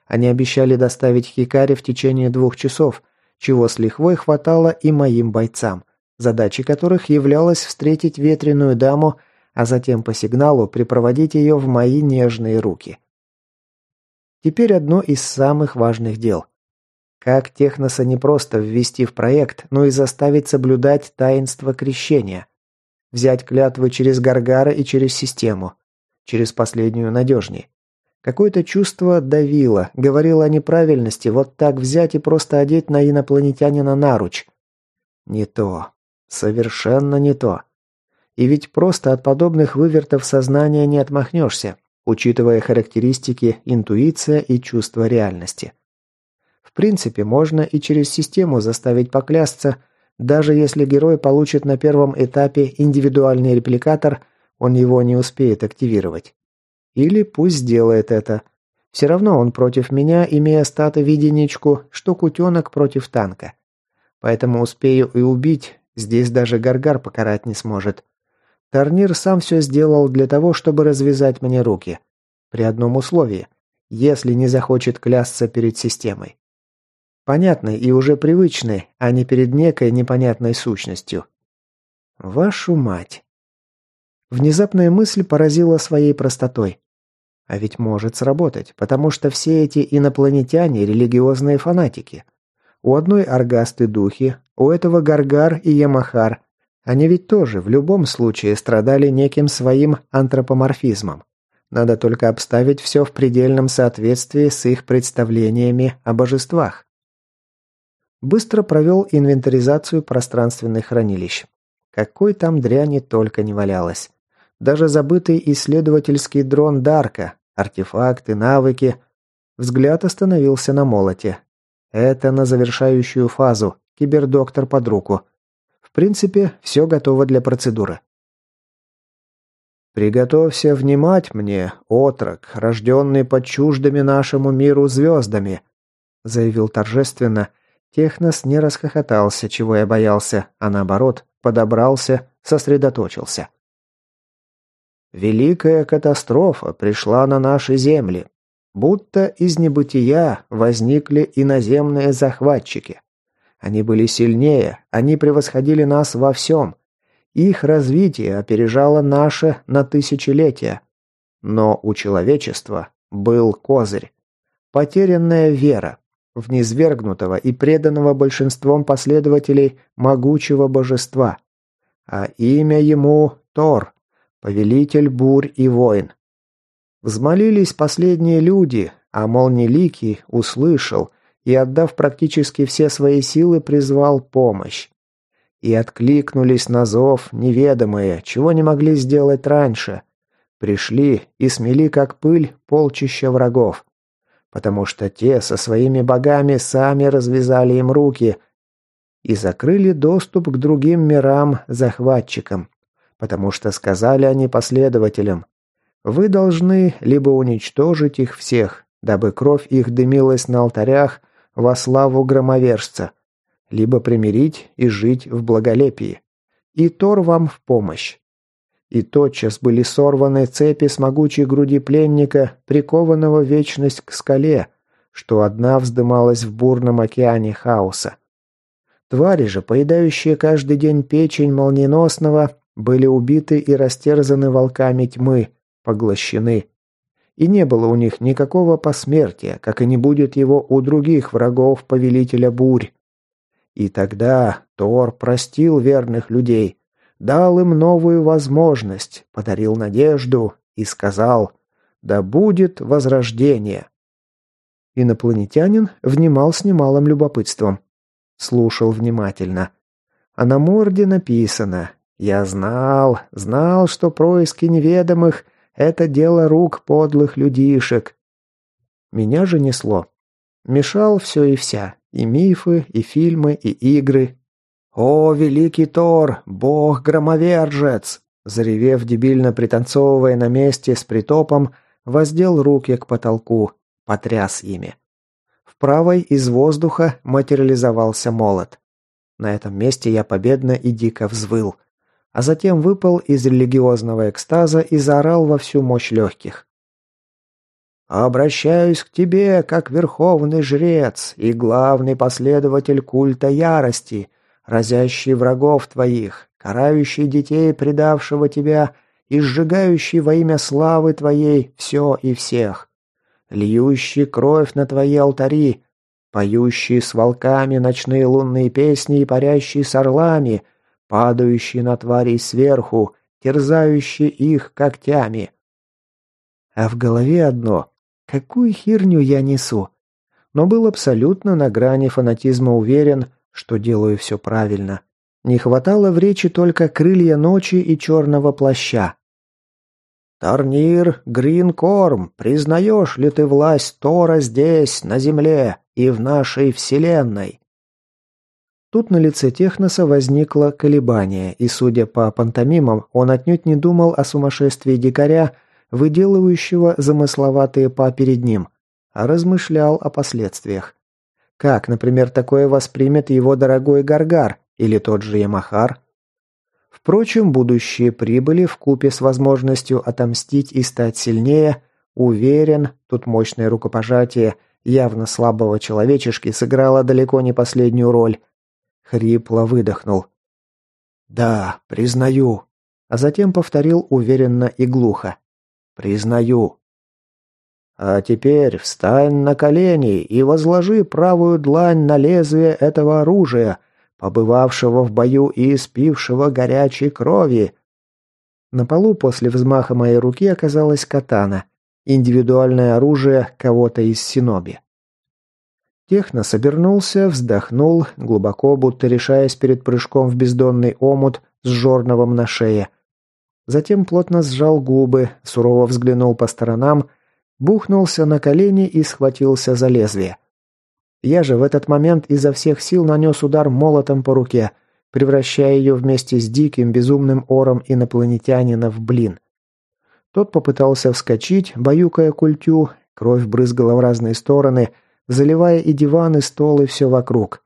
Они обещали доставить Хикари в течение двух часов, чего с лихвой хватало и моим бойцам, задачей которых являлась встретить ветреную даму, а затем по сигналу припроводить ее в мои нежные руки. Теперь одно из самых важных дел. Как Техноса не просто ввести в проект, но и заставить соблюдать таинство крещения. Взять клятвы через Гаргара и через систему. Через последнюю надежней. Какое-то чувство давило, говорило о неправильности вот так взять и просто одеть на инопланетянина наруч. Не то. Совершенно не то. И ведь просто от подобных вывертов сознания не отмахнешься, учитывая характеристики интуиция и чувство реальности. В принципе, можно и через систему заставить поклясться, даже если герой получит на первом этапе индивидуальный репликатор, он его не успеет активировать. Или пусть сделает это. Все равно он против меня, имея статы виденечку, что кутенок против танка. Поэтому успею и убить, здесь даже Гаргар покарать не сможет. Тарнир сам все сделал для того, чтобы развязать мне руки. При одном условии. Если не захочет клясться перед системой. Понятной и уже привычной, а не перед некой непонятной сущностью. Вашу мать. Внезапная мысль поразила своей простотой. А ведь может сработать, потому что все эти инопланетяне – религиозные фанатики. У одной аргасты духи, у этого Гаргар и Ямахар. Они ведь тоже в любом случае страдали неким своим антропоморфизмом. Надо только обставить все в предельном соответствии с их представлениями о божествах. Быстро провел инвентаризацию пространственных хранилищ. Какой там дряни только не валялось. Даже забытый исследовательский дрон Дарка, артефакты, навыки. Взгляд остановился на молоте. Это на завершающую фазу, кибердоктор под руку. В принципе, все готово для процедуры. «Приготовься внимать мне, отрок, рожденный под чуждыми нашему миру звездами», заявил торжественно, Технос не расхохотался, чего я боялся, а наоборот, подобрался, сосредоточился. Великая катастрофа пришла на наши земли. Будто из небытия возникли иноземные захватчики. Они были сильнее, они превосходили нас во всем. Их развитие опережало наше на тысячелетия. Но у человечества был козырь. Потерянная вера, в низвергнутого и преданного большинством последователей могучего божества. А имя ему Тор, повелитель бурь и войн. Взмолились последние люди, а Молнеликий услышал и, отдав практически все свои силы, призвал помощь. И откликнулись на зов неведомые, чего не могли сделать раньше. Пришли и смели как пыль полчища врагов. Потому что те со своими богами сами развязали им руки и закрыли доступ к другим мирам захватчикам. Потому что сказали они последователям, вы должны либо уничтожить их всех, дабы кровь их дымилась на алтарях во славу громовержца, либо примирить и жить в благолепии. И Тор вам в помощь. И тотчас были сорваны цепи с могучей груди пленника, прикованного вечность к скале, что одна вздымалась в бурном океане хаоса. Твари же, поедающие каждый день печень молниеносного, были убиты и растерзаны волками тьмы, поглощены. И не было у них никакого посмертия, как и не будет его у других врагов повелителя бурь. И тогда Тор простил верных людей, дал им новую возможность, подарил надежду и сказал «Да будет возрождение». Инопланетянин внимал с немалым любопытством. Слушал внимательно. А на морде написано «Я знал, знал, что происки неведомых — это дело рук подлых людишек». Меня же несло. Мешал все и вся. И мифы, и фильмы, и игры. «О, великий Тор, бог-громовержец!» Заревев, дебильно пританцовывая на месте с притопом, воздел руки к потолку, потряс ими. В правой из воздуха материализовался молот. На этом месте я победно и дико взвыл, а затем выпал из религиозного экстаза и заорал во всю мощь легких. Обращаюсь к тебе, как верховный жрец и главный последователь культа ярости, разящий врагов твоих, карающий детей, предавшего тебя, и сжигающий во имя славы твоей все и всех, льющий кровь на твои алтари, поющий с волками ночные лунные песни и парящий с орлами, падающий на тварей сверху, терзающий их когтями. А в голове одно Какую херню я несу? Но был абсолютно на грани фанатизма уверен, что делаю все правильно. Не хватало в речи только крылья ночи и черного плаща. «Тарнир, Гринкорм, признаешь ли ты власть Тора здесь, на Земле и в нашей Вселенной?» Тут на лице Техноса возникло колебание, и, судя по пантомимам, он отнюдь не думал о сумасшествии дикаря, выделывающего замысловатые па перед ним, а размышлял о последствиях. Как, например, такое воспримет его дорогой Гаргар или тот же Ямахар? Впрочем, будущие прибыли в купе с возможностью отомстить и стать сильнее, уверен, тут мощное рукопожатие явно слабого человечешки сыграло далеко не последнюю роль. Хрипло выдохнул. «Да, признаю», а затем повторил уверенно и глухо. Признаю. А теперь встань на колени и возложи правую длань на лезвие этого оружия, побывавшего в бою и испившего горячей крови. На полу после взмаха моей руки оказалась катана, индивидуальное оружие кого-то из синоби. Техно собернулся, вздохнул, глубоко, будто решаясь перед прыжком в бездонный омут с жорновом на шее – Затем плотно сжал губы, сурово взглянул по сторонам, бухнулся на колени и схватился за лезвие. Я же в этот момент изо всех сил нанес удар молотом по руке, превращая ее вместе с диким безумным ором инопланетянина в блин. Тот попытался вскочить, баюкая культю, кровь брызгала в разные стороны, заливая и диван, и стол, и все вокруг.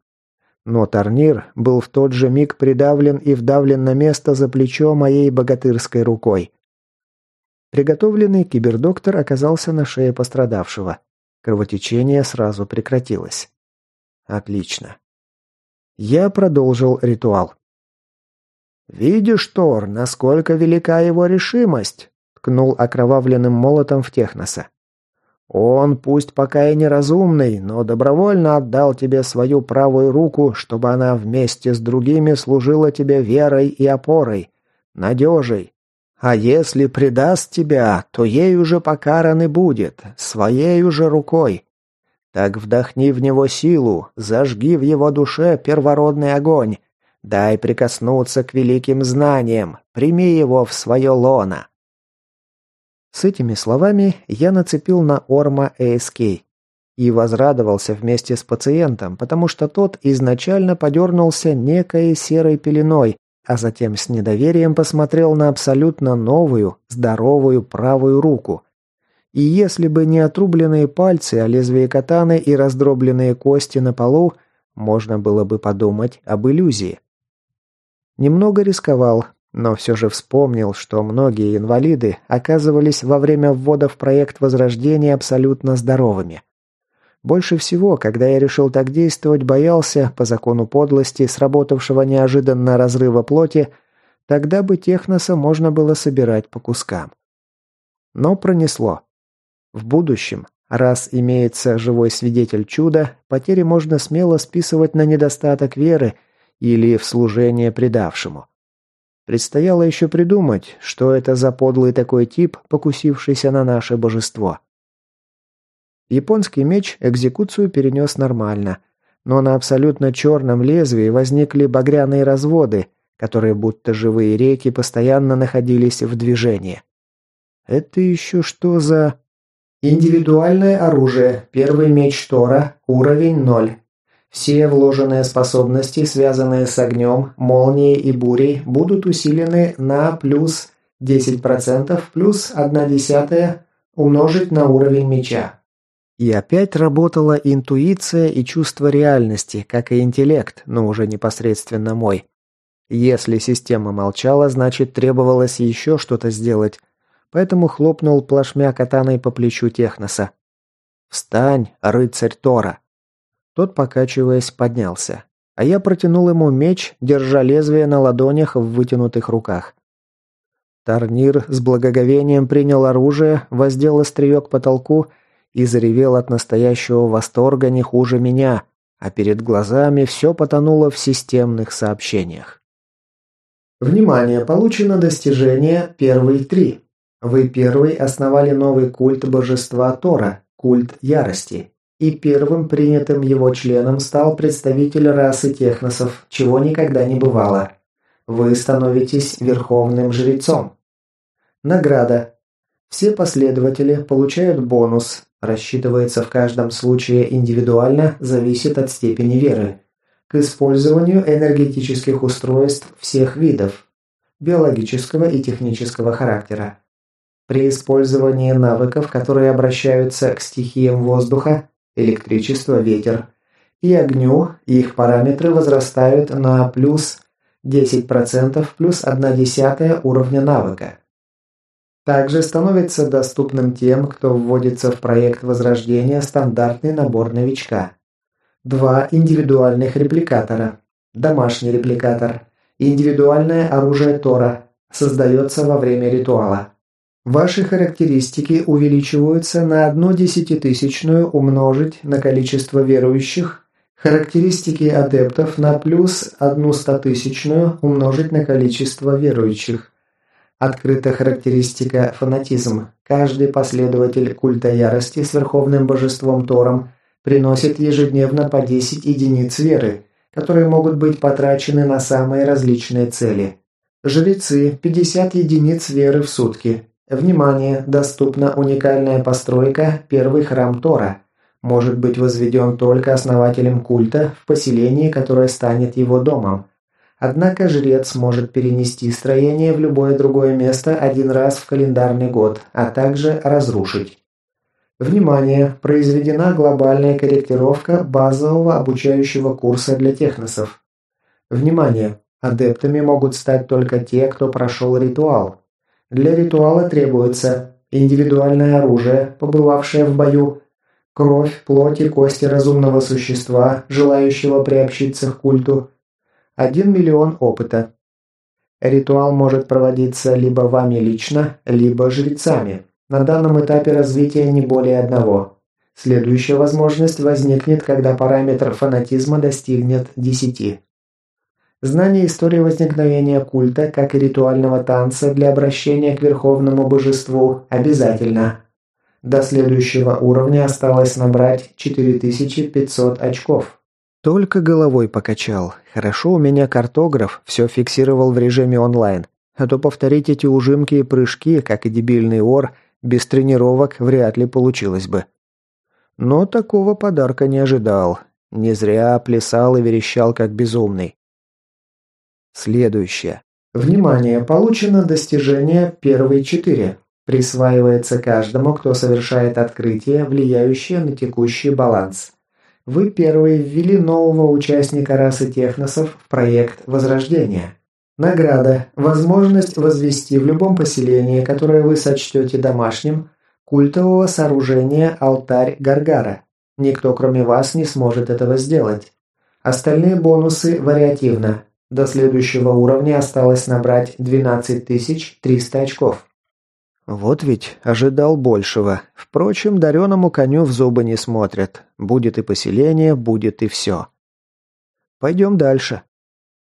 Но Тарнир был в тот же миг придавлен и вдавлен на место за плечо моей богатырской рукой. Приготовленный кибердоктор оказался на шее пострадавшего. Кровотечение сразу прекратилось. Отлично. Я продолжил ритуал. «Видишь, Тор, насколько велика его решимость?» ткнул окровавленным молотом в Техноса. Он, пусть пока и неразумный, но добровольно отдал тебе свою правую руку, чтобы она вместе с другими служила тебе верой и опорой, надежей. А если предаст тебя, то ей уже покаран и будет, своей уже рукой. Так вдохни в него силу, зажги в его душе первородный огонь, дай прикоснуться к великим знаниям, прими его в свое лоно. С этими словами я нацепил на Орма ASK и возрадовался вместе с пациентом, потому что тот изначально подернулся некой серой пеленой, а затем с недоверием посмотрел на абсолютно новую, здоровую правую руку. И если бы не отрубленные пальцы, а лезвие катаны и раздробленные кости на полу, можно было бы подумать об иллюзии. Немного рисковал, но все же вспомнил, что многие инвалиды оказывались во время ввода в проект Возрождения абсолютно здоровыми. Больше всего, когда я решил так действовать, боялся, по закону подлости, сработавшего неожиданно разрыва плоти, тогда бы техноса можно было собирать по кускам. Но пронесло. В будущем, раз имеется живой свидетель чуда, потери можно смело списывать на недостаток веры или в служение предавшему. Предстояло еще придумать, что это за подлый такой тип, покусившийся на наше божество. Японский меч экзекуцию перенес нормально, но на абсолютно черном лезвии возникли багряные разводы, которые будто живые реки постоянно находились в движении. Это еще что за... Индивидуальное оружие. Первый меч Тора. Уровень 0. Все вложенные способности, связанные с огнем, молнией и бурей, будут усилены на плюс 10% плюс 1 десятая умножить на уровень меча. И опять работала интуиция и чувство реальности, как и интеллект, но уже непосредственно мой. Если система молчала, значит требовалось еще что-то сделать, поэтому хлопнул плашмя катаной по плечу Техноса. «Встань, рыцарь Тора!» Тот, покачиваясь, поднялся, а я протянул ему меч, держа лезвие на ладонях в вытянутых руках. Тарнир с благоговением принял оружие, воздел острие к потолку и заревел от настоящего восторга не хуже меня, а перед глазами все потонуло в системных сообщениях. Внимание! Получено достижение первый три. Вы первый основали новый культ божества Тора, культ ярости, и первым принятым его членом стал представитель расы техносов, чего никогда не бывало. Вы становитесь верховным жрецом. Награда. Все последователи получают бонус Рассчитывается в каждом случае индивидуально, зависит от степени веры. К использованию энергетических устройств всех видов, биологического и технического характера. При использовании навыков, которые обращаются к стихиям воздуха, электричество, ветер, и огню, их параметры возрастают на плюс 10% плюс 1 десятая уровня навыка. Также становится доступным тем, кто вводится в проект Возрождения стандартный набор новичка. Два индивидуальных репликатора. Домашний репликатор. Индивидуальное оружие Тора. Создается во время ритуала. Ваши характеристики увеличиваются на одну десятитысячную умножить на количество верующих. Характеристики адептов на плюс одну стотысячную умножить на количество верующих. Открыта характеристика фанатизм. Каждый последователь культа ярости с верховным божеством Тором приносит ежедневно по 10 единиц веры, которые могут быть потрачены на самые различные цели. Жрецы – 50 единиц веры в сутки. Внимание! Доступна уникальная постройка «Первый храм Тора». Может быть возведен только основателем культа в поселении, которое станет его домом. Однако жрец может перенести строение в любое другое место один раз в календарный год, а также разрушить. Внимание! Произведена глобальная корректировка базового обучающего курса для техносов. Внимание! Адептами могут стать только те, кто прошел ритуал. Для ритуала требуется индивидуальное оружие, побывавшее в бою, кровь, плоть и кости разумного существа, желающего приобщиться к культу, 1 миллион опыта. Ритуал может проводиться либо вами лично, либо жрецами. На данном этапе развития не более одного. Следующая возможность возникнет, когда параметр фанатизма достигнет 10. Знание истории возникновения культа, как и ритуального танца для обращения к верховному божеству, обязательно. До следующего уровня осталось набрать 4500 очков. Только головой покачал. Хорошо у меня картограф все фиксировал в режиме онлайн. А то повторить эти ужимки и прыжки, как и дебильный ор, Без тренировок вряд ли получилось бы. Но такого подарка не ожидал. Не зря плясал и верещал как безумный. Следующее. Внимание! Получено достижение первые четыре. Присваивается каждому, кто совершает открытие, влияющее на текущий баланс. Вы первые ввели нового участника расы техносов в проект Возрождения. Награда. Возможность возвести в любом поселении, которое вы сочтете домашним, культового сооружения алтарь Гаргара. Никто, кроме вас, не сможет этого сделать. Остальные бонусы вариативно. До следующего уровня осталось набрать 12300 очков. Вот ведь ожидал большего. Впрочем, дареному коню в зубы не смотрят. Будет и поселение, будет и все. Пойдем дальше.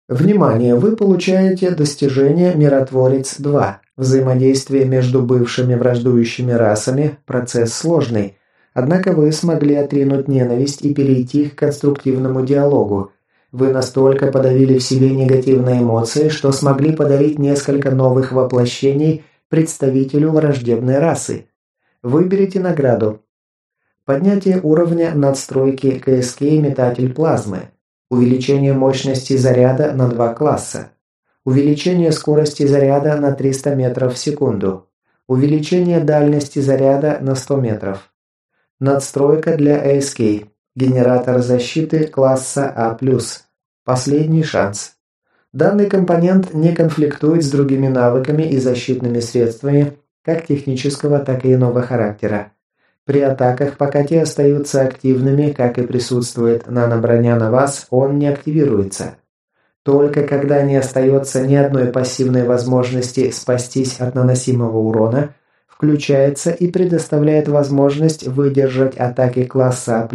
Внимание! Вы получаете достижение «Миротворец-2». Взаимодействие между бывшими враждующими расами – процесс сложный. Однако вы смогли отринуть ненависть и перейти к конструктивному диалогу. Вы настолько подавили в себе негативные эмоции, что смогли подарить несколько новых воплощений представителю враждебной расы. Выберите награду. Поднятие уровня надстройки КСК «Метатель плазмы». Увеличение мощности заряда на два класса. Увеличение скорости заряда на 300 метров в секунду. Увеличение дальности заряда на 100 метров. Надстройка для ASK. Генератор защиты класса А+. Последний шанс. Данный компонент не конфликтует с другими навыками и защитными средствами как технического, так и иного характера. При атаках, пока те остаются активными, как и присутствует наноброня на вас, он не активируется. Только когда не остается ни одной пассивной возможности спастись от наносимого урона, включается и предоставляет возможность выдержать атаки класса А+,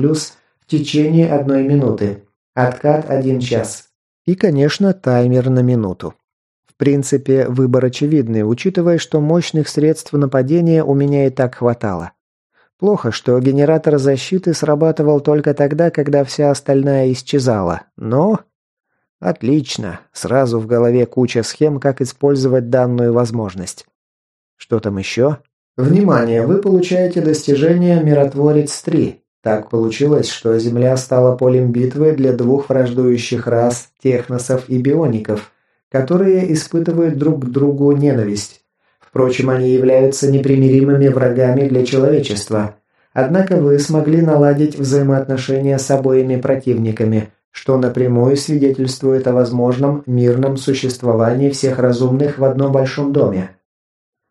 течение одной минуты. Откат 1 час. И, конечно, таймер на минуту. В принципе, выбор очевидный, учитывая, что мощных средств нападения у меня и так хватало. Плохо, что генератор защиты срабатывал только тогда, когда вся остальная исчезала. Но... Отлично. Сразу в голове куча схем, как использовать данную возможность. Что там еще? Внимание! Вы получаете достижение «Миротворец-3». Так получилось, что Земля стала полем битвы для двух враждующих рас, техносов и биоников, которые испытывают друг к другу ненависть. Впрочем, они являются непримиримыми врагами для человечества. Однако вы смогли наладить взаимоотношения с обоими противниками, что напрямую свидетельствует о возможном мирном существовании всех разумных в одном большом доме.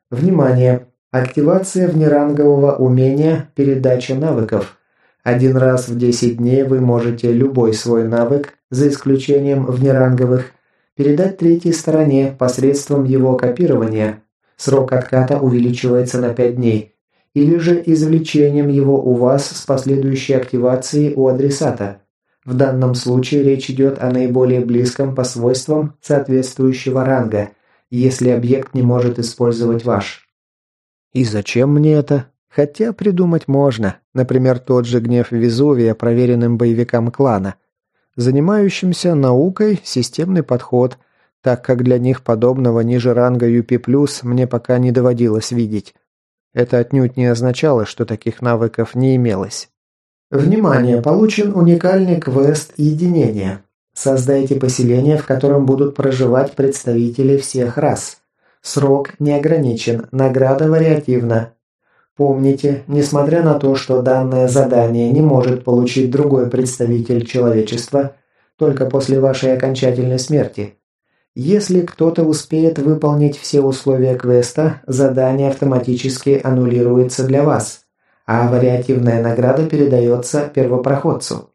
Внимание! Активация внерангового умения «Передача навыков». Один раз в 10 дней вы можете любой свой навык, за исключением внеранговых, передать третьей стороне посредством его копирования, Срок отката увеличивается на 5 дней. Или же извлечением его у вас с последующей активацией у адресата. В данном случае речь идет о наиболее близком по свойствам соответствующего ранга, если объект не может использовать ваш. И зачем мне это? Хотя придумать можно. Например, тот же гнев Везувия проверенным боевикам клана. Занимающимся наукой системный подход – так как для них подобного ниже ранга UP+, мне пока не доводилось видеть. Это отнюдь не означало, что таких навыков не имелось. Внимание! Получен уникальный квест единения. Создайте поселение, в котором будут проживать представители всех рас. Срок не ограничен, награда вариативна. Помните, несмотря на то, что данное задание не может получить другой представитель человечества, только после вашей окончательной смерти, если кто-то успеет выполнить все условия квеста, задание автоматически аннулируется для вас, а вариативная награда передается первопроходцу.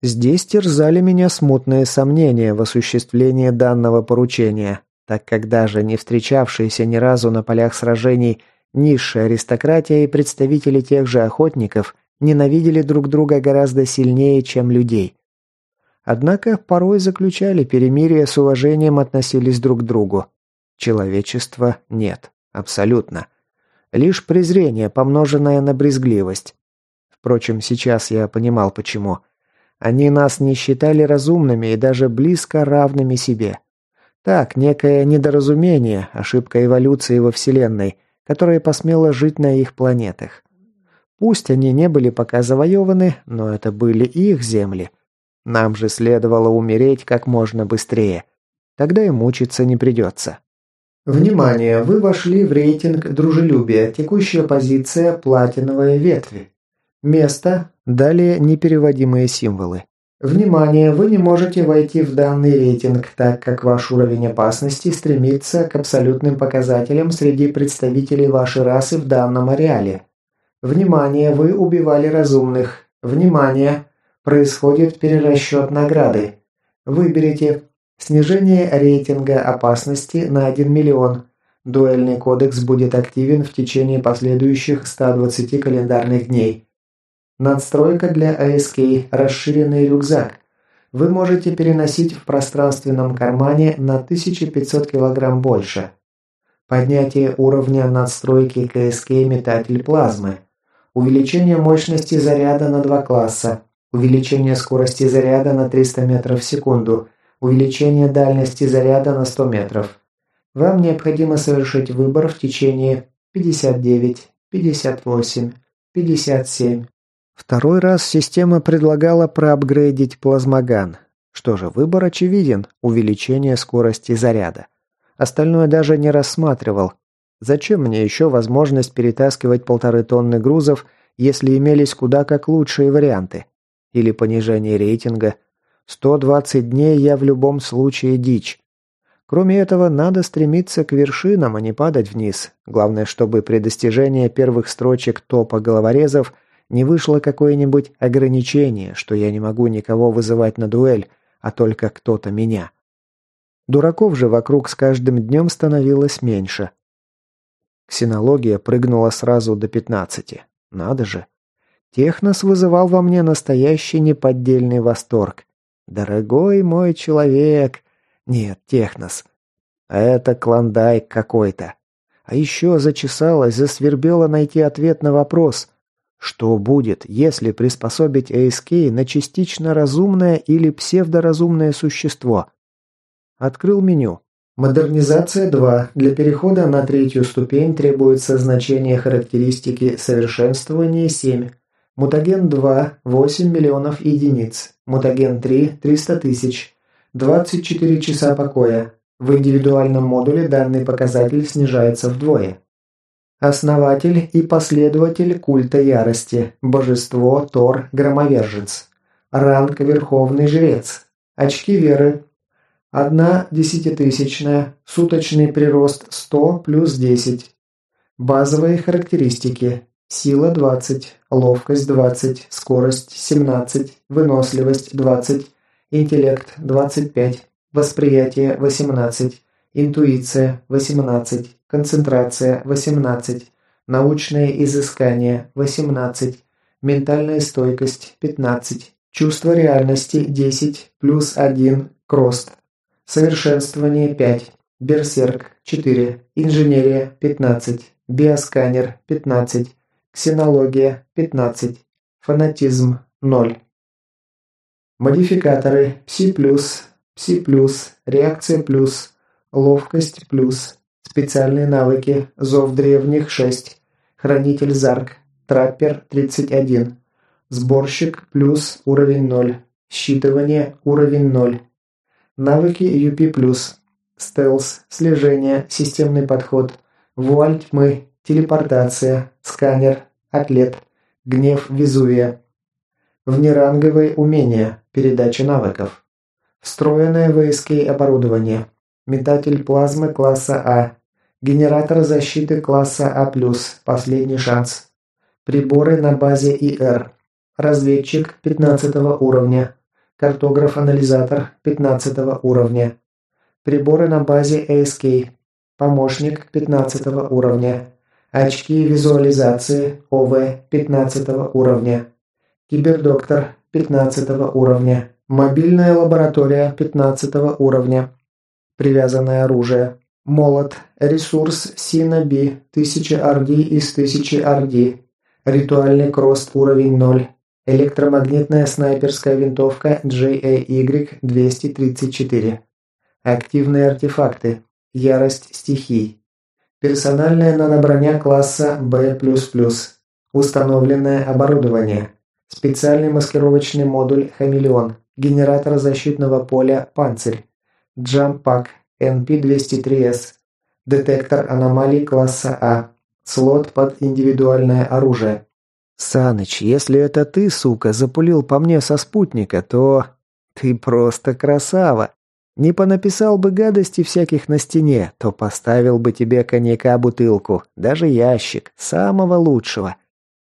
Здесь терзали меня смутные сомнения в осуществлении данного поручения, так как даже не встречавшиеся ни разу на полях сражений низшая аристократия и представители тех же охотников ненавидели друг друга гораздо сильнее, чем людей. Однако порой заключали перемирие с уважением относились друг к другу. Человечества нет. Абсолютно. Лишь презрение, помноженное на брезгливость. Впрочем, сейчас я понимал почему. Они нас не считали разумными и даже близко равными себе. Так, некое недоразумение, ошибка эволюции во Вселенной, которая посмела жить на их планетах. Пусть они не были пока завоеваны, но это были их земли. Нам же следовало умереть как можно быстрее. Тогда и мучиться не придется. Внимание! Вы вошли в рейтинг дружелюбия. Текущая позиция – платиновые ветви. Место – далее непереводимые символы. Внимание! Вы не можете войти в данный рейтинг, так как ваш уровень опасности стремится к абсолютным показателям среди представителей вашей расы в данном ареале. Внимание! Вы убивали разумных. Внимание! Происходит перерасчет награды. Выберите Снижение рейтинга опасности на 1 миллион. Дуэльный кодекс будет активен в течение последующих 120 календарных дней. Надстройка для АСК. Расширенный рюкзак. Вы можете переносить в пространственном кармане на 1500 кг больше. Поднятие уровня надстройки КСК метатель плазмы. Увеличение мощности заряда на 2 класса. Увеличение скорости заряда на 300 метров в секунду. Увеличение дальности заряда на 100 метров. Вам необходимо совершить выбор в течение 59, 58, 57. Второй раз система предлагала проапгрейдить плазмоган. Что же, выбор очевиден – увеличение скорости заряда. Остальное даже не рассматривал. Зачем мне еще возможность перетаскивать полторы тонны грузов, если имелись куда как лучшие варианты? Или понижение рейтинга, 120 дней я в любом случае дичь. Кроме этого, надо стремиться к вершинам, а не падать вниз. Главное, чтобы при достижении первых строчек топа головорезов не вышло какое-нибудь ограничение, что я не могу никого вызывать на дуэль, а только кто-то меня. Дураков же вокруг с каждым днем становилось меньше. Ксенология прыгнула сразу до 15. Надо же. Технос вызывал во мне настоящий неподдельный восторг. Дорогой мой человек. Нет, Технос. Это клондайк какой-то. А еще зачесалась, засвербела найти ответ на вопрос. Что будет, если приспособить АСК на частично разумное или псевдоразумное существо? Открыл меню. Модернизация 2. Для перехода на третью ступень требуется значение характеристики совершенствования 7. Мутаген 2 – 8 миллионов единиц. Мутаген 3 – 300 тысяч. 24 часа покоя. В индивидуальном модуле данный показатель снижается вдвое. Основатель и последователь культа ярости. Божество Тор Громовержец. Ранг Верховный Жрец. Очки веры. Одна десятитысячная. Суточный прирост 100 плюс 10. Базовые характеристики. Сила 20, ловкость 20, скорость 17, выносливость 20, интеллект 25, восприятие 18, интуиция 18, концентрация 18, научное изыскание 18, ментальная стойкость 15, чувство реальности 10 плюс 1 крост, совершенствование 5, берсерк 4, инженерия 15, биосканер 15, Ксенология – 15. Фанатизм – 0. Модификаторы – Пси+, Пси+, Реакция+, Ловкость+, плюс, Специальные навыки – Зов древних – 6. Хранитель Зарк, Траппер – 31. Сборщик плюс уровень 0. Считывание уровень 0. Навыки UP+. Стелс, слежение, системный подход, вуаль тьмы, телепортация, сканер, атлет, гнев Везувия. Внеранговые умения, передача навыков. Встроенное ВСК оборудование. Метатель плазмы класса А. Генератор защиты класса А+, последний шанс. Приборы на базе ИР. Разведчик 15 уровня. Картограф-анализатор 15 уровня. Приборы на базе ASK. Помощник 15 уровня. Очки визуализации ОВ 15 уровня. Кибердоктор 15 уровня. Мобильная лаборатория 15 уровня. Привязанное оружие. Молот. Ресурс Синаби 1000 RD из 1000 RD. Ритуальный кросс уровень 0. Электромагнитная снайперская винтовка JAY-234. Активные артефакты. Ярость стихий. Персональная наноброня класса B++. Установленное оборудование. Специальный маскировочный модуль «Хамелеон». Генератор защитного поля «Панцирь». Джампак NP-203S. Детектор аномалий класса А. Слот под индивидуальное оружие. «Саныч, если это ты, сука, запулил по мне со спутника, то... Ты просто красава. Не понаписал бы гадости всяких на стене, то поставил бы тебе коньяка бутылку, даже ящик, самого лучшего.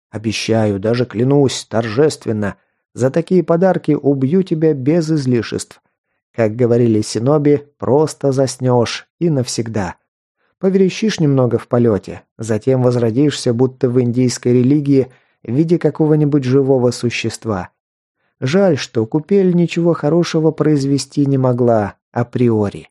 Обещаю, даже клянусь, торжественно, за такие подарки убью тебя без излишеств. Как говорили синоби, просто заснешь и навсегда. Поверещишь немного в полете, затем возродишься, будто в индийской религии, в виде какого-нибудь живого существа. Жаль, что купель ничего хорошего произвести не могла априори.